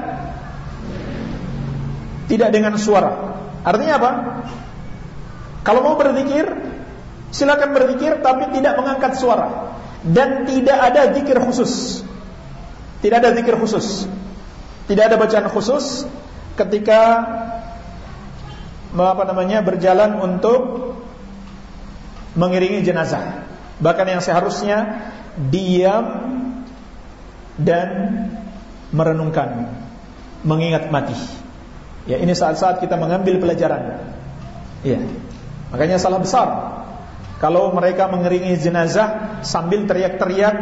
Tidak dengan suara. Artinya apa? Kalau mau berzikir Silakan berzikir tapi tidak mengangkat suara. Dan tidak ada zikir khusus. Tidak ada zikir khusus tidak ada bacaan khusus ketika apa namanya berjalan untuk mengiringi jenazah. Bahkan yang seharusnya diam dan merenungkan, mengingat mati. Ya, ini saat-saat kita mengambil pelajaran. Ya. Makanya salah besar kalau mereka mengiringi jenazah sambil teriak-teriak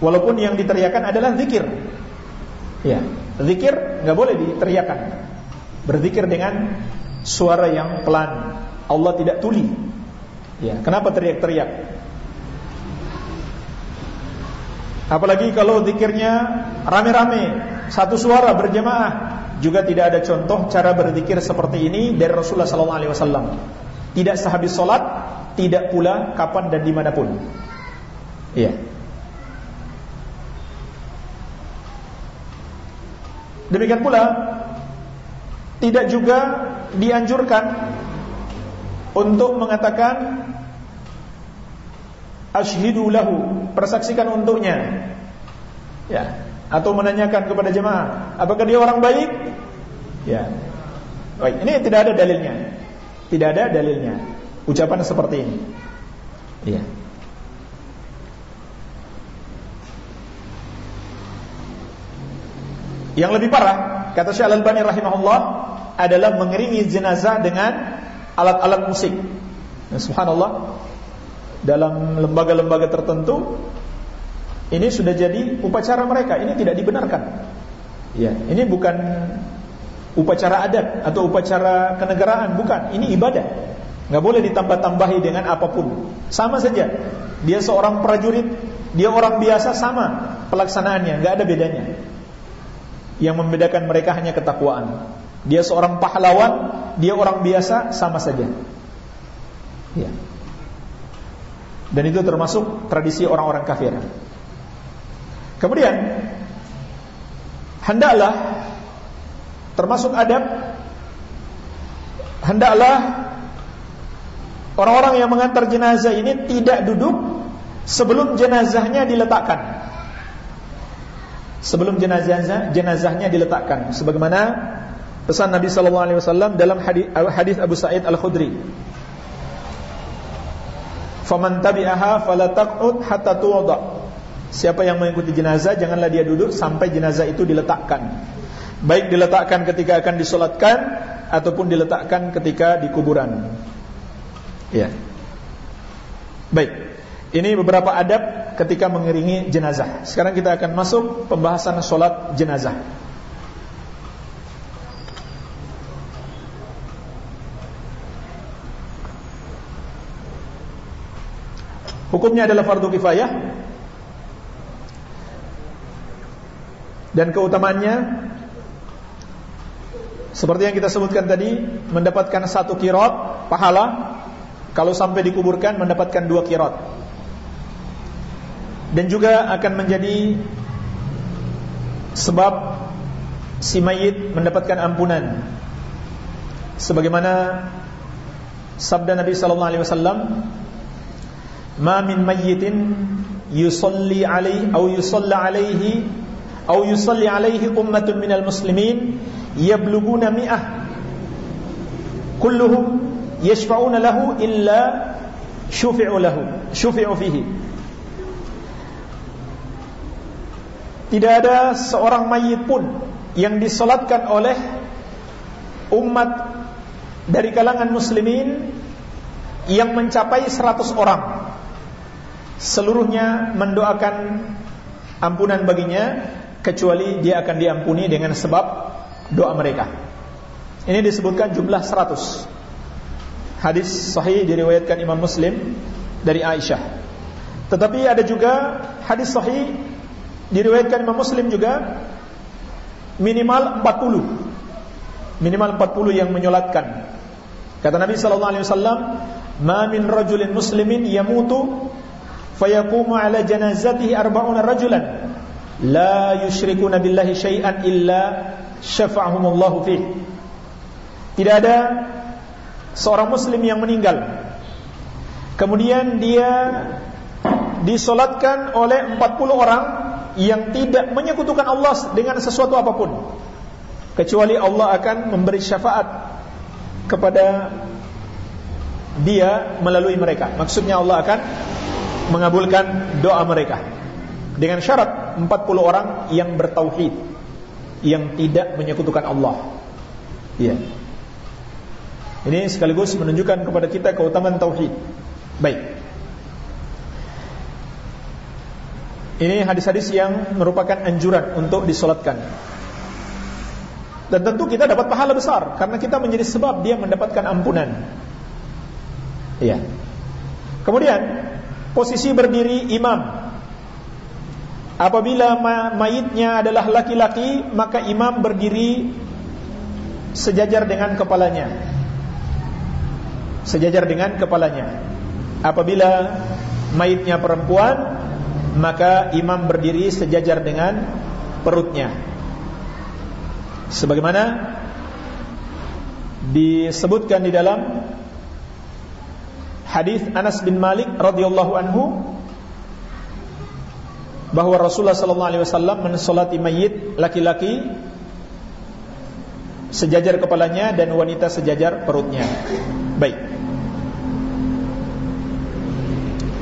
walaupun yang diteriakan adalah zikir. Ya, Zikir nggak boleh diteriakan. Berzikir dengan suara yang pelan. Allah tidak tuli. Ya, kenapa teriak-teriak? Apalagi kalau zikirnya rame-rame, satu suara berjamaah, juga tidak ada contoh cara berzikir seperti ini dari Rasulullah SAW. Tidak sehabis solat, tidak pula kapan dan di mana pun. Iya. Demikian pula tidak juga dianjurkan untuk mengatakan asyhidu lahu, persaksikan untuknya. Ya, atau menanyakan kepada jemaah, apakah dia orang baik? Ya. Baik, ini tidak ada dalilnya. Tidak ada dalilnya. Ucapan seperti ini. Iya. Yang lebih parah, kata Syekh Al-Albani rahimahullah, adalah mengiringi jenazah dengan alat-alat musik. Nah, subhanallah, dalam lembaga-lembaga tertentu ini sudah jadi upacara mereka, ini tidak dibenarkan. Ya, ini bukan upacara adat atau upacara kenegaraan, bukan, ini ibadah. Nggak boleh ditambah-tambahi dengan apa pun. Sama saja. Dia seorang prajurit dia orang biasa sama pelaksanaannya, nggak ada bedanya. Yang membedakan mereka hanya ketakwaan. Dia seorang pahlawan, dia orang biasa sama saja. Ya. Dan itu termasuk tradisi orang-orang kafir. Kemudian hendaklah termasuk adab hendaklah orang-orang yang mengantar jenazah ini tidak duduk sebelum jenazahnya diletakkan. Sebelum jenazahnya jenazahnya diletakkan sebagaimana pesan Nabi sallallahu alaihi wasallam dalam hadis, hadis Abu Sa'id Al-Khudri. Faman tabi'aha fala taq'ud hatta tuwada. Siapa yang mengikuti jenazah janganlah dia duduk sampai jenazah itu diletakkan. Baik diletakkan ketika akan disolatkan ataupun diletakkan ketika di kuburan. Ya. Baik. Ini beberapa adab ketika mengiringi jenazah. Sekarang kita akan masuk pembahasan solat jenazah. Hukumnya adalah fardu kifayah dan keutamaannya seperti yang kita sebutkan tadi mendapatkan satu kirot pahala kalau sampai dikuburkan mendapatkan dua kirot dan juga akan menjadi sebab si mayit mendapatkan ampunan. Sebagaimana sabda Nabi sallallahu alaihi wasallam ma min mayyitin yusalli alaihi atau yusalla alaihi atau yusalli alaihi ummatun minal muslimin yabluguna mi'ah. Kulluhum yashfa'una lahu illa syufi'u lahu fihi Tidak ada seorang mayit pun yang disolatkan oleh umat dari kalangan muslimin yang mencapai 100 orang. Seluruhnya mendoakan ampunan baginya kecuali dia akan diampuni dengan sebab doa mereka. Ini disebutkan jumlah 100. Hadis sahih diriwayatkan Imam Muslim dari Aisyah. Tetapi ada juga hadis sahih Diriwayatkan Imam Muslim juga minimal 40. Minimal 40 yang menyolatkan. Kata Nabi sallallahu alaihi wasallam, "Ma min rajulin muslimin yamutu fayaqumu ala janazatihi arba'una rajulan la yusyrikuna billahi syai'an illa syafa'ahumullahu fih." Tidak ada seorang muslim yang meninggal kemudian dia disolatkan oleh 40 orang yang tidak menyekutukan Allah dengan sesuatu apa pun. Kecuali Allah akan memberi syafaat kepada dia melalui mereka. Maksudnya Allah akan mengabulkan doa mereka. Dengan syarat 40 orang yang bertauhid yang tidak menyekutukan Allah. Iya. Ini sekaligus menunjukkan kepada kita keutamaan tauhid. Baik Ini hadis-hadis yang merupakan anjuran untuk disolatkan. Dan tentu kita dapat pahala besar karena kita menjadi sebab dia mendapatkan ampunan. Iya. Kemudian posisi berdiri imam. Apabila mayitnya adalah laki-laki, maka imam berdiri sejajar dengan kepalanya. Sejajar dengan kepalanya. Apabila mayitnya perempuan, maka imam berdiri sejajar dengan perutnya sebagaimana disebutkan di dalam hadis Anas bin Malik radhiyallahu anhu bahwa Rasulullah sallallahu alaihi wasallam mensolati mayit laki-laki sejajar kepalanya dan wanita sejajar perutnya. Baik.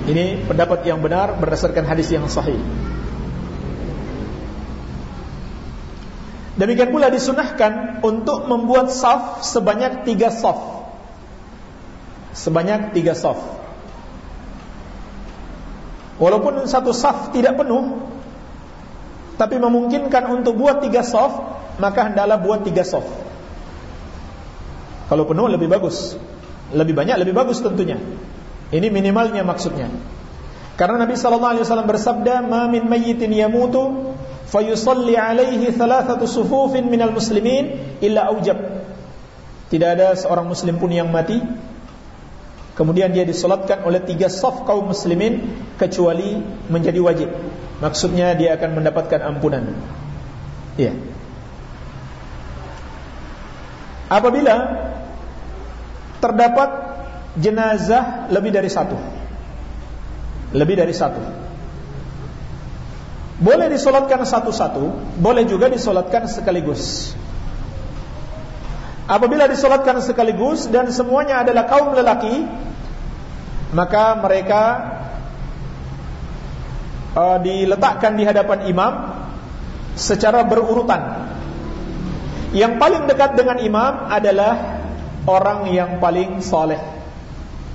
Ini pendapat yang benar berdasarkan hadis yang sahih. Demikian pula disunahkan untuk membuat saf sebanyak tiga saf. Sebanyak tiga saf. Walaupun satu saf tidak penuh, tapi memungkinkan untuk buat tiga saf, maka hendaklah buat tiga saf. Kalau penuh lebih bagus, lebih banyak lebih bagus tentunya. Ini minimalnya maksudnya. Karena Nabi sallallahu alaihi wasallam bersabda, "Ma min mayyitin yamutu fayusalli alaihi thalathatu sufufin minal muslimin illa aujab." Tidak ada seorang muslim pun yang mati kemudian dia disolatkan oleh tiga saf kaum muslimin kecuali menjadi wajib. Maksudnya dia akan mendapatkan ampunan. Iya. Apabila terdapat jenazah lebih dari satu. Lebih dari satu. Boleh disolatkan satu-satu boleh juga disolatkan sekaligus. Apabila disolatkan sekaligus dan semuanya adalah kaum lelaki maka mereka uh, diletakkan di hadapan imam secara berurutan. Yang paling dekat dengan imam adalah orang yang paling soleh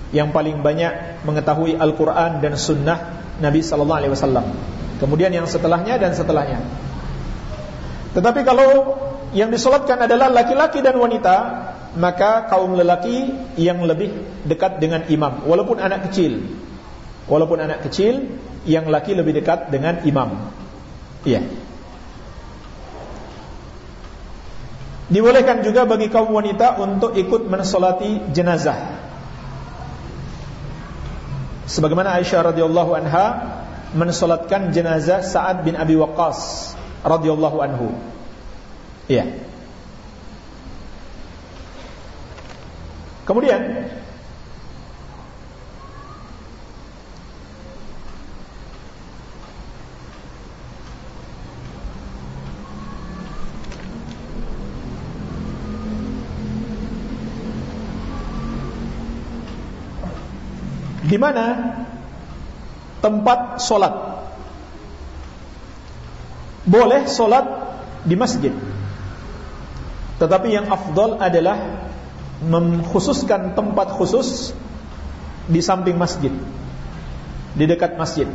yang paling banyak mengetahui Al-Quran dan Sunnah Nabi Sallallahu Alaihi Wasallam. Kemudian yang setelahnya dan setelahnya. Tetapi kalau yang disolatkan adalah laki-laki dan wanita, maka kaum lelaki yang lebih dekat dengan imam, walaupun anak kecil, walaupun anak kecil, yang laki lebih dekat dengan imam. Iya. Dibolehkan juga bagi kaum wanita untuk ikut mensolati jenazah sebagaimana Aisyah radhiyallahu anha mensolatkan jenazah Sa'ad bin Abi Waqqas radhiyallahu anhu. Iya. Kemudian di mana tempat solat. Boleh solat di masjid. Tetapi yang afdal adalah mengkhususkan tempat khusus di samping masjid. Di dekat masjid.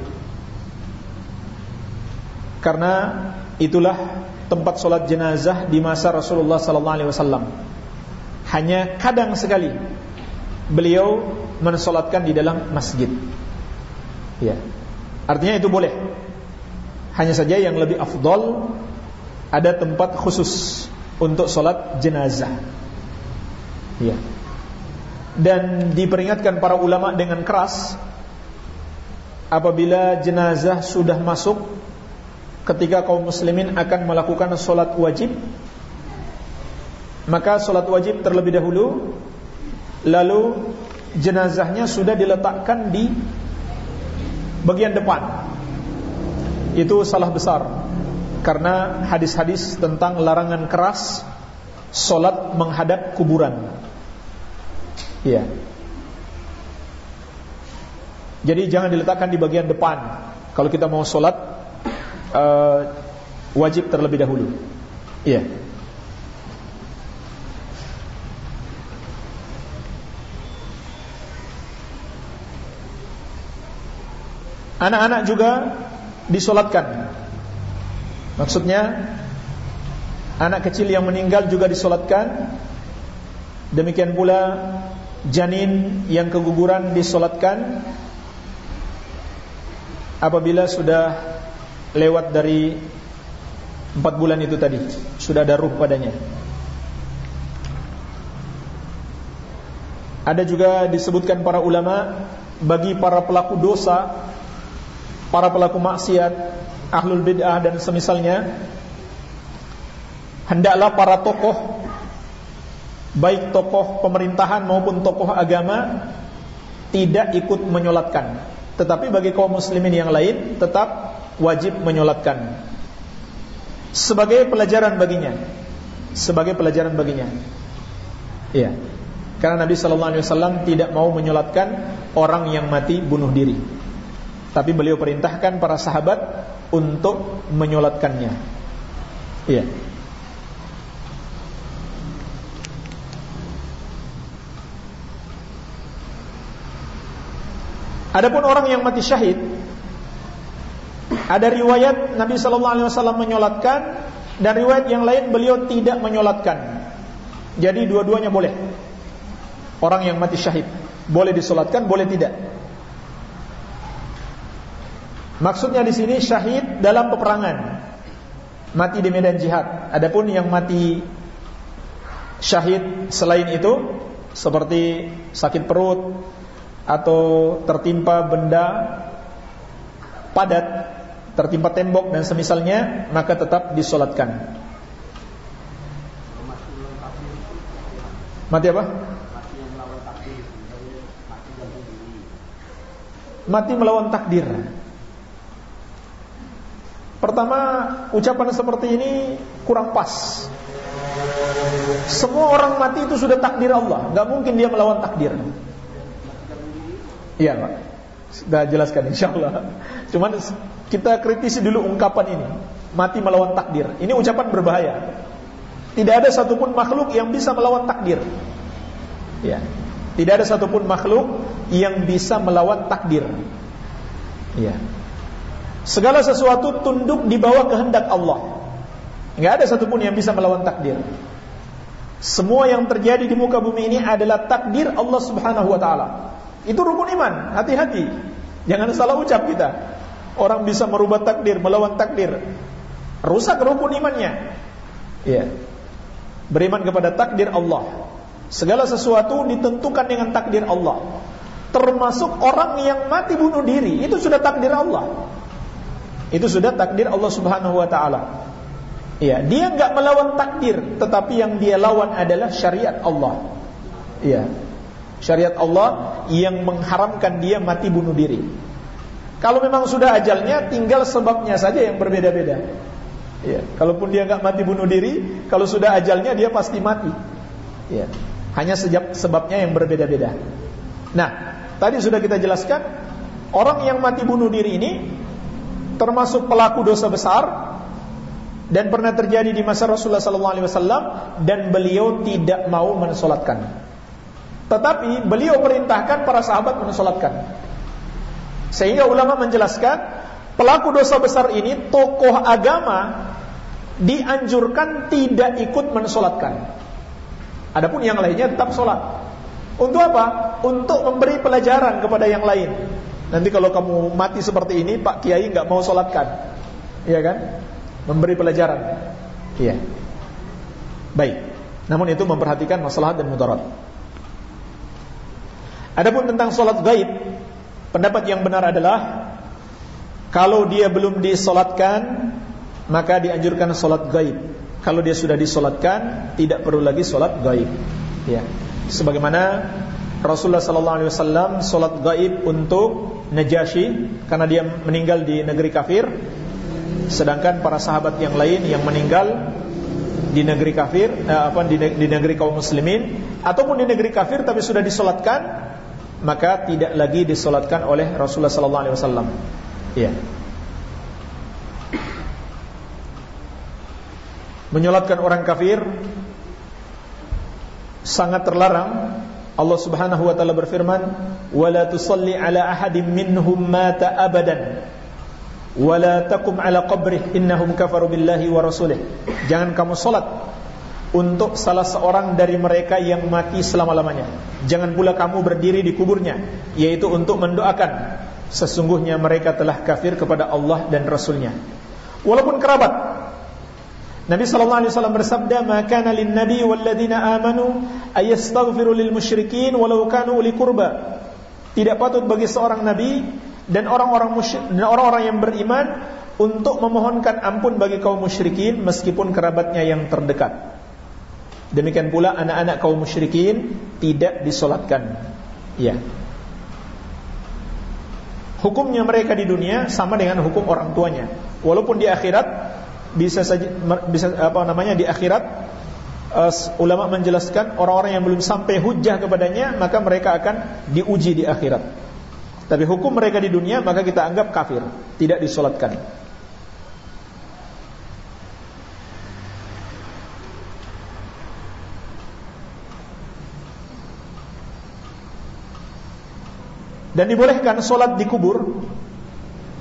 Karena itulah tempat solat jenazah di masa Rasulullah sallallahu alaihi wasallam. Hanya kadang sekali beliau mensolatkan di dalam masjid. Ya. Artinya itu boleh. Hanya saja yang lebih afdol ada tempat khusus untuk solat jenazah. Ya. Dan diperingatkan para ulama dengan keras apabila jenazah sudah masuk ketika kaum muslimin akan melakukan solat wajib maka solat wajib terlebih dahulu lalu jenazahnya sudah diletakkan di bagian depan. Itu salah besar karena hadis-hadis tentang larangan keras solat menghadap kuburan. Iya. Jadi jangan diletakkan di bagian depan. Kalau kita mau solat uh, wajib terlebih dahulu. Iya. Anak-anak juga disolatkan. Maksudnya Anak kecil yang meninggal juga disolatkan. Demikian pula Janin yang keguguran disolatkan. Apabila sudah Lewat dari Empat bulan itu tadi Sudah ada ruh padanya. Ada juga disebutkan para ulama Bagi para pelaku dosa para pelaku maksiat, ahlul bid'ah dan semisalnya hendaklah para tokoh baik tokoh pemerintahan maupun tokoh agama tidak ikut menyolatkan. Tetapi bagi kaum muslimin yang lain tetap wajib menyolatkan. Sebagai pelajaran baginya. Sebagai pelajaran baginya. Iya. Karena Nabi sallallahu alaihi wasallam tidak mau menyolatkan orang yang mati bunuh diri tapi beliau perintahkan para sahabat untuk menyolatkannya. Iya. Adapun orang yang mati syahid, ada riwayat Nabi Wasallam menyolatkan dan riwayat yang lain beliau tidak menyolatkan. Jadi dua-duanya boleh. Orang yang mati syahid boleh disolatkan, boleh tidak. Maksudnya di sini syahid dalam peperangan, mati di medan jihad. Adapun yang mati syahid selain itu seperti sakit perut atau tertimpa benda padat, tertimpa tembok dan semisalnya, maka tetap disolatkan. Mati apa? Mati melawan takdir. Pertama, ucapan seperti ini kurang pas. Semua orang mati itu sudah takdir Allah, nggak mungkin dia melawan takdir. Iya, Pak. Sudah jelaskan insya Allah. Cuman kita kritisi dulu ungkapan ini. Mati melawan takdir. Ini ucapan berbahaya. Tidak ada satupun makhluk yang bisa melawan takdir. Ya. Tidak ada satupun makhluk yang bisa melawan takdir. Ya. Segala sesuatu tunduk di bawah kehendak Allah. Enggak ada satupun yang bisa melawan takdir. Semua yang terjadi di muka bumi ini adalah takdir Allah Subhanahu wa taala. Itu rukun iman, hati-hati. Jangan salah ucap kita. Orang bisa merubah takdir, melawan takdir. Rusak rukun imannya. Ya. Beriman kepada takdir Allah. Segala sesuatu ditentukan dengan takdir Allah. Termasuk orang yang mati bunuh diri, itu sudah takdir Allah. Itu sudah takdir Allah Subhanahu wa taala. Iya, dia enggak melawan takdir, tetapi yang dia lawan adalah syariat Allah. Iya. Syariat Allah yang mengharamkan dia mati bunuh diri. Kalau memang sudah ajalnya, tinggal sebabnya saja yang berbeda-beda. Iya, kalaupun dia enggak mati bunuh diri, kalau sudah ajalnya dia pasti mati. Iya. Hanya sejak sebabnya yang berbeda-beda. Nah, tadi sudah kita jelaskan orang yang mati bunuh diri ini termasuk pelaku dosa besar dan pernah terjadi di masa Rasulullah SAW dan beliau tidak mau mensolatkan. Tetapi beliau perintahkan para sahabat mensolatkan. Sehingga ulama menjelaskan pelaku dosa besar ini tokoh agama dianjurkan tidak ikut mensolatkan. Adapun yang lainnya tetap solat. Untuk apa? Untuk memberi pelajaran kepada yang lain. Nanti kalau kamu mati seperti ini, Pak Kiai nggak mau sholatkan, iya kan? Memberi pelajaran, iya. Baik. Namun itu memperhatikan masalah dan mudarat. Adapun tentang sholat gaib, pendapat yang benar adalah kalau dia belum disolatkan, maka dianjurkan sholat gaib. Kalau dia sudah disolatkan, tidak perlu lagi sholat gaib. Ya, sebagaimana Rasulullah wasallam salat gaib untuk Najasyi karena dia meninggal di negeri kafir sedangkan para sahabat yang lain yang meninggal di negeri kafir eh, apa di, di negeri kaum muslimin ataupun di negeri kafir tapi sudah disolatkan maka tidak lagi disolatkan oleh Rasulullah sallallahu alaihi wasallam. Ya. Menyolatkan orang kafir sangat terlarang Allah Subhanahu wa taala berfirman, "Wala tusalli ala ahadin minhum mata abadan." Wala taqum ala qabrih innahum kafaru billahi wa rasulih. Jangan kamu salat untuk salah seorang dari mereka yang mati selama-lamanya. Jangan pula kamu berdiri di kuburnya, yaitu untuk mendoakan sesungguhnya mereka telah kafir kepada Allah dan Rasulnya. Walaupun kerabat, Nabi sallallahu alaihi wasallam bersabda, "Maka lin nabi wal amanu ayastaghfiru lil musyrikin walau kanu uli qurba." Tidak patut bagi seorang nabi dan orang-orang dan orang-orang yang beriman untuk memohonkan ampun bagi kaum musyrikin meskipun kerabatnya yang terdekat. Demikian pula anak-anak kaum musyrikin tidak disolatkan. Ya. Hukumnya mereka di dunia sama dengan hukum orang tuanya. Walaupun di akhirat bisa saja bisa apa namanya di akhirat uh, ulama menjelaskan orang-orang yang belum sampai hujah kepadanya maka mereka akan diuji di akhirat. Tapi hukum mereka di dunia maka kita anggap kafir, tidak disolatkan. Dan dibolehkan solat di kubur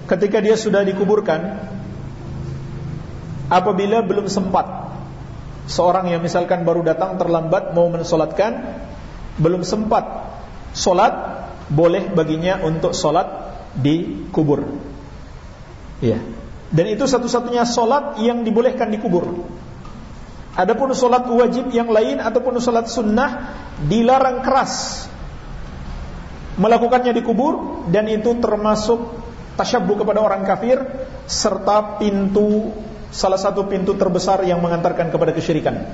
ketika dia sudah dikuburkan apabila belum sempat seorang yang misalkan baru datang terlambat mau mensolatkan belum sempat solat boleh baginya untuk solat di kubur Ya. Dan itu satu-satunya solat yang dibolehkan di kubur. Adapun solat wajib yang lain ataupun solat sunnah dilarang keras melakukannya di kubur dan itu termasuk tasyabbuh kepada orang kafir serta pintu salah satu pintu terbesar yang mengantarkan kepada kesyirikan.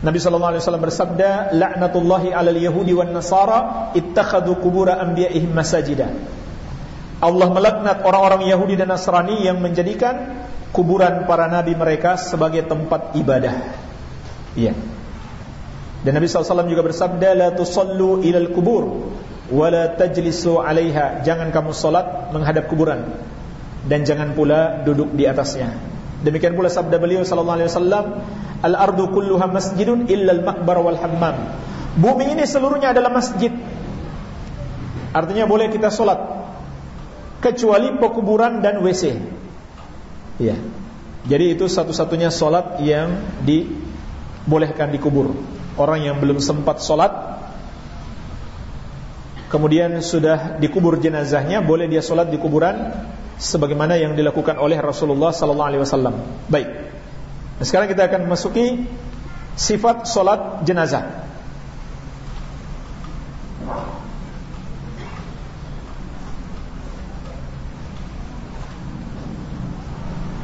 Nabi sallallahu alaihi wasallam bersabda, "La'natullahi 'alal yahudi wan nasara ittakhadhu qubur anbiya'ihim masajida." Allah melaknat orang-orang Yahudi dan Nasrani yang menjadikan kuburan para nabi mereka sebagai tempat ibadah. Iya. Dan Nabi SAW juga bersabda, La tusallu ilal kubur, wa la tajlisu alaiha. Jangan kamu salat menghadap kuburan. Dan jangan pula duduk di atasnya. Demikian pula sabda beliau sallallahu alaihi wasallam, "Al-ardu kulluha masjidun illa al-maqbar wal hammam." Bumi ini seluruhnya adalah masjid. Artinya boleh kita salat kecuali pekuburan dan WC. Ya. Jadi itu satu-satunya solat yang dibolehkan dikubur. Orang yang belum sempat solat, kemudian sudah dikubur jenazahnya, boleh dia solat di kuburan, sebagaimana yang dilakukan oleh Rasulullah Sallallahu Alaihi Wasallam. Baik. Nah, sekarang kita akan masuki sifat solat jenazah.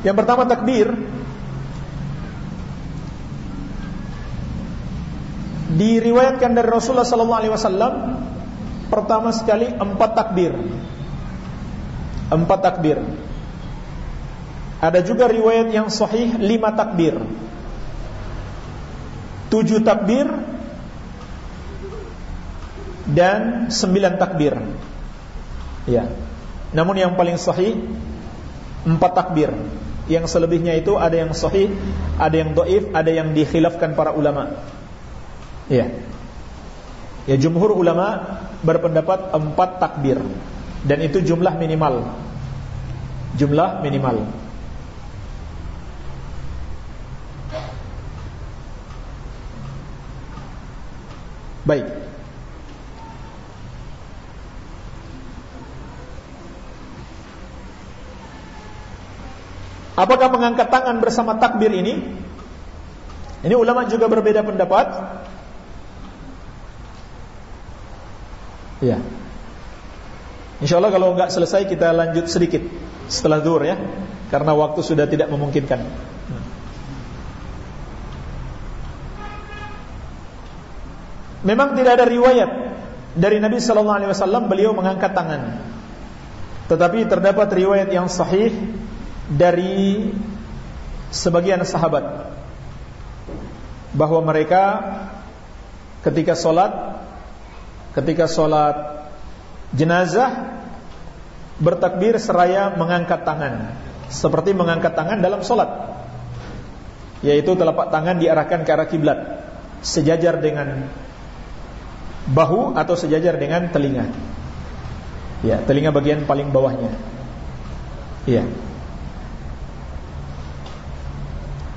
Yang pertama takbir diriwayatkan dari Rasulullah sallallahu alaihi wasallam pertama sekali empat takbir. Empat takbir. Ada juga riwayat yang sahih lima takbir. Tujuh takbir dan sembilan takbir. Ya. Namun yang paling sahih empat takbir. Yang selebihnya itu ada yang sahih, ada yang doif, ada yang dikhilafkan para ulama. Ya. Ya jumhur ulama berpendapat empat takbir dan itu jumlah minimal. Jumlah minimal. Baik. Apakah mengangkat tangan bersama takbir ini? Ini ulama juga berbeda pendapat. Ya. Insya Allah kalau enggak selesai kita lanjut sedikit setelah zuhur ya, karena waktu sudah tidak memungkinkan. Memang tidak ada riwayat dari Nabi Sallallahu Alaihi Wasallam beliau mengangkat tangan, tetapi terdapat riwayat yang sahih dari sebagian sahabat bahwa mereka ketika sholat ketika sholat jenazah bertakbir seraya mengangkat tangan. Seperti mengangkat tangan dalam sholat yaitu telapak tangan diarahkan ke arah kiblat. Sejajar dengan bahu atau sejajar dengan telinga. Ya telinga bagian paling bawahnya. Ya.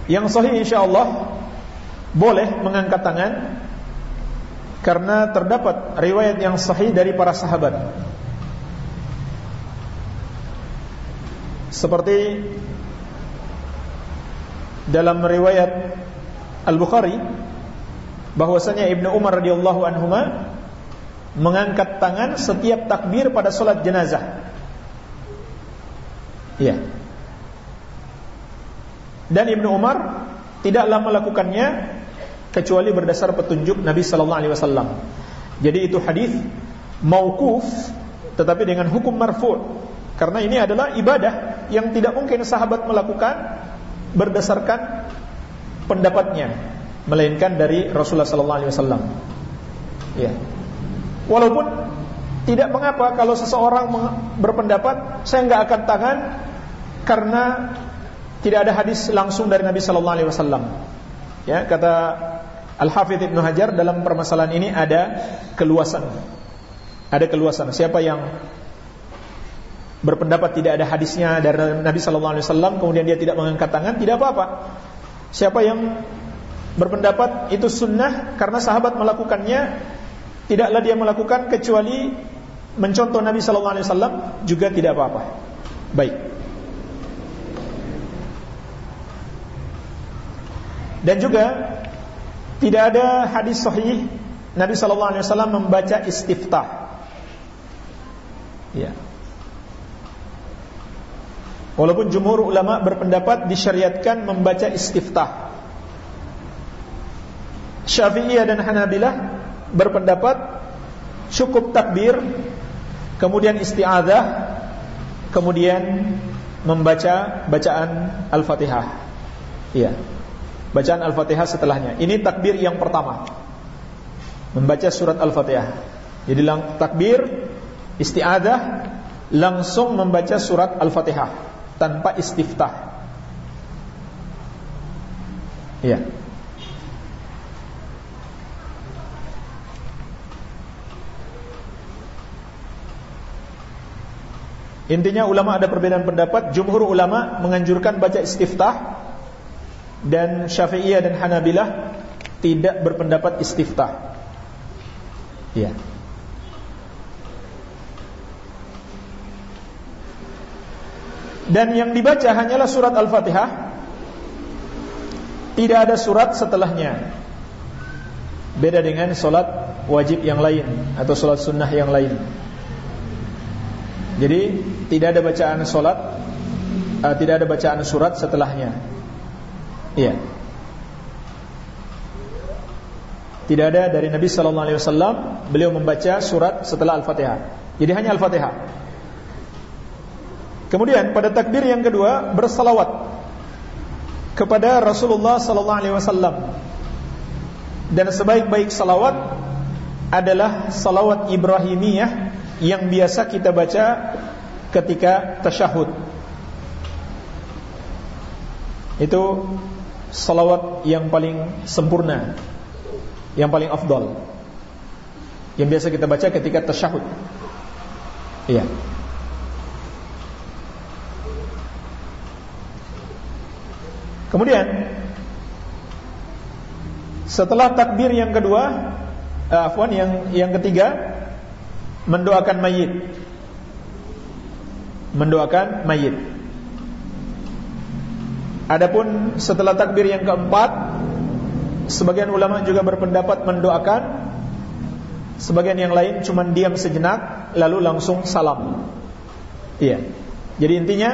Yang sahih insyaallah boleh mengangkat tangan karena terdapat riwayat yang sahih dari para sahabat. Seperti dalam riwayat Al-Bukhari bahwasanya Ibnu Umar radhiyallahu anhuma mengangkat tangan setiap takbir pada salat jenazah. Iya. Dan Ibnu Umar tidaklah melakukannya kecuali berdasar petunjuk Nabi sallallahu alaihi wasallam. Jadi itu hadis mauquf tetapi dengan hukum marfu' karena ini adalah ibadah yang tidak mungkin sahabat melakukan berdasarkan pendapatnya melainkan dari Rasulullah sallallahu alaihi wasallam. Ya. Walaupun tidak mengapa kalau seseorang berpendapat saya enggak akan tangan karena tidak ada hadis langsung dari Nabi sallallahu alaihi wasallam. Ya, kata Al-Hafidz Ibnu Hajar dalam permasalahan ini ada keluasan. Ada keluasan. Siapa yang berpendapat tidak ada hadisnya dari Nabi sallallahu alaihi wasallam kemudian dia tidak mengangkat tangan, tidak apa-apa. Siapa yang berpendapat itu sunnah karena sahabat melakukannya, tidaklah dia melakukan kecuali mencontoh Nabi sallallahu alaihi wasallam juga tidak apa-apa. Baik. Dan juga tidak ada hadis sahih Nabi sallallahu alaihi wasallam membaca istiftah. Ya. Walaupun jumhur ulama berpendapat disyariatkan membaca istiftah. Syafi'iyah dan Hanabilah berpendapat cukup takbir, kemudian isti'adzah, kemudian membaca bacaan Al-Fatihah. Iya. Bacaan Al-Fatihah setelahnya. Ini takbir yang pertama. Membaca surat Al-Fatihah. Jadi takbir isti'adzah langsung membaca surat Al-Fatihah tanpa istiftah. Iya. Intinya ulama ada perbedaan pendapat. Jumhur ulama menganjurkan baca istiftah dan Syafi'iyah dan Hanabilah tidak berpendapat istiftah. Iya. Dan yang dibaca hanyalah surat Al-Fatihah Tidak ada surat setelahnya Beda dengan solat wajib yang lain Atau solat sunnah yang lain Jadi tidak ada bacaan solat uh, Tidak ada bacaan surat setelahnya Iya Tidak ada dari Nabi Sallallahu Alaihi Wasallam beliau membaca surat setelah Al-Fatihah. Jadi hanya Al-Fatihah. Kemudian pada takbir yang kedua bersalawat kepada Rasulullah sallallahu alaihi wasallam. Dan sebaik-baik salawat adalah salawat Ibrahimiyah yang biasa kita baca ketika tasyahud. Itu salawat yang paling sempurna, yang paling afdal. Yang biasa kita baca ketika tasyahud. Iya. Kemudian setelah takbir yang kedua, uh, afwan yang yang ketiga mendoakan mayit. Mendoakan mayit. Adapun setelah takbir yang keempat, sebagian ulama juga berpendapat mendoakan, sebagian yang lain cuma diam sejenak lalu langsung salam. Iya. Jadi intinya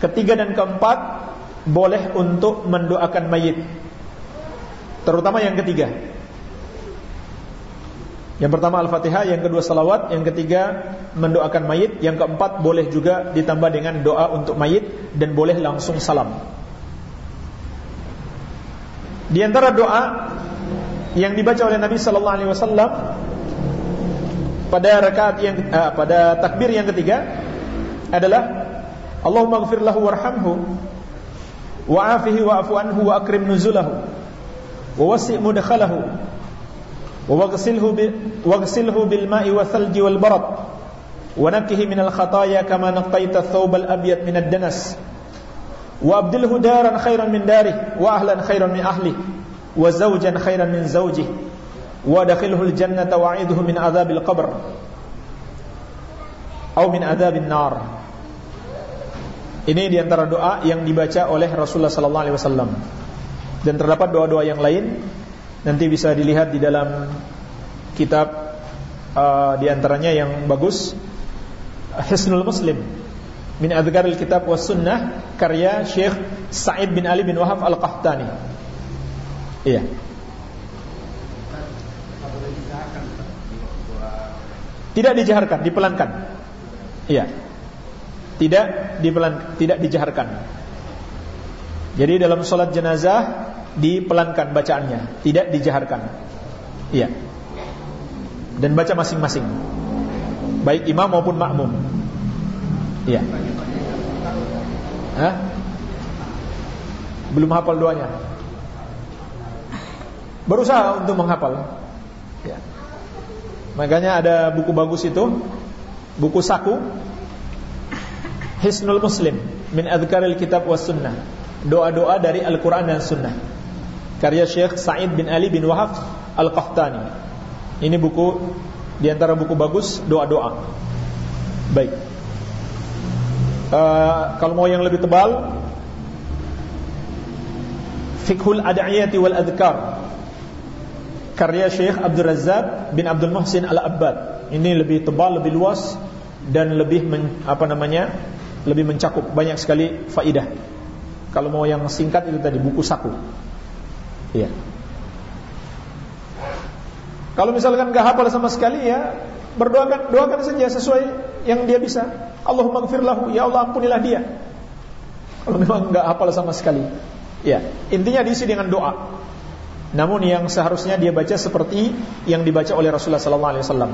ketiga dan keempat boleh untuk mendoakan mayit terutama yang ketiga yang pertama Al-Fatihah, yang kedua salawat, yang ketiga mendoakan mayit, yang keempat boleh juga ditambah dengan doa untuk mayit dan boleh langsung salam. Di antara doa yang dibaca oleh Nabi sallallahu alaihi wasallam pada rakaat yang uh, pada takbir yang ketiga adalah Allahumma ighfir lahu warhamhu wa'afihi wa'fu anhu wa akrim nuzulahu wa wasi' mudkhalahu khataaya kama naqaita thawb al abyad min ad danas wa abdilhu daran khairan min darih wa ahlan khairan min ahli wa zawjan khairan min zawjihi wa dakhilhu al jannata wa'idhu min adzabil qabr atau min adzabin nar ini di antara doa yang dibaca oleh Rasulullah Sallallahu Alaihi Wasallam. Dan terdapat doa-doa yang lain nanti bisa dilihat di dalam kitab uh, di antaranya yang bagus Hisnul Muslim min Adhkaril Kitab was Sunnah karya Syekh Sa'id bin Ali bin Wahab Al-Qahtani. Iya. Tidak dijaharkan, dipelankan. Iya tidak dipelan, tidak dijaharkan. Jadi dalam sholat jenazah dipelankan bacaannya, tidak dijaharkan. Iya. Dan baca masing-masing. Baik imam maupun makmum. Iya. Hah? Belum hafal doanya. Berusaha untuk menghafal. Ya. Makanya ada buku bagus itu, buku saku Hisnul Muslim min Adhkaril Kitab was Sunnah. Doa-doa dari Al-Qur'an dan Sunnah. Karya Syekh Sa'id bin Ali bin Wahab Al-Qahtani. Ini buku di antara buku bagus doa-doa. Baik. Uh, kalau mau yang lebih tebal Fiqhul Ad'iyati wal Adhkar karya Syekh Abdul Razak bin Abdul Muhsin Al-Abbad. Ini lebih tebal, lebih luas dan lebih men, apa namanya? lebih mencakup banyak sekali faidah. Kalau mau yang singkat itu tadi buku saku. Iya. Kalau misalkan nggak hafal sama sekali ya berdoakan doakan saja sesuai yang dia bisa. Allahumma gfirlahu, ya Allah ampunilah dia. Kalau memang nggak hafal sama sekali. Ya, intinya diisi dengan doa. Namun yang seharusnya dia baca seperti yang dibaca oleh Rasulullah sallallahu alaihi wasallam.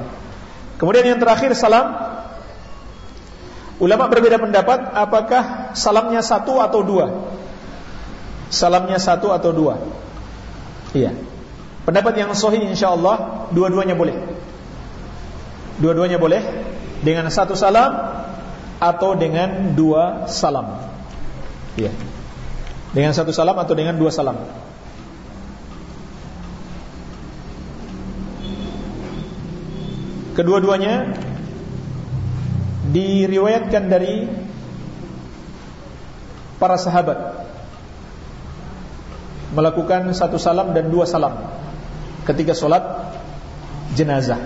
Kemudian yang terakhir salam Ulama berbeda pendapat apakah salamnya satu atau dua. Salamnya satu atau dua. Iya. Pendapat yang sahih insyaallah dua-duanya boleh. Dua-duanya boleh dengan satu salam atau dengan dua salam. Iya. Dengan satu salam atau dengan dua salam. Kedua-duanya diriwayatkan dari para sahabat melakukan satu salam dan dua salam ketika solat jenazah.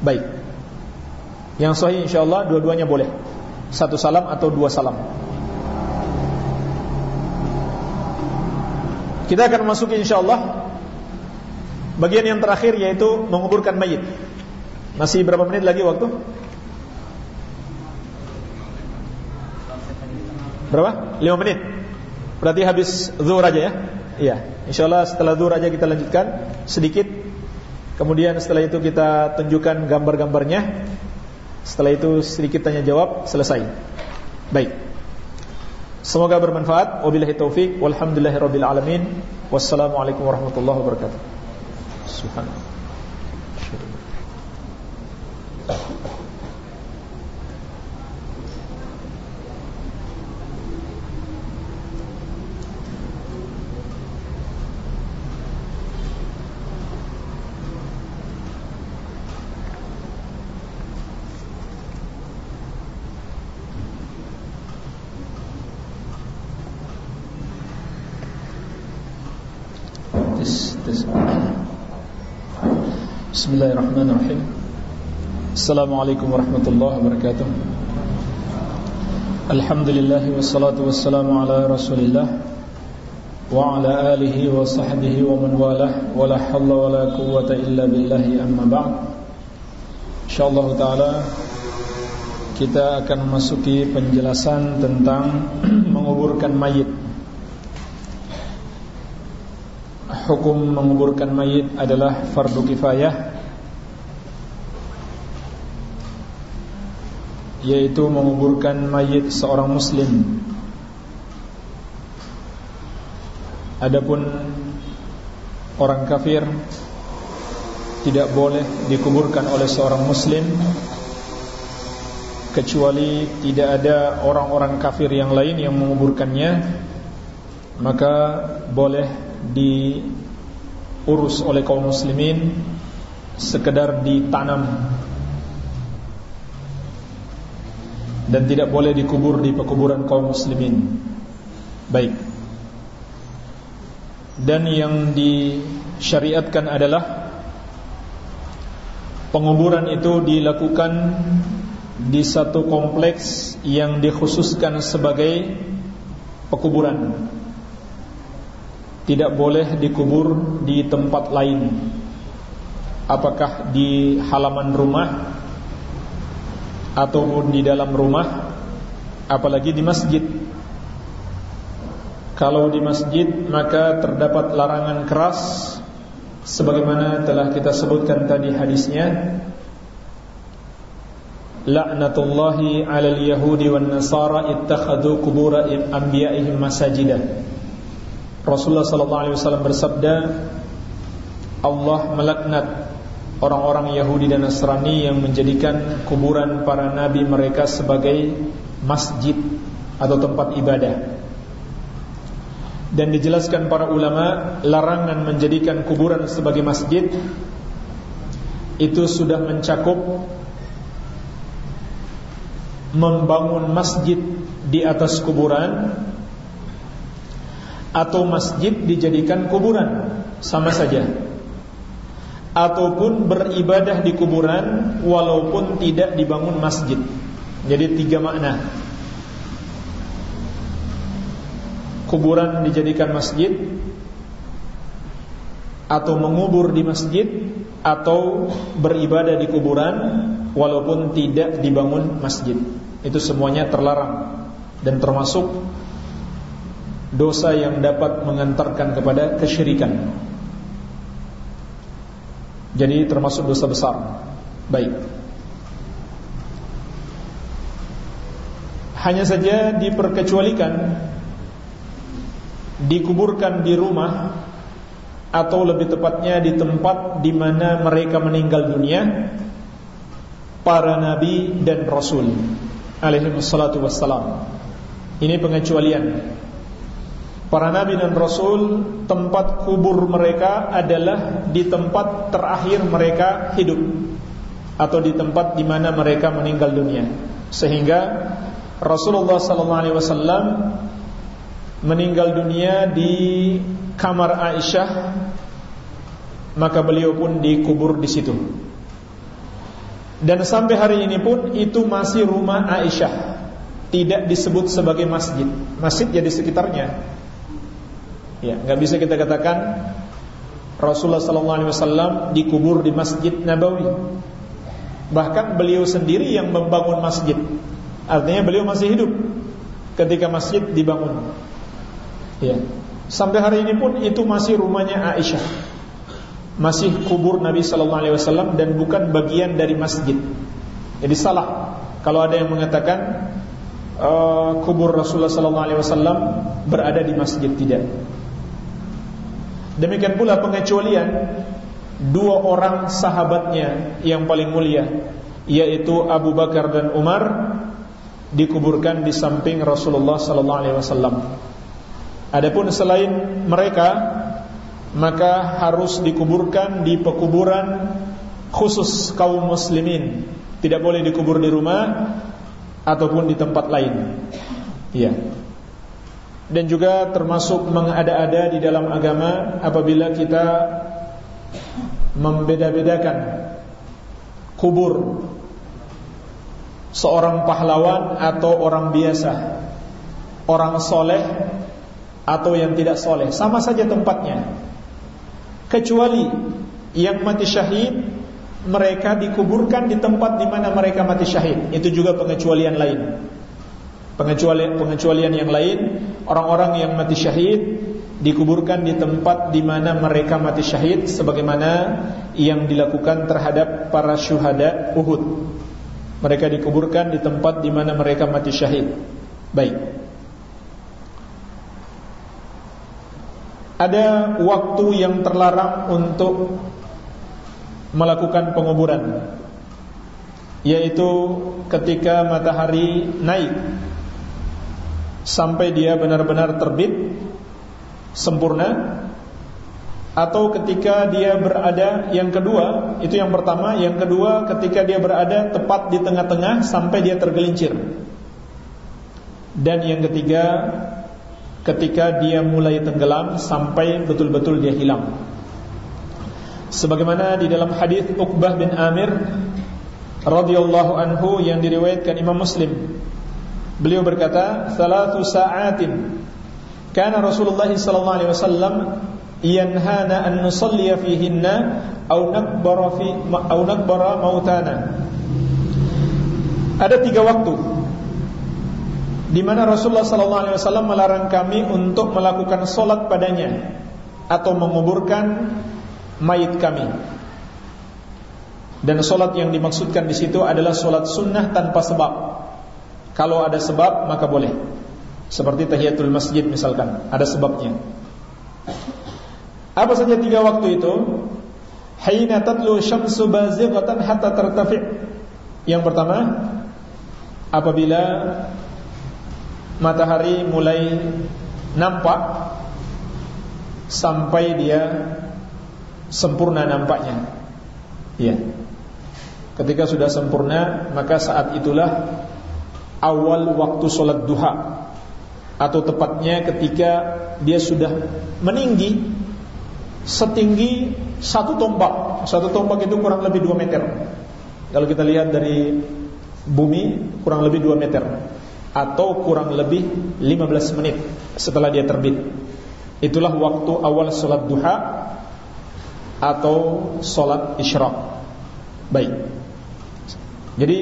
Baik. Yang sahih insyaallah dua-duanya boleh. Satu salam atau dua salam. Kita akan masuki insyaallah bagian yang terakhir yaitu menguburkan mayit. Masih berapa menit lagi waktu? Berapa? 5 menit. Berarti habis zuhur aja ya? Iya. Insyaallah setelah zuhur aja kita lanjutkan sedikit. Kemudian setelah itu kita tunjukkan gambar-gambarnya. Setelah itu sedikit tanya jawab, selesai. Baik. Semoga bermanfaat. Wabillahi taufik. Wassalamualaikum warahmatullahi wabarakatuh. Subhanallah. Assalamualaikum warahmatullahi wabarakatuh. Alhamdulillah wassalatu wassalamu ala rasulillah Wa ala alihi wa sahbihi wa man walah Wa la halla wa la quwata illa billahi amma ba'd. InsyaAllah ta'ala Kita akan memasuki penjelasan tentang Menguburkan mayit. Hukum menguburkan mayit adalah fardu kifayah yaitu menguburkan mayit seorang muslim. Adapun orang kafir tidak boleh dikuburkan oleh seorang muslim kecuali tidak ada orang-orang kafir yang lain yang menguburkannya maka boleh diurus oleh kaum muslimin sekedar ditanam dan tidak boleh dikubur di pekuburan kaum muslimin. Baik. Dan yang disyariatkan adalah penguburan itu dilakukan di satu kompleks yang dikhususkan sebagai pekuburan. Tidak boleh dikubur di tempat lain. Apakah di halaman rumah ataupun di dalam rumah apalagi di masjid. Kalau di masjid maka terdapat larangan keras sebagaimana telah kita sebutkan tadi hadisnya. La'natullahi 'alal yahudi wan nasara ittakhadhu qubur anbiya'ihim masajida. Rasulullah sallallahu alaihi wasallam bersabda Allah melaknat orang-orang Yahudi dan Nasrani yang menjadikan kuburan para nabi mereka sebagai masjid atau tempat ibadah. Dan dijelaskan para ulama larangan menjadikan kuburan sebagai masjid itu sudah mencakup membangun masjid di atas kuburan atau masjid dijadikan kuburan sama saja ataupun beribadah di kuburan walaupun tidak dibangun masjid. Jadi tiga makna. Kuburan dijadikan masjid atau mengubur di masjid atau beribadah di kuburan walaupun tidak dibangun masjid. Itu semuanya terlarang dan termasuk dosa yang dapat mengantarkan kepada kesyirikan jadi termasuk dosa besar. Baik. Hanya saja diperkecualikan dikuburkan di rumah atau lebih tepatnya di tempat di mana mereka meninggal dunia para nabi dan rasul. Alaihi wassalam. Ini pengecualian para nabi dan rasul tempat kubur mereka adalah di tempat terakhir mereka hidup. Atau di tempat di mana mereka meninggal dunia. Sehingga Rasulullah wasallam meninggal dunia di kamar Aisyah maka beliau pun dikubur di situ. Dan sampai hari ini pun itu masih rumah Aisyah. Tidak disebut sebagai masjid. Masjid ya di sekitarnya ya nggak bisa kita katakan Rasulullah sallallahu alaihi wasallam dikubur di Masjid Nabawi bahkan beliau sendiri yang membangun masjid artinya beliau masih hidup ketika masjid dibangun Ya. Sampai hari ini pun itu masih rumahnya Aisyah. Masih kubur Nabi sallallahu alaihi wasallam dan bukan bagian dari masjid. Jadi salah kalau ada yang mengatakan uh, kubur Rasulullah sallallahu alaihi wasallam berada di masjid tidak. Demikian pula pengecualian dua orang sahabatnya yang paling mulia yaitu Abu Bakar dan Umar dikuburkan di samping Rasulullah sallallahu alaihi wasallam. Adapun selain mereka maka harus dikuburkan di pekuburan khusus kaum muslimin. Tidak boleh dikubur di rumah ataupun di tempat lain. Ya. Dan juga termasuk mengada-ada di dalam agama apabila kita membeda-bedakan kubur. Seorang pahlawan atau orang biasa, orang soleh atau yang tidak soleh. Sama saja tempatnya. Kecuali yang mati syahid mereka dikuburkan di tempat di mana mereka mati syahid. Itu juga pengecualian lain pengecualian pengecualian yang lain orang-orang yang mati syahid dikuburkan di tempat di mana mereka mati syahid sebagaimana yang dilakukan terhadap para syuhada Uhud. Mereka dikuburkan di tempat di mana mereka mati syahid. Baik. Ada waktu yang terlarang untuk melakukan penguburan yaitu ketika matahari naik sampai dia benar-benar terbit sempurna atau ketika dia berada yang kedua itu yang pertama yang kedua ketika dia berada tepat di tengah-tengah sampai dia tergelincir dan yang ketiga ketika dia mulai tenggelam sampai betul-betul dia hilang. Sebagaimana di dalam hadis Uqbah bin Amir radhiyallahu anhu yang diriwayatkan Imam Muslim. Beliau berkata, "Salatu sa'atin kana Rasulullah sallallahu alaihi wasallam yanhana an nusalli fihinna aw nakbara fi aw nakbara mautana." Ada tiga waktu di mana Rasulullah sallallahu alaihi wasallam melarang kami untuk melakukan solat padanya atau menguburkan mayit kami. Dan solat yang dimaksudkan di situ adalah solat sunnah tanpa sebab. Kalau ada sebab maka boleh. Seperti tahiyatul masjid misalkan, ada sebabnya. Apa saja tiga waktu itu? Haina tatlu syamsu bazighatan hatta tartafi'. Yang pertama, apabila matahari mulai nampak sampai dia sempurna nampaknya. Ya. Ketika sudah sempurna, maka saat itulah awal waktu solat duha. atau tepatnya ketika dia sudah meninggi setinggi satu tombak. Satu tombak itu kurang lebih 2 meter. Kalau kita lihat dari bumi kurang lebih 2 meter atau kurang lebih 15 menit setelah dia terbit. Itulah waktu awal sholat duha atau sholat isyraq. Baik. Jadi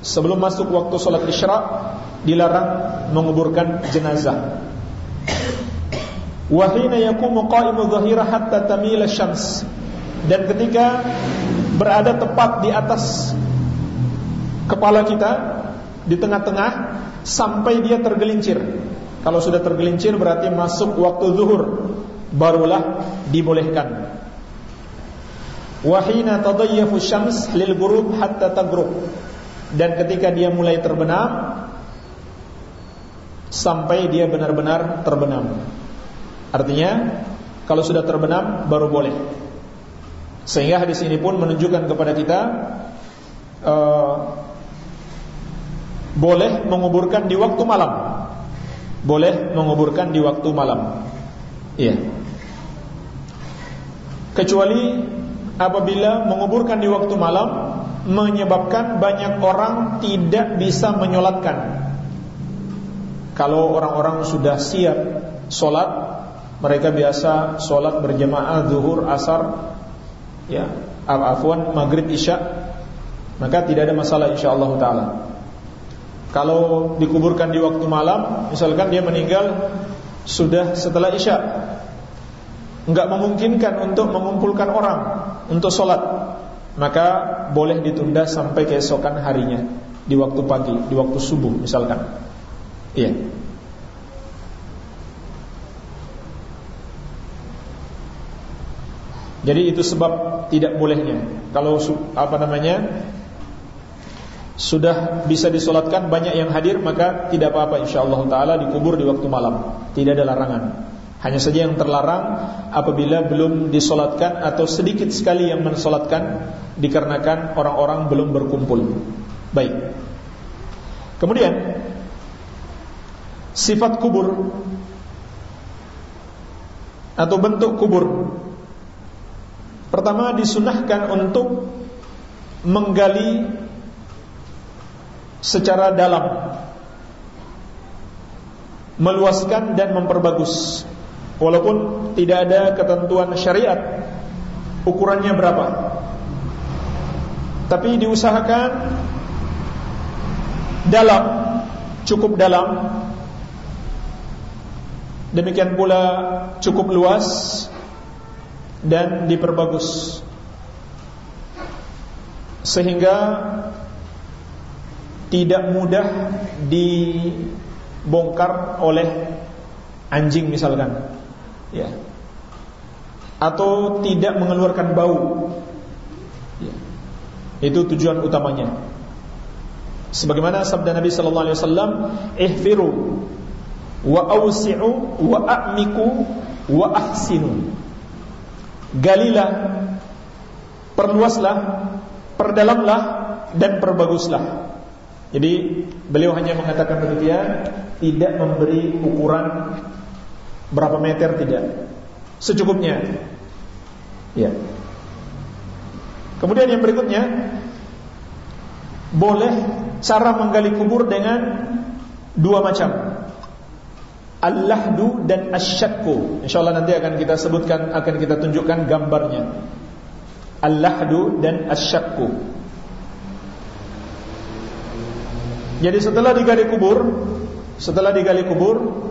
sebelum masuk waktu sholat isyraq dilarang menguburkan jenazah. Wahina yakumu qa'imu dhahira hatta tamila syams. Dan ketika berada tepat di atas kepala kita di tengah-tengah sampai dia tergelincir. Kalau sudah tergelincir berarti masuk waktu zuhur barulah dibolehkan. Wahina tadayyafu syams lil ghurub hatta taghrub. Dan ketika dia mulai terbenam sampai dia benar-benar terbenam. Artinya kalau sudah terbenam baru boleh. Sehingga hadis ini pun menunjukkan kepada kita uh, boleh menguburkan di waktu malam. Boleh menguburkan di waktu malam. Iya. Kecuali apabila menguburkan di waktu malam menyebabkan banyak orang tidak bisa menyolatkan. Kalau orang-orang sudah siap solat mereka biasa sholat berjamaah zuhur, asar, ya, afwan, maghrib, isya, maka tidak ada masalah insyaallah taala. Kalau dikuburkan di waktu malam, misalkan dia meninggal sudah setelah isya, enggak memungkinkan untuk mengumpulkan orang untuk sholat, maka boleh ditunda sampai keesokan harinya di waktu pagi, di waktu subuh misalkan. Iya. Jadi itu sebab tidak bolehnya. Kalau apa namanya sudah bisa disolatkan banyak yang hadir maka tidak apa-apa insyaallah taala dikubur di waktu malam. Tidak ada larangan. Hanya saja yang terlarang apabila belum disolatkan atau sedikit sekali yang mensolatkan dikarenakan orang-orang belum berkumpul. Baik. Kemudian sifat kubur atau bentuk kubur Pertama disunahkan untuk menggali secara dalam meluaskan dan memperbagus walaupun tidak ada ketentuan syariat ukurannya berapa? Tapi diusahakan dalam cukup dalam. Demikian pula cukup luas dan diperbagus. Sehingga tidak mudah dibongkar oleh anjing misalkan ya. Atau tidak mengeluarkan bau. Ya. itu tujuan utamanya. Sebagaimana sabda Nabi sallallahu alaihi wasallam ihfiru wa awsi'u wa a'miku wa ahsinu. Galilah Perluaslah Perdalamlah Dan perbaguslah. Jadi beliau hanya mengatakan demikian Tidak memberi ukuran Berapa meter? Tidak. Secukupnya. Ya. Kemudian yang berikutnya Boleh cara menggali kubur dengan Dua macam. Al-lahdu dan asyakku InsyaAllah nanti akan kita sebutkan Akan kita tunjukkan gambarnya. Al-lahdu dan asyakku Jadi setelah digali kubur Setelah digali kubur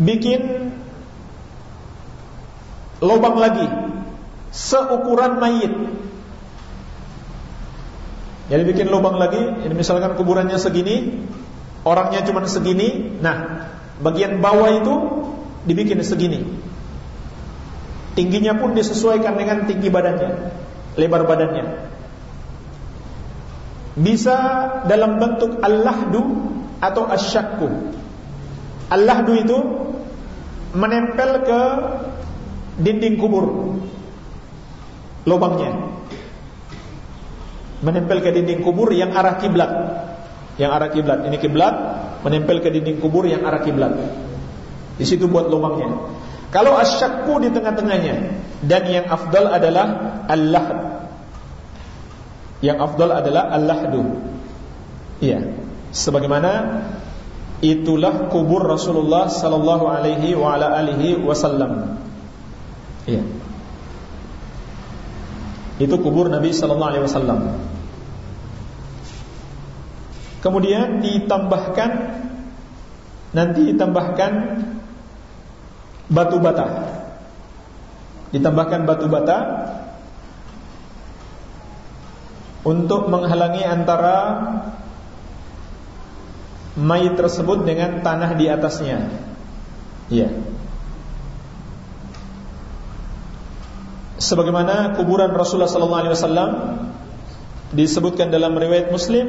Bikin Lobang lagi. Seukuran mayit. Jadi bikin lubang lagi Ini misalkan kuburannya segini Orangnya cuma segini. Nah bagian bawah itu Dibikin segini. Tingginya pun disesuaikan dengan tinggi badannya Lebar badannya. Bisa dalam bentuk al-lahdu Atau asyakku Al-lahdu itu Menempel ke Dinding kubur Lubangnya Menempel ke dinding kubur yang arah kiblat yang arah kiblat. Ini kiblat, menempel ke dinding kubur yang arah kiblat. Di situ buat lubangnya. Kalau asyakku di tengah-tengahnya dan yang afdal adalah al-lahd. Yang afdal adalah al-lahdu. Iya. Sebagaimana itulah kubur Rasulullah sallallahu alaihi wa ala alihi wasallam. Iya. Itu kubur Nabi sallallahu alaihi wasallam. Kemudian ditambahkan nanti ditambahkan batu bata. Ditambahkan batu bata untuk menghalangi antara mayit tersebut dengan tanah di atasnya. Iya. Sebagaimana kuburan Rasulullah sallallahu alaihi wasallam disebutkan dalam riwayat Muslim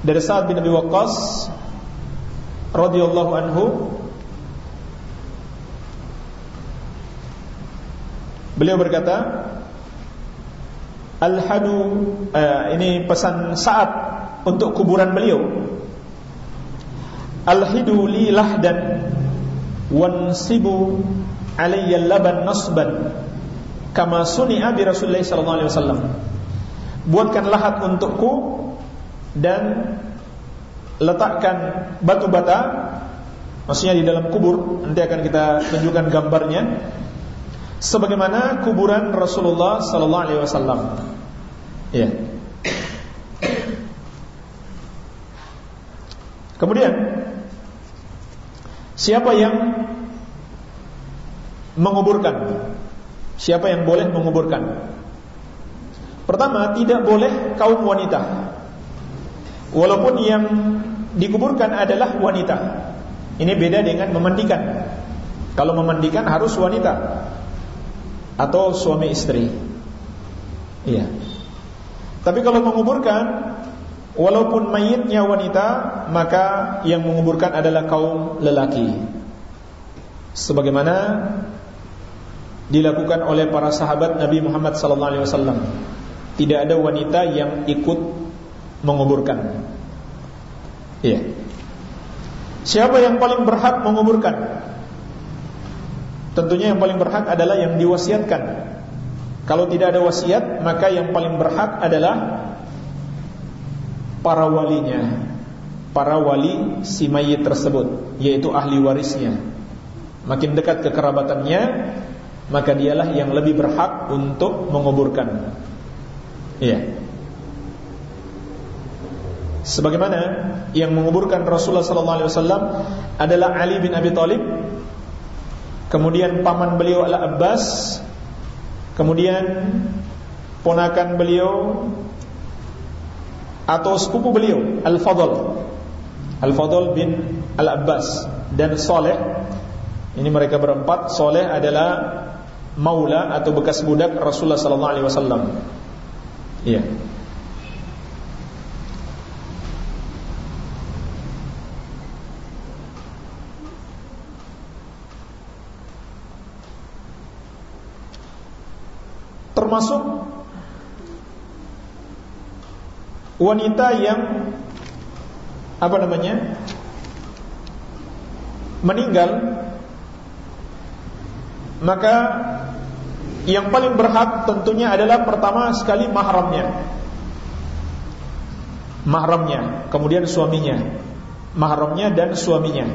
dari Sa'ad bin Abi Waqqas radhiyallahu anhu Beliau berkata Al-hadu uh, ini pesan Sa'ad untuk kuburan beliau Al-hidu li lahdan. Wansibu alayya laban nasban. Kama suni'a bi Rasulullah sallallahu alaihi wasallam. Buatkan lahat untukku dan letakkan batu bata maksudnya di dalam kubur. Nanti akan kita tunjukkan gambarnya. Sebagaimana kuburan Rasulullah sallallahu alaihi wasallam. Ya kemudian siapa yang menguburkan siapa yang boleh menguburkan pertama tidak boleh kaum wanita Walaupun yang dikuburkan adalah wanita. Ini beda dengan memandikan. Kalau memandikan harus wanita atau suami istri. Iya. Tapi kalau menguburkan walaupun mayitnya wanita, maka yang menguburkan adalah kaum lelaki. Sebagaimana dilakukan oleh para sahabat Nabi Muhammad SAW. Tidak ada wanita yang ikut menguburkan. Iya. Siapa yang paling berhak menguburkan? Tentunya yang paling berhak adalah yang diwasiatkan. Kalau tidak ada wasiat, maka yang paling berhak adalah para walinya. Para wali si mayit tersebut, yaitu ahli warisnya. Makin dekat kekerabatannya, maka dialah yang lebih berhak untuk menguburkan. Iya sebagaimana yang menguburkan Rasulullah sallallahu alaihi wasallam adalah Ali bin Abi Thalib kemudian paman beliau adalah Abbas kemudian ponakan beliau atau sepupu beliau Al-Fadl. Al-Fadl bin Al-Abbas dan Saleh. Ini mereka berempat. Saleh adalah maula atau bekas budak Rasulullah sallallahu alaihi wasallam. Iya wanita yang apa namanya meninggal maka yang paling berhak tentunya adalah pertama sekali mahramnya mahramnya kemudian suaminya mahramnya dan suaminya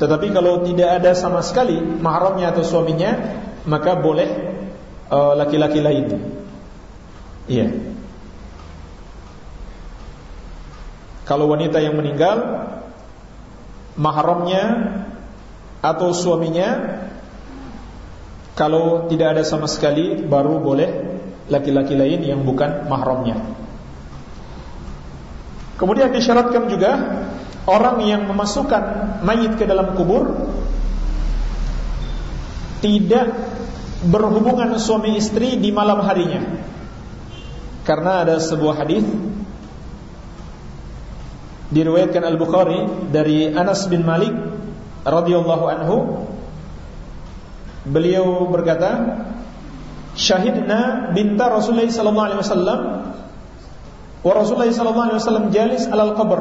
tetapi kalau tidak ada sama sekali mahramnya atau suaminya maka boleh Eh, laki-laki uh, lain. Iya. Kalau wanita yang meninggal mahramnya atau suaminya kalau tidak ada sama sekali baru boleh laki-laki lain yang bukan mahramnya. Kemudian disyaratkan juga orang yang memasukkan mayit ke dalam kubur tidak berhubungan suami istri di malam harinya. Karena ada sebuah hadis diriwayatkan Al-Bukhari dari Anas bin Malik radhiyallahu anhu. Beliau berkata syahidna binta Rasulullah sallallahu alaihi wasallam wa Rasulullah sallallahu alaihi wasallam jalis alal qabr.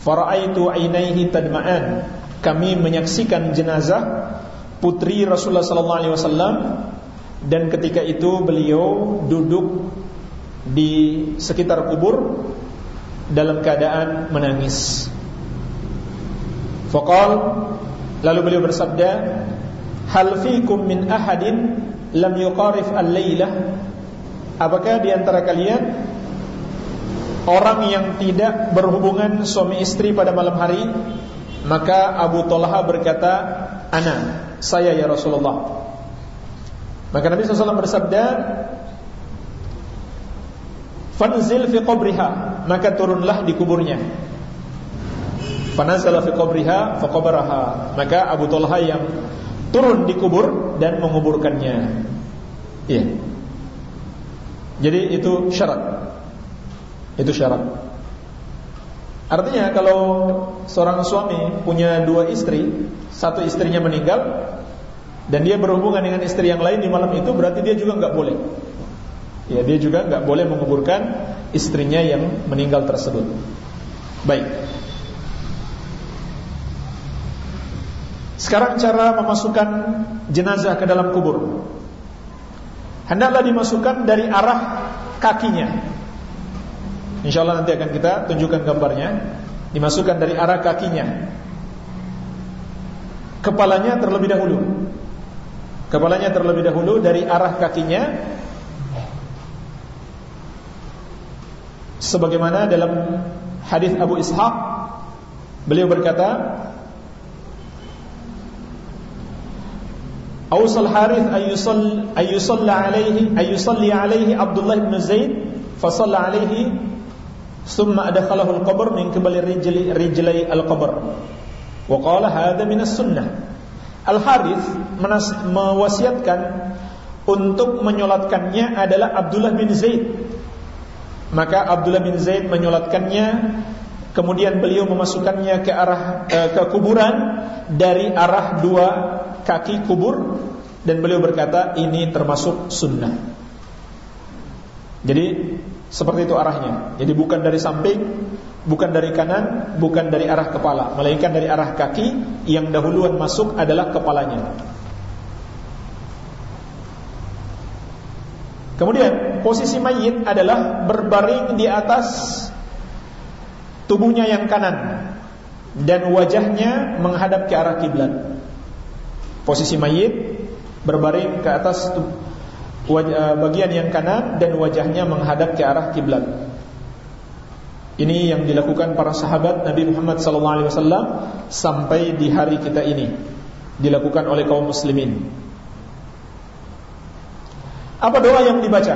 Faraitu ainaihi tadma'an. Kami menyaksikan jenazah putri Rasulullah sallallahu alaihi wasallam dan ketika itu beliau duduk di sekitar kubur dalam keadaan menangis. Faqal lalu beliau bersabda, "Hal fikum min ahadin lam yuqarif al-lailah?" Apakah di antara kalian orang yang tidak berhubungan suami istri pada malam hari maka Abu Talha berkata ana saya ya Rasulullah maka Nabi SAW bersabda fanzil fi qabriha maka turunlah di kuburnya. Fanazala fi qabriha faqabaraha. Maka Abu Talha yang turun di kubur dan menguburkannya. Iya. Jadi itu syarat. Itu syarat. Artinya kalau seorang suami punya dua istri, satu istrinya meninggal dan dia berhubungan dengan istri yang lain di malam itu berarti dia juga nggak boleh. Ya, dia juga nggak boleh menguburkan istrinya yang meninggal tersebut. Baik. Sekarang cara memasukkan jenazah ke dalam kubur. Hendaklah dimasukkan dari arah kakinya Insya Allah nanti akan kita tunjukkan gambarnya Dimasukkan dari arah kakinya Kepalanya terlebih dahulu Kepalanya terlebih dahulu dari arah kakinya Sebagaimana dalam hadis Abu Ishaq Beliau berkata Ausal Harith ayyusalla alaihi ayyusalli alaihi Abdullah bin Zaid fasalla alaihi Summa adakhalahu al-qabr min qibali rijli rijlai al-qabr. Wa qala hadha min as-sunnah. Al-Harith mewasiatkan untuk menyolatkannya adalah Abdullah bin Zaid. Maka Abdullah bin Zaid menyolatkannya kemudian beliau memasukkannya ke arah eh, ke kuburan dari arah dua kaki kubur dan beliau berkata ini termasuk sunnah. Jadi seperti itu arahnya. Jadi bukan dari samping, bukan dari kanan, bukan dari arah kepala, melainkan dari arah kaki yang dahuluan masuk adalah kepalanya. Kemudian posisi mayit adalah berbaring di atas tubuhnya yang kanan dan wajahnya menghadap ke arah kiblat. Posisi mayit berbaring ke atas Eh, bagian yang kanan dan wajahnya menghadap ke arah kiblat. Ini yang dilakukan para sahabat Nabi Muhammad SAW sampai di hari kita ini dilakukan oleh kaum muslimin. Apa doa yang dibaca?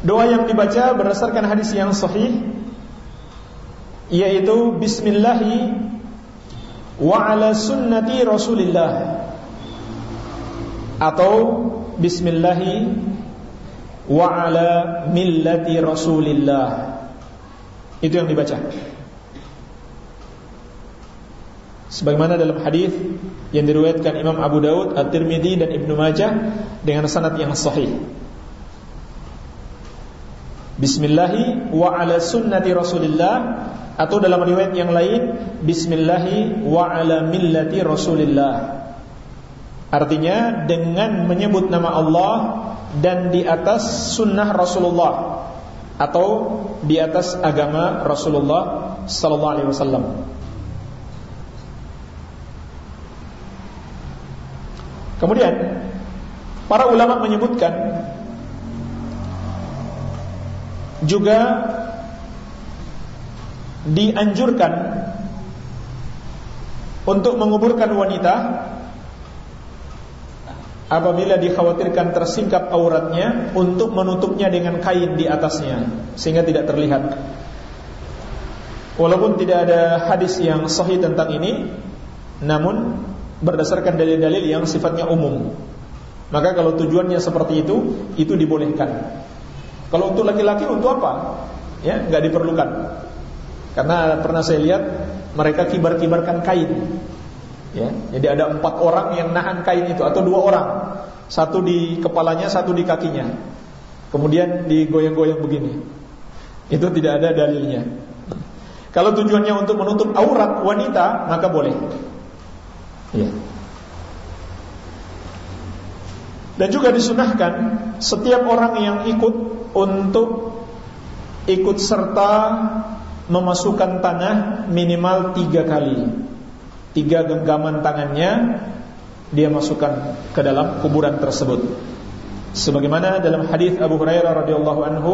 Doa yang dibaca berdasarkan hadis yang sahih yaitu bismillahi wa ala sunnati Rasulillah atau Bismillahi wa ala millati Rasulillah. Itu yang dibaca. Sebagaimana dalam hadis yang diriwayatkan Imam Abu Daud, At-Tirmidzi dan Ibnu Majah dengan sanad yang sahih. Bismillahi wa ala sunnati Rasulillah atau dalam riwayat yang lain Bismillahi wa ala millati Rasulillah Artinya dengan menyebut nama Allah dan di atas sunnah Rasulullah atau di atas agama Rasulullah sallallahu alaihi wasallam. Kemudian para ulama menyebutkan juga dianjurkan untuk menguburkan wanita apabila dikhawatirkan tersingkap auratnya untuk menutupnya dengan kain di atasnya sehingga tidak terlihat. Walaupun tidak ada hadis yang sahih tentang ini, namun berdasarkan dalil-dalil yang sifatnya umum. Maka kalau tujuannya seperti itu, itu dibolehkan. Kalau untuk laki-laki untuk apa? Ya, nggak diperlukan. Karena pernah saya lihat mereka kibar-kibarkan kain Ya, jadi ada empat orang yang nahan kain itu atau dua orang, satu di kepalanya, satu di kakinya. Kemudian digoyang-goyang begini. Itu tidak ada dalilnya. Kalau tujuannya untuk menutup aurat wanita, maka boleh. Ya. Dan juga disunahkan setiap orang yang ikut untuk ikut serta memasukkan tanah minimal tiga kali, tiga genggaman tangannya dia masukkan ke dalam kuburan tersebut. Sebagaimana dalam hadis Abu Hurairah radhiyallahu anhu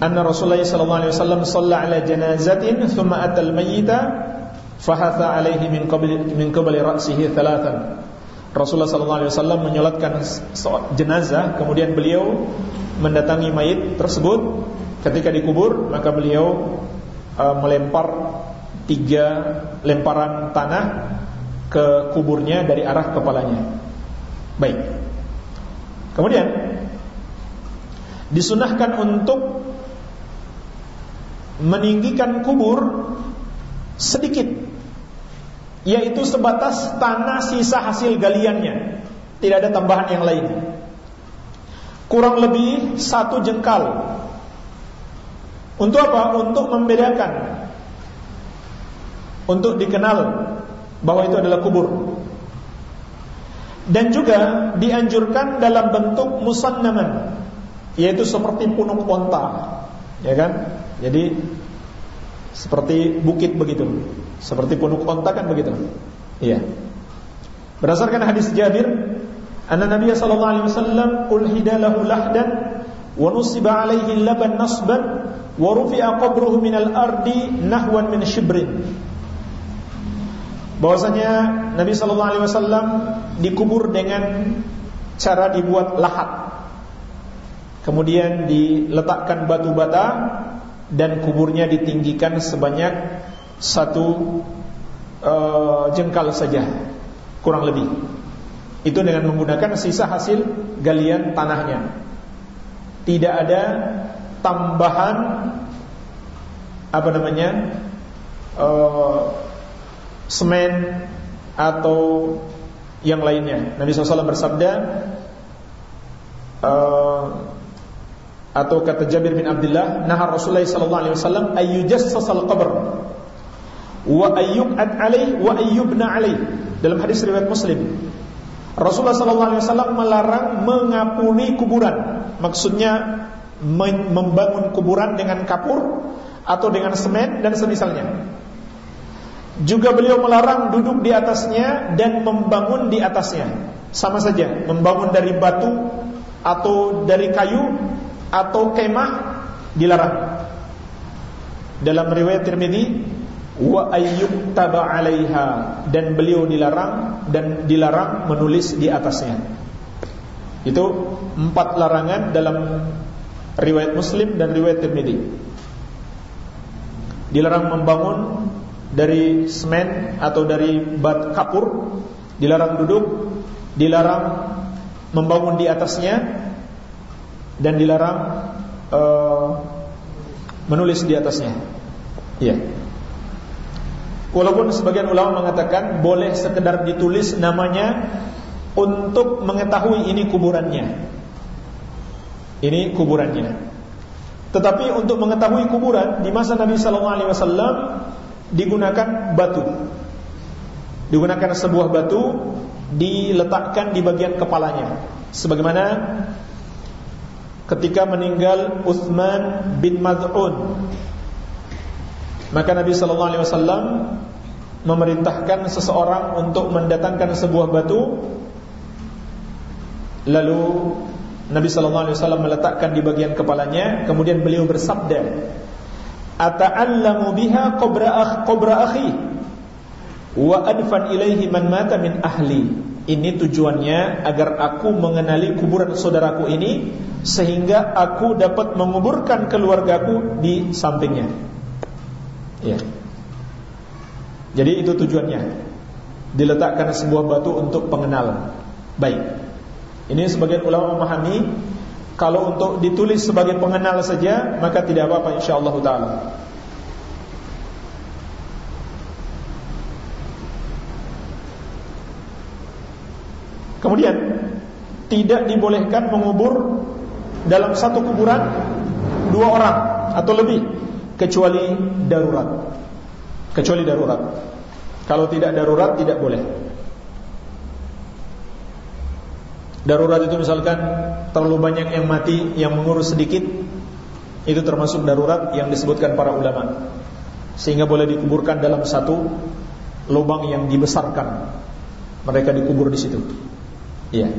anna Rasulullah sallallahu alaihi wasallam shalla ala janazatin thumma ata al-mayyita fahatha alaihi min qabli min qabli ra'sihi thalathan Rasulullah sallallahu alaihi wasallam menyolatkan jenazah kemudian beliau mendatangi mayit tersebut ketika dikubur maka beliau uh, melempar tiga lemparan tanah ke kuburnya dari arah kepalanya. Baik. Kemudian disunahkan untuk meninggikan kubur sedikit yaitu sebatas tanah sisa hasil galiannya. Tidak ada tambahan yang lain. Kurang lebih satu jengkal. Untuk apa? untuk membedakan. Untuk dikenal bahwa itu adalah kubur. Dan juga dianjurkan dalam bentuk musannaman yaitu seperti punuk onta ya kan jadi seperti bukit begitu, seperti punuk onta kan begitu. Iya. Berdasarkan hadis Jabir, anna Nabi sallallahu alaihi wasallam ulhida lahu lahdan wa nusiba alaihi laban nasban wa rufi'a qabruhu minal ardi nahwan min shibrin. Bahwasanya Nabi sallallahu alaihi wasallam dikubur dengan cara dibuat lahat. Kemudian diletakkan batu bata dan kuburnya ditinggikan sebanyak satu uh, jengkal saja kurang lebih. Itu dengan menggunakan sisa hasil galian tanahnya. Tidak ada tambahan apa namanya uh, semen atau yang lainnya. Nabi SAW bersabda uh, atau kata Jabir bin Abdullah nahar Rasulullah sallallahu alaihi wasallam ayyujassasal qabr wa ayyub'ad alaih wa ayyubna alaih dalam hadis riwayat Muslim Rasulullah sallallahu alaihi wasallam melarang mengapuni kuburan. Maksudnya membangun kuburan dengan kapur atau dengan semen dan semisalnya. Juga beliau melarang duduk di atasnya dan membangun di atasnya. Sama saja membangun dari batu atau dari kayu atau kemah dilarang. Dalam riwayat Tirmizi wa ayyub taba 'alaiha dan beliau dilarang dan dilarang menulis di atasnya. Itu empat larangan dalam riwayat Muslim dan riwayat Tirmizi. Dilarang membangun dari semen atau dari bat kapur, dilarang duduk, dilarang membangun di atasnya dan dilarang uh, menulis di atasnya. Iya. Walaupun sebagian ulama mengatakan boleh sekedar ditulis namanya untuk mengetahui ini kuburannya. Ini kuburannya. Tetapi untuk mengetahui kuburan di masa Nabi sallallahu alaihi wasallam digunakan batu. Digunakan sebuah batu diletakkan di bagian kepalanya. Sebagaimana ketika meninggal Uthman bin Mad'un. Maka Nabi sallallahu alaihi wasallam memerintahkan seseorang untuk mendatangkan sebuah batu. Lalu Nabi sallallahu alaihi wasallam meletakkan di bagian kepalanya kemudian beliau bersabda ata'allamu biha qabra akh qabra akhi wa adfan ilaihi man mata min ahli ini tujuannya agar aku mengenali kuburan saudaraku ini sehingga aku dapat menguburkan keluargaku di sampingnya. Ya. Jadi itu tujuannya. Diletakkan sebuah batu untuk pengenal. Baik. Ini sebagian ulama memahami kalau untuk ditulis sebagai pengenal saja maka tidak apa-apa insyaallah taala. Kemudian tidak dibolehkan mengubur dalam satu kuburan dua orang atau lebih kecuali darurat. Kecuali darurat. Kalau tidak darurat tidak boleh. Darurat itu misalkan terlalu banyak yang mati, yang mengurus sedikit, itu termasuk darurat yang disebutkan para ulama. Sehingga boleh dikuburkan dalam satu lubang yang dibesarkan. Mereka dikubur di situ. Iya.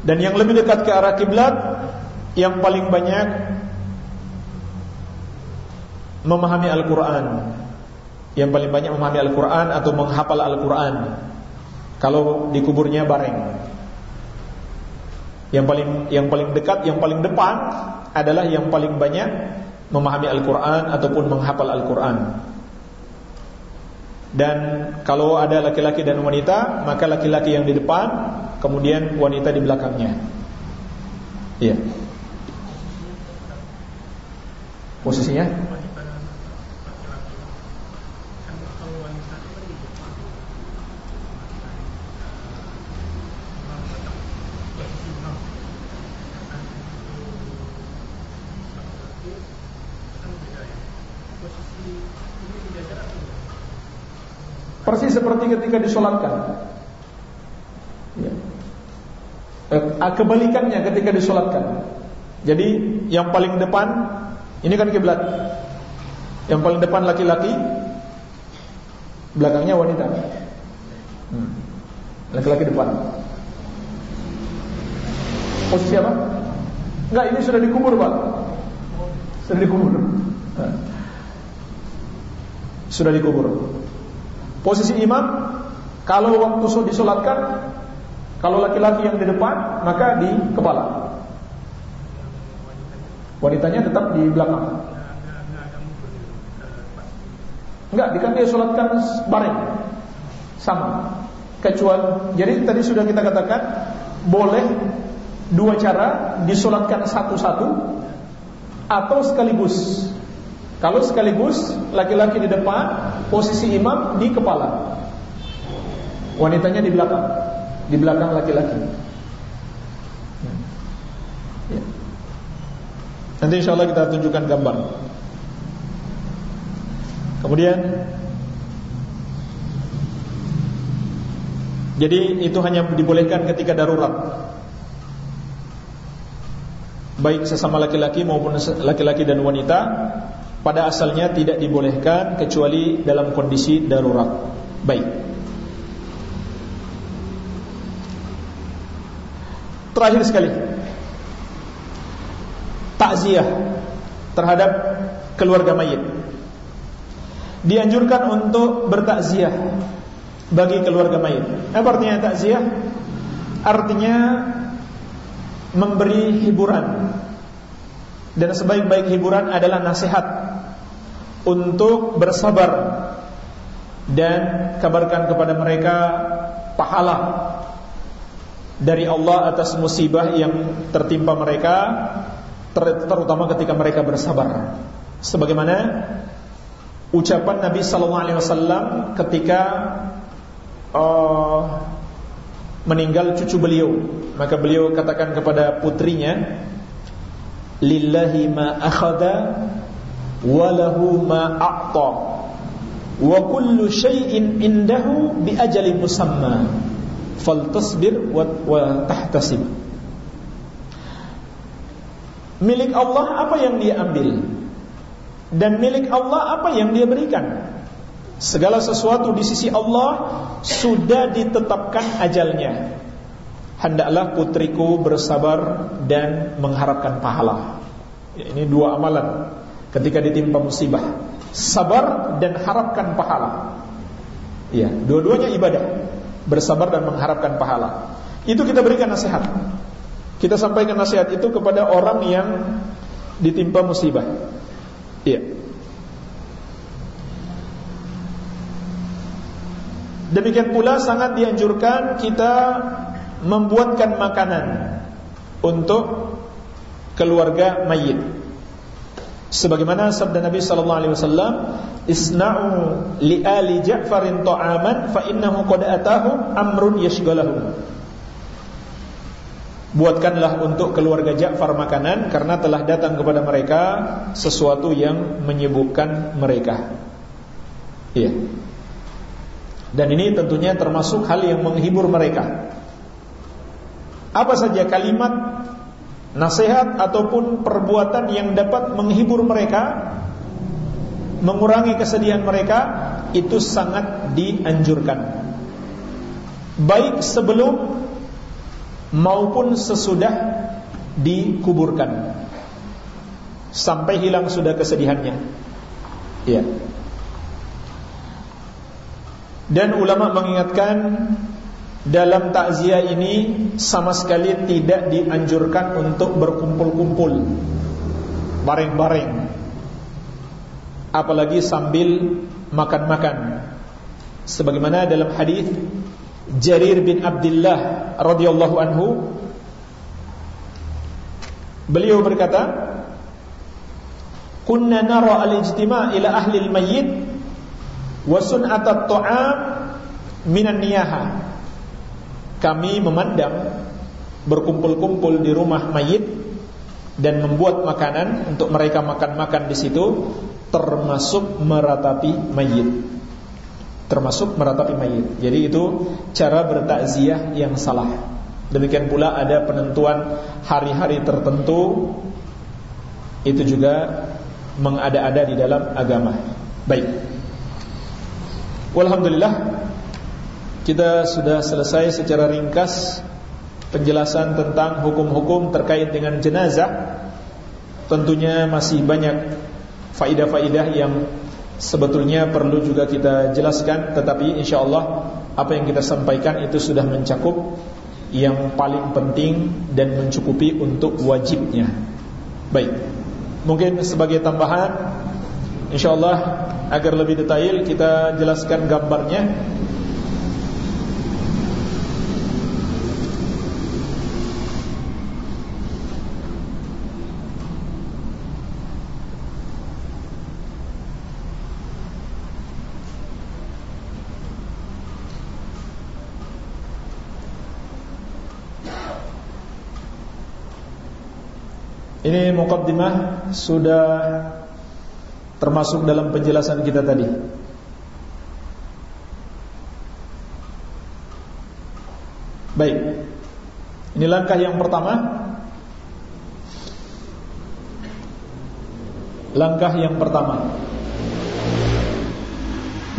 Dan yang lebih dekat ke arah kiblat yang paling banyak memahami Al-Qur'an. Yang paling banyak memahami Al-Qur'an atau menghafal Al-Qur'an kalau dikuburnya bareng. Yang paling yang paling dekat, yang paling depan adalah yang paling banyak memahami Al-Qur'an ataupun menghafal Al-Qur'an. Dan kalau ada laki-laki dan wanita, maka laki-laki yang di depan, kemudian wanita di belakangnya. Iya. Posisinya Persis seperti ketika disolatkan. Ya. Eh, kebalikannya ketika disolatkan. Jadi yang paling depan ini kan kiblat. Yang paling depan laki-laki, belakangnya wanita. Hmm. Laki-laki depan. Posisi apa? Enggak, ini sudah dikubur, Pak. Sudah dikubur. Sudah dikubur. Posisi imam kalau waktu disolatkan kalau laki-laki yang di depan maka di kepala. Wanitanya tetap di belakang. Enggak, kan dia solatkan bareng. Sama. Kecuali jadi tadi sudah kita katakan boleh dua cara disolatkan satu-satu atau sekaligus. Kalau sekaligus laki-laki di depan, posisi imam di kepala. Wanitanya di belakang, di belakang laki-laki. Ya. Nanti insya Allah kita tunjukkan gambar. Kemudian Jadi itu hanya dibolehkan ketika darurat Baik sesama laki-laki maupun laki-laki dan wanita pada asalnya tidak dibolehkan kecuali dalam kondisi darurat. Baik. Terakhir sekali. Takziah terhadap keluarga mayit. Dianjurkan untuk bertakziah bagi keluarga mayit. Apa artinya takziah? Artinya memberi hiburan dan sebaik-baik hiburan adalah nasihat. Untuk bersabar dan kabarkan kepada mereka pahala dari Allah atas musibah yang tertimpa mereka terutama ketika mereka bersabar. Sebagaimana ucapan Nabi sallallahu alaihi wasallam ketika uh, meninggal cucu beliau. Maka beliau katakan kepada putrinya lillahi ma akhadha wa lahu ma a'ta. Wa kullu syai'in indahu bi ajalin musamma. Faltasbir wa, wa tahtasib. Milik Allah apa yang dia ambil? Dan milik Allah apa yang dia berikan? Segala sesuatu di sisi Allah sudah ditetapkan ajalnya hendaklah putriku bersabar dan mengharapkan pahala. Ya, ini dua amalan ketika ditimpa musibah. Sabar dan harapkan pahala. Ya, dua-duanya ibadah. Bersabar dan mengharapkan pahala. Itu kita berikan nasihat. Kita sampaikan nasihat itu kepada orang yang ditimpa musibah. Iya. Demikian pula sangat dianjurkan kita membuatkan makanan untuk keluarga mayit. Sebagaimana sabda Nabi sallallahu alaihi wasallam, "Isna'u li ali Ja'farin ta'aman fa innahu qad atahu amrun yashghaluhum." Buatkanlah untuk keluarga Ja'far makanan Karena telah datang kepada mereka Sesuatu yang menyibukkan mereka Iya Dan ini tentunya termasuk hal yang menghibur mereka Apa saja kalimat Nasihat ataupun perbuatan yang dapat menghibur mereka Mengurangi kesedihan mereka Itu sangat dianjurkan Baik sebelum maupun sesudah dikuburkan sampai hilang sudah kesedihannya. Ya. Dan ulama mengingatkan dalam takziah ini sama sekali tidak dianjurkan untuk berkumpul-kumpul. Bareng-bareng apalagi sambil makan-makan. Sebagaimana dalam hadis Jarir bin Abdullah radhiyallahu anhu beliau berkata kunna nara al-ijtima' ila ahli al-mayyit wa sun'at at-ta'am minan niyaha kami memandang berkumpul-kumpul di rumah mayit dan membuat makanan untuk mereka makan-makan di situ termasuk meratapi mayit termasuk meratapi mayit. Jadi itu cara bertakziah yang salah. Demikian pula ada penentuan hari-hari tertentu itu juga mengada-ada di dalam agama. Baik. Walhamdulillah kita sudah selesai secara ringkas penjelasan tentang hukum-hukum terkait dengan jenazah. Tentunya masih banyak faidah-faidah yang sebetulnya perlu juga kita jelaskan tetapi insyaallah apa yang kita sampaikan itu sudah mencakup yang paling penting dan mencukupi untuk wajibnya. Baik. Mungkin sebagai tambahan insyaallah agar lebih detail kita jelaskan gambarnya Ini mukaddimah sudah termasuk dalam penjelasan kita tadi. Baik. Ini langkah yang pertama. Langkah yang pertama.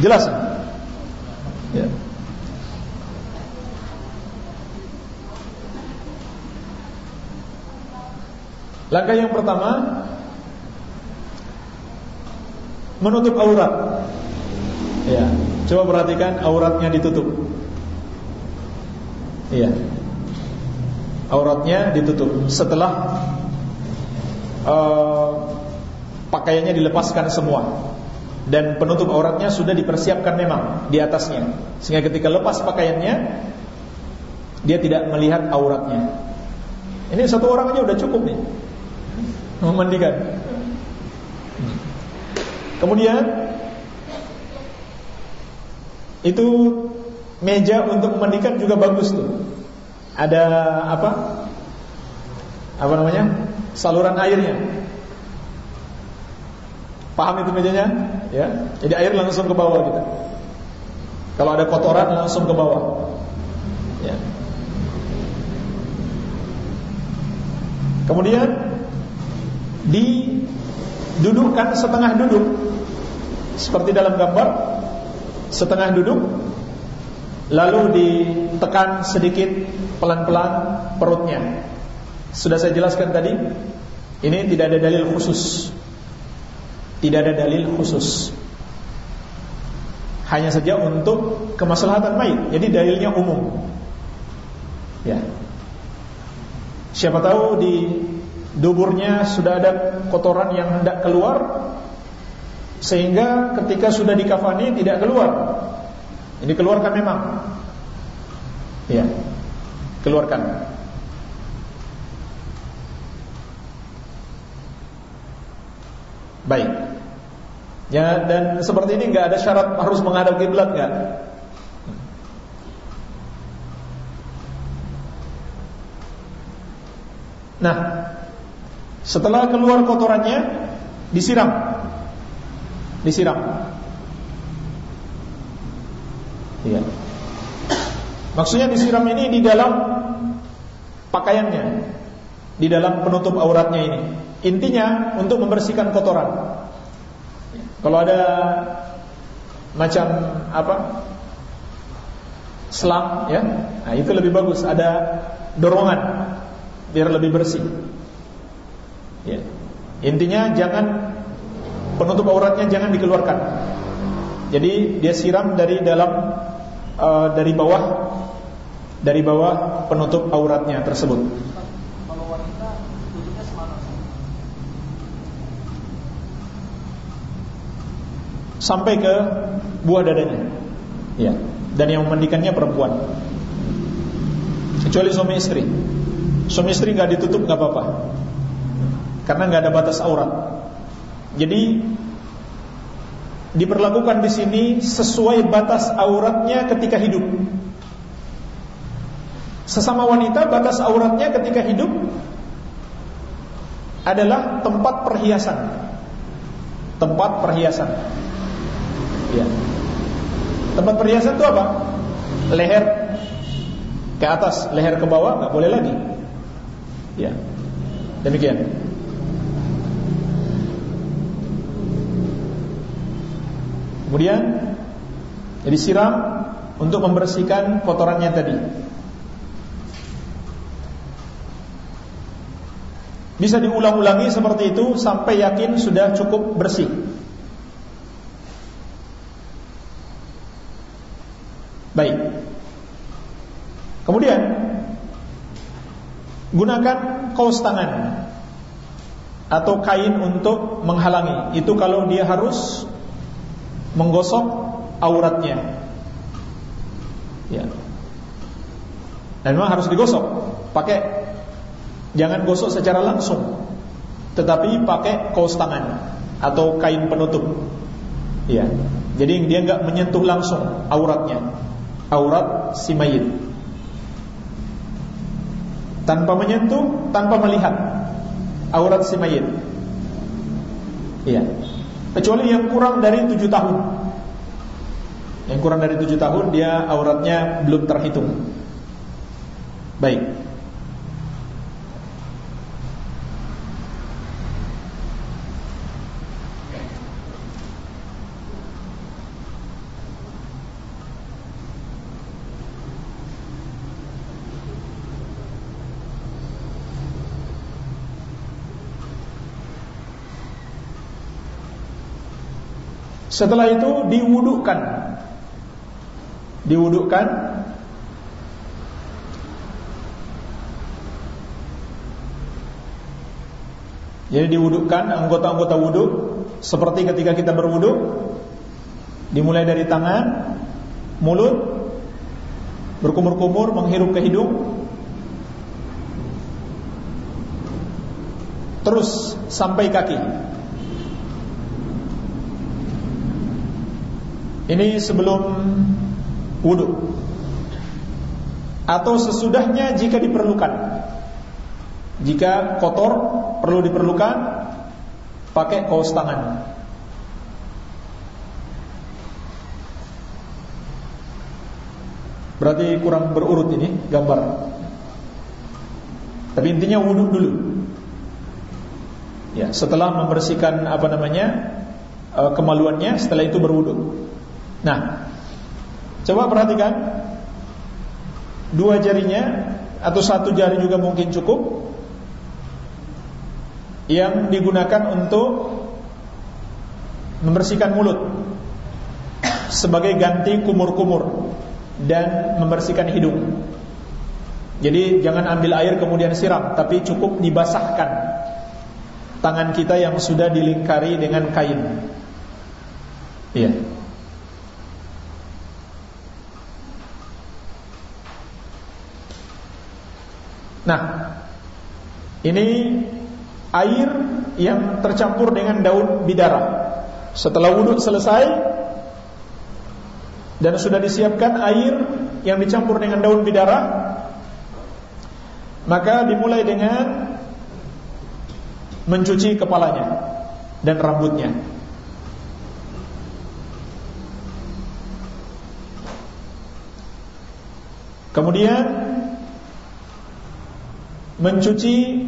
Jelas? Ya. Langkah yang pertama menutup aurat. Ya, coba perhatikan auratnya ditutup. Iya. Auratnya ditutup setelah uh, pakaiannya dilepaskan semua dan penutup auratnya sudah dipersiapkan memang di atasnya sehingga ketika lepas pakaiannya dia tidak melihat auratnya. Ini satu orang aja udah cukup nih memandikan. Kemudian itu meja untuk memandikan juga bagus tuh. Ada apa? Apa namanya? Saluran airnya. Paham itu mejanya? Ya. Jadi air langsung ke bawah gitu. Kalau ada kotoran langsung ke bawah. Ya. Kemudian didudukkan setengah duduk. Seperti dalam gambar setengah duduk lalu ditekan sedikit pelan-pelan perutnya. Sudah saya jelaskan tadi ini tidak ada dalil khusus. Tidak ada dalil khusus. Hanya saja untuk kemaslahatan mayit jadi dalilnya umum. Ya. Siapa tahu di duburnya sudah ada kotoran yang hendak keluar sehingga ketika sudah dikafani tidak keluar. Ini keluarkan memang. Ya. Keluarkan. Baik. Ya dan seperti ini nggak ada syarat harus menghadap kiblat nggak? Nah, setelah keluar kotorannya disiram. Disiram. Iya. Maksudnya disiram ini di dalam pakaiannya, di dalam penutup auratnya ini. Intinya untuk membersihkan kotoran. Kalau ada macam apa? Selang ya. Nah, itu lebih bagus ada dorongan biar lebih bersih. Ya. Intinya jangan penutup auratnya jangan dikeluarkan. Jadi dia siram dari dalam uh, dari bawah dari bawah penutup auratnya tersebut. Kalau wanita tutupnya semana? Sampai ke buah dadanya. Ya. Dan yang memandikannya perempuan. Kecuali suami istri. Suami istri nggak ditutup nggak apa-apa. Karena nggak ada batas aurat. Jadi diperlakukan di sini sesuai batas auratnya ketika hidup. Sesama wanita batas auratnya ketika hidup adalah tempat perhiasan. Tempat perhiasan. Ya. Tempat perhiasan itu apa? Leher ke atas, leher ke bawah nggak boleh lagi. Ya. Demikian. Kemudian jadi siram untuk membersihkan kotorannya tadi. Bisa diulang-ulangi seperti itu sampai yakin sudah cukup bersih. Baik. Kemudian gunakan kaos tangan atau kain untuk menghalangi. Itu kalau dia harus menggosok auratnya. Ya. Dan memang harus digosok. Pakai jangan gosok secara langsung, tetapi pakai kaos tangan atau kain penutup. Ya. Jadi dia nggak menyentuh langsung auratnya. Aurat si mayit. Tanpa menyentuh, tanpa melihat aurat si mayit. Iya kecuali yang kurang dari tujuh tahun. Yang kurang dari tujuh tahun dia auratnya belum terhitung. Baik. Setelah itu diwudukkan. Diwudukkan. Jadi diwudukkan anggota-anggota wuduk Seperti ketika kita berwuduk Dimulai dari tangan Mulut Berkumur-kumur menghirup ke hidung Terus sampai kaki Ini sebelum wudhu. Atau sesudahnya jika diperlukan. Jika kotor perlu diperlukan Pakai kaos tangan. Berarti kurang berurut ini gambar. Tapi intinya wudhu dulu. Ya, setelah membersihkan apa namanya eh, kemaluannya, setelah itu berwudhu. Nah, coba perhatikan dua jarinya atau satu jari juga mungkin cukup yang digunakan untuk membersihkan mulut sebagai ganti kumur-kumur dan membersihkan hidung. Jadi jangan ambil air kemudian siram, tapi cukup dibasahkan tangan kita yang sudah dilingkari dengan kain. Iya. Nah, ini air yang tercampur dengan daun bidara. Setelah wudhu selesai dan sudah disiapkan air yang dicampur dengan daun bidara, maka dimulai dengan mencuci kepalanya dan rambutnya. Kemudian mencuci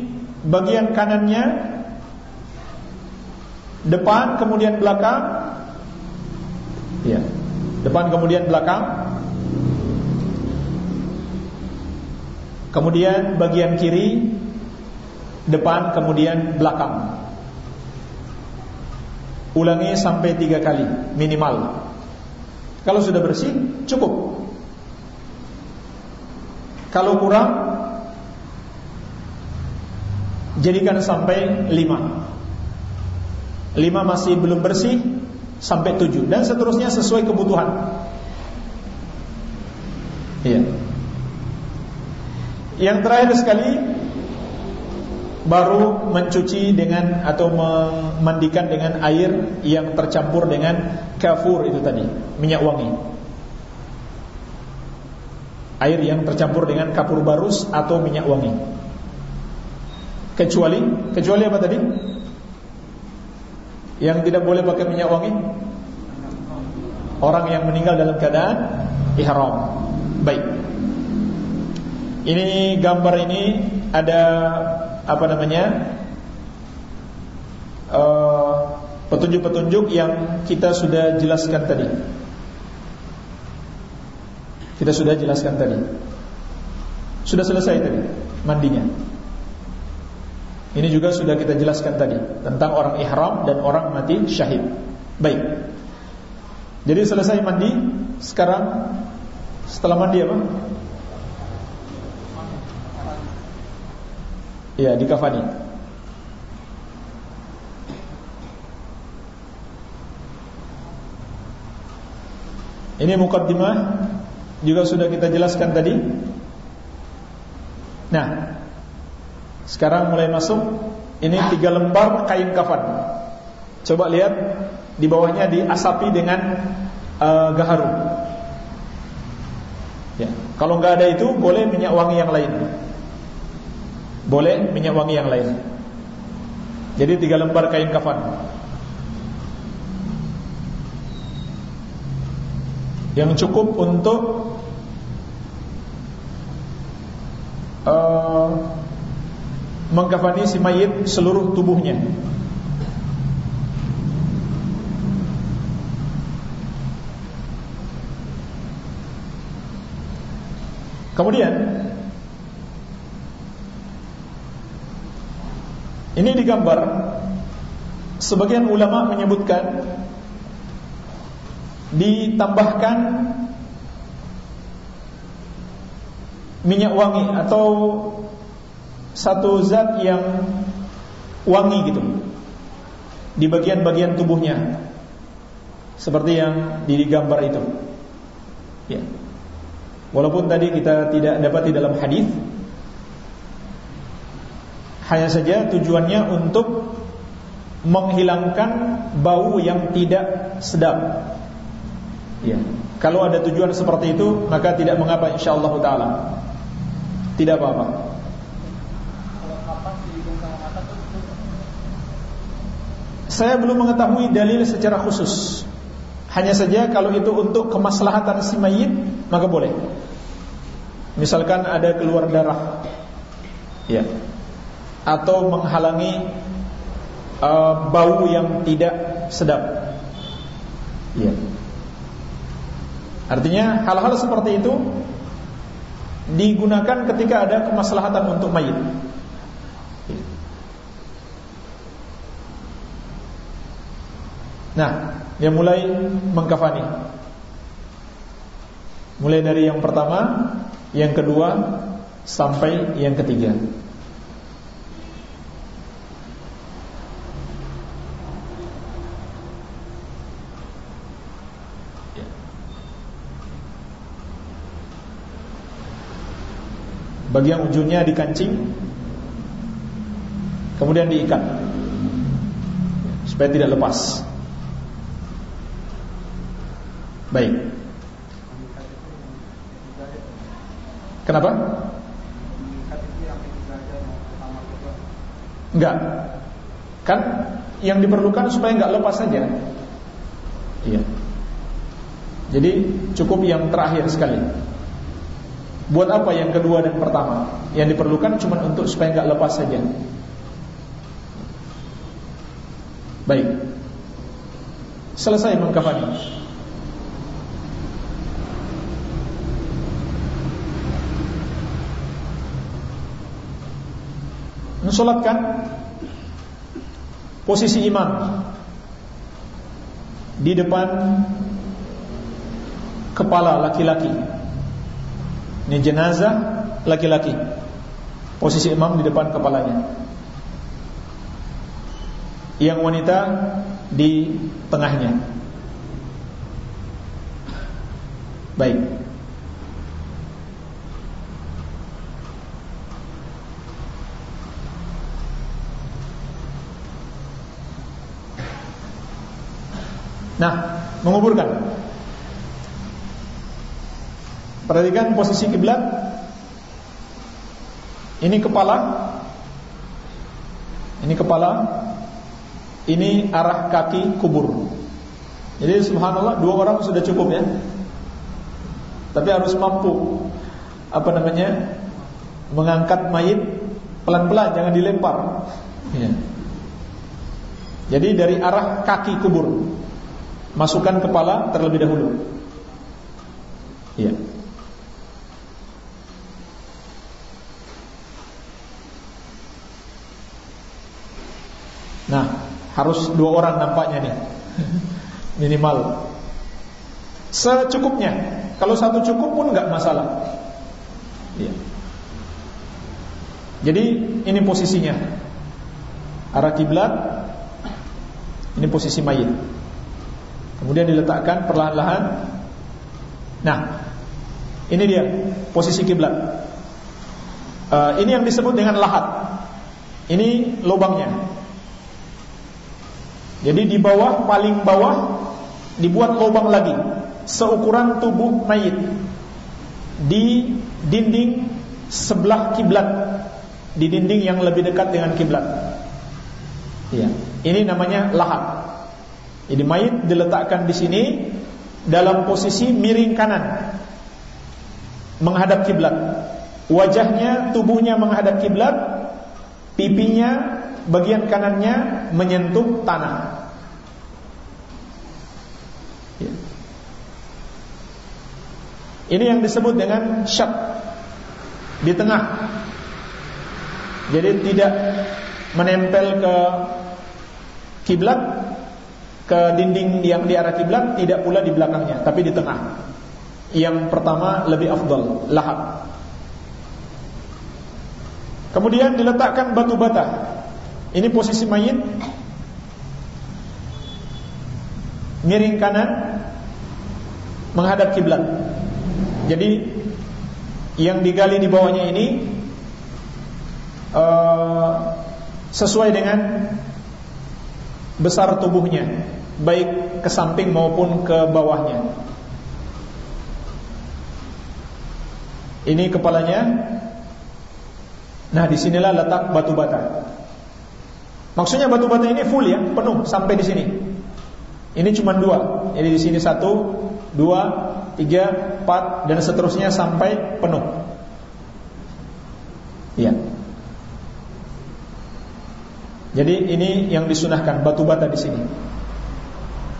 bagian kanannya depan kemudian belakang ya depan kemudian belakang kemudian bagian kiri depan kemudian belakang. Ulangi sampai tiga kali minimal. Kalau sudah bersih cukup. Kalau kurang Jadikan sampai lima. Lima masih belum bersih Sampai tujuh. Dan seterusnya sesuai kebutuhan. Iya. Yang terakhir sekali Baru mencuci dengan Atau memandikan dengan air Yang tercampur dengan Kafur itu tadi Minyak wangi. Air yang tercampur dengan kapur barus atau minyak wangi. Kecuali kecuali apa tadi? Yang tidak boleh pakai minyak wangi? Orang yang meninggal dalam keadaan ihram. Baik. Ini gambar ini ada apa namanya? Eh, petunjuk-petunjuk yang kita sudah jelaskan tadi. Kita sudah jelaskan tadi. Sudah selesai tadi mandinya. Ini juga sudah kita jelaskan tadi tentang orang ihram dan orang mati syahid. Baik. Jadi selesai mandi, sekarang setelah mandi apa? Ya, di kafani. Ini mukaddimah juga sudah kita jelaskan tadi. Nah, sekarang mulai masuk ini tiga lembar kain kafan. Coba lihat di bawahnya diasapi dengan uh, gaharu. Ya, kalau nggak ada itu boleh minyak wangi yang lain. Boleh minyak wangi yang lain. Jadi tiga lembar kain kafan. Yang cukup untuk uh, mengkafani si mayit seluruh tubuhnya. Kemudian ini digambar sebagian ulama menyebutkan ditambahkan minyak wangi atau satu zat yang wangi gitu di bagian-bagian tubuhnya seperti yang di gambar itu. Ya. Walaupun tadi kita tidak dapat di dalam hadis hanya saja tujuannya untuk menghilangkan bau yang tidak sedap. Ya. Kalau ada tujuan seperti itu, maka tidak mengapa insyaallah taala. Tidak apa-apa. Saya belum mengetahui dalil secara khusus. Hanya saja kalau itu untuk kemaslahatan si mayit, maka boleh. Misalkan ada keluar darah, ya, atau menghalangi uh, bau yang tidak sedap, ya. Artinya hal-hal seperti itu digunakan ketika ada kemaslahatan untuk mayit. Nah, dia mulai mengkafani. Mulai dari yang pertama, yang kedua, sampai yang ketiga. bagian ujungnya dikancing kemudian diikat supaya tidak lepas baik kenapa enggak Kan yang diperlukan supaya nggak lepas saja. Iya. Jadi cukup yang terakhir sekali. Buat apa yang kedua dan pertama? Yang diperlukan cuma untuk supaya nggak lepas saja. Baik. Selesai mengkafani. Mensolatkan posisi imam di depan kepala laki-laki. Ini jenazah laki-laki. Posisi imam di depan kepalanya. Yang wanita di tengahnya. Baik. Nah, menguburkan. Perhatikan posisi kiblat. Ini kepala. Ini kepala. Ini arah kaki kubur. Jadi subhanallah dua orang sudah cukup ya. Tapi harus mampu apa namanya? mengangkat mayit pelan-pelan jangan dilempar. Ya. Jadi dari arah kaki kubur Masukkan kepala terlebih dahulu. Iya. Nah, harus dua orang nampaknya nih. Minimal. Secukupnya. Kalau satu cukup pun nggak masalah. Iya. Jadi ini posisinya. Arah kiblat. Ini posisi mayit. Kemudian diletakkan perlahan-lahan. Nah, ini dia posisi kiblat. Uh, ini yang disebut dengan lahat. Ini lubangnya. Jadi di bawah paling bawah dibuat lubang lagi seukuran tubuh mayit di dinding sebelah kiblat di dinding yang lebih dekat dengan kiblat. Iya, ini namanya lahat. Jadi mayit diletakkan di sini dalam posisi miring kanan menghadap kiblat. Wajahnya, tubuhnya menghadap kiblat, pipinya bagian kanannya menyentuh tanah. Ya. Ini yang disebut dengan syak di tengah. Jadi tidak menempel ke kiblat ke dinding yang di arah kiblat tidak pula di belakangnya tapi di tengah. Yang pertama lebih afdal, lahap. Kemudian diletakkan batu bata. Ini posisi mayit miring kanan menghadap kiblat. Jadi yang digali di bawahnya ini uh, sesuai dengan besar tubuhnya, baik ke samping maupun ke bawahnya. Ini kepalanya. Nah, di sinilah letak batu bata. Maksudnya batu bata ini full ya, penuh sampai di sini. Ini cuma dua. Jadi di sini satu, dua, tiga, empat, dan seterusnya sampai penuh. Ya. Jadi ini yang disunahkan batu bata di sini.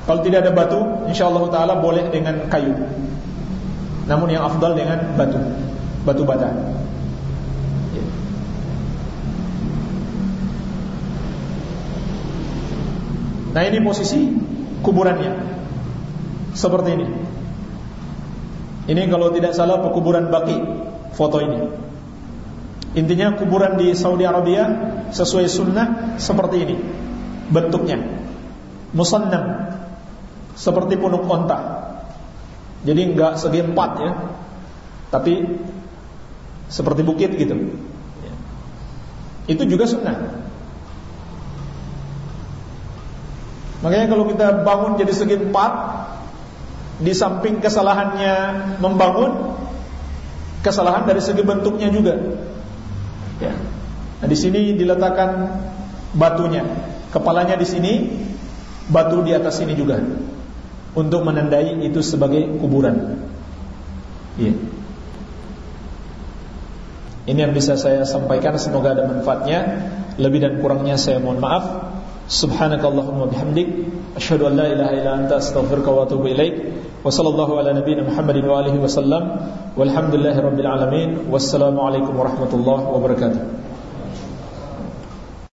Kalau tidak ada batu, insya Allah Taala boleh dengan kayu. Namun yang afdal dengan batu, batu bata. Nah ini posisi kuburannya Seperti ini Ini kalau tidak salah pekuburan Baki Foto ini Intinya kuburan di Saudi Arabia sesuai sunnah seperti ini bentuknya. Musannam seperti punuk onta. Jadi enggak segi empat ya, tapi seperti bukit gitu. Itu juga sunnah. Makanya kalau kita bangun jadi segi empat, di samping kesalahannya membangun, kesalahan dari segi bentuknya juga. Ya. Nah, di sini diletakkan batunya Kepalanya di sini, batu di atas sini juga. Untuk menandai itu sebagai kuburan. Iya. Ini yang bisa saya sampaikan semoga ada manfaatnya. Lebih dan kurangnya saya mohon maaf. Subhanakallahumma bihamdik asyhadu an la ilaha illa anta astaghfiruka wa atubu ilaik. Wa sallallahu ala nabiyyina Muhammadin wa alihi wasallam. Walhamdulillahirabbil alamin. Wassalamu alaikum warahmatullahi wabarakatuh.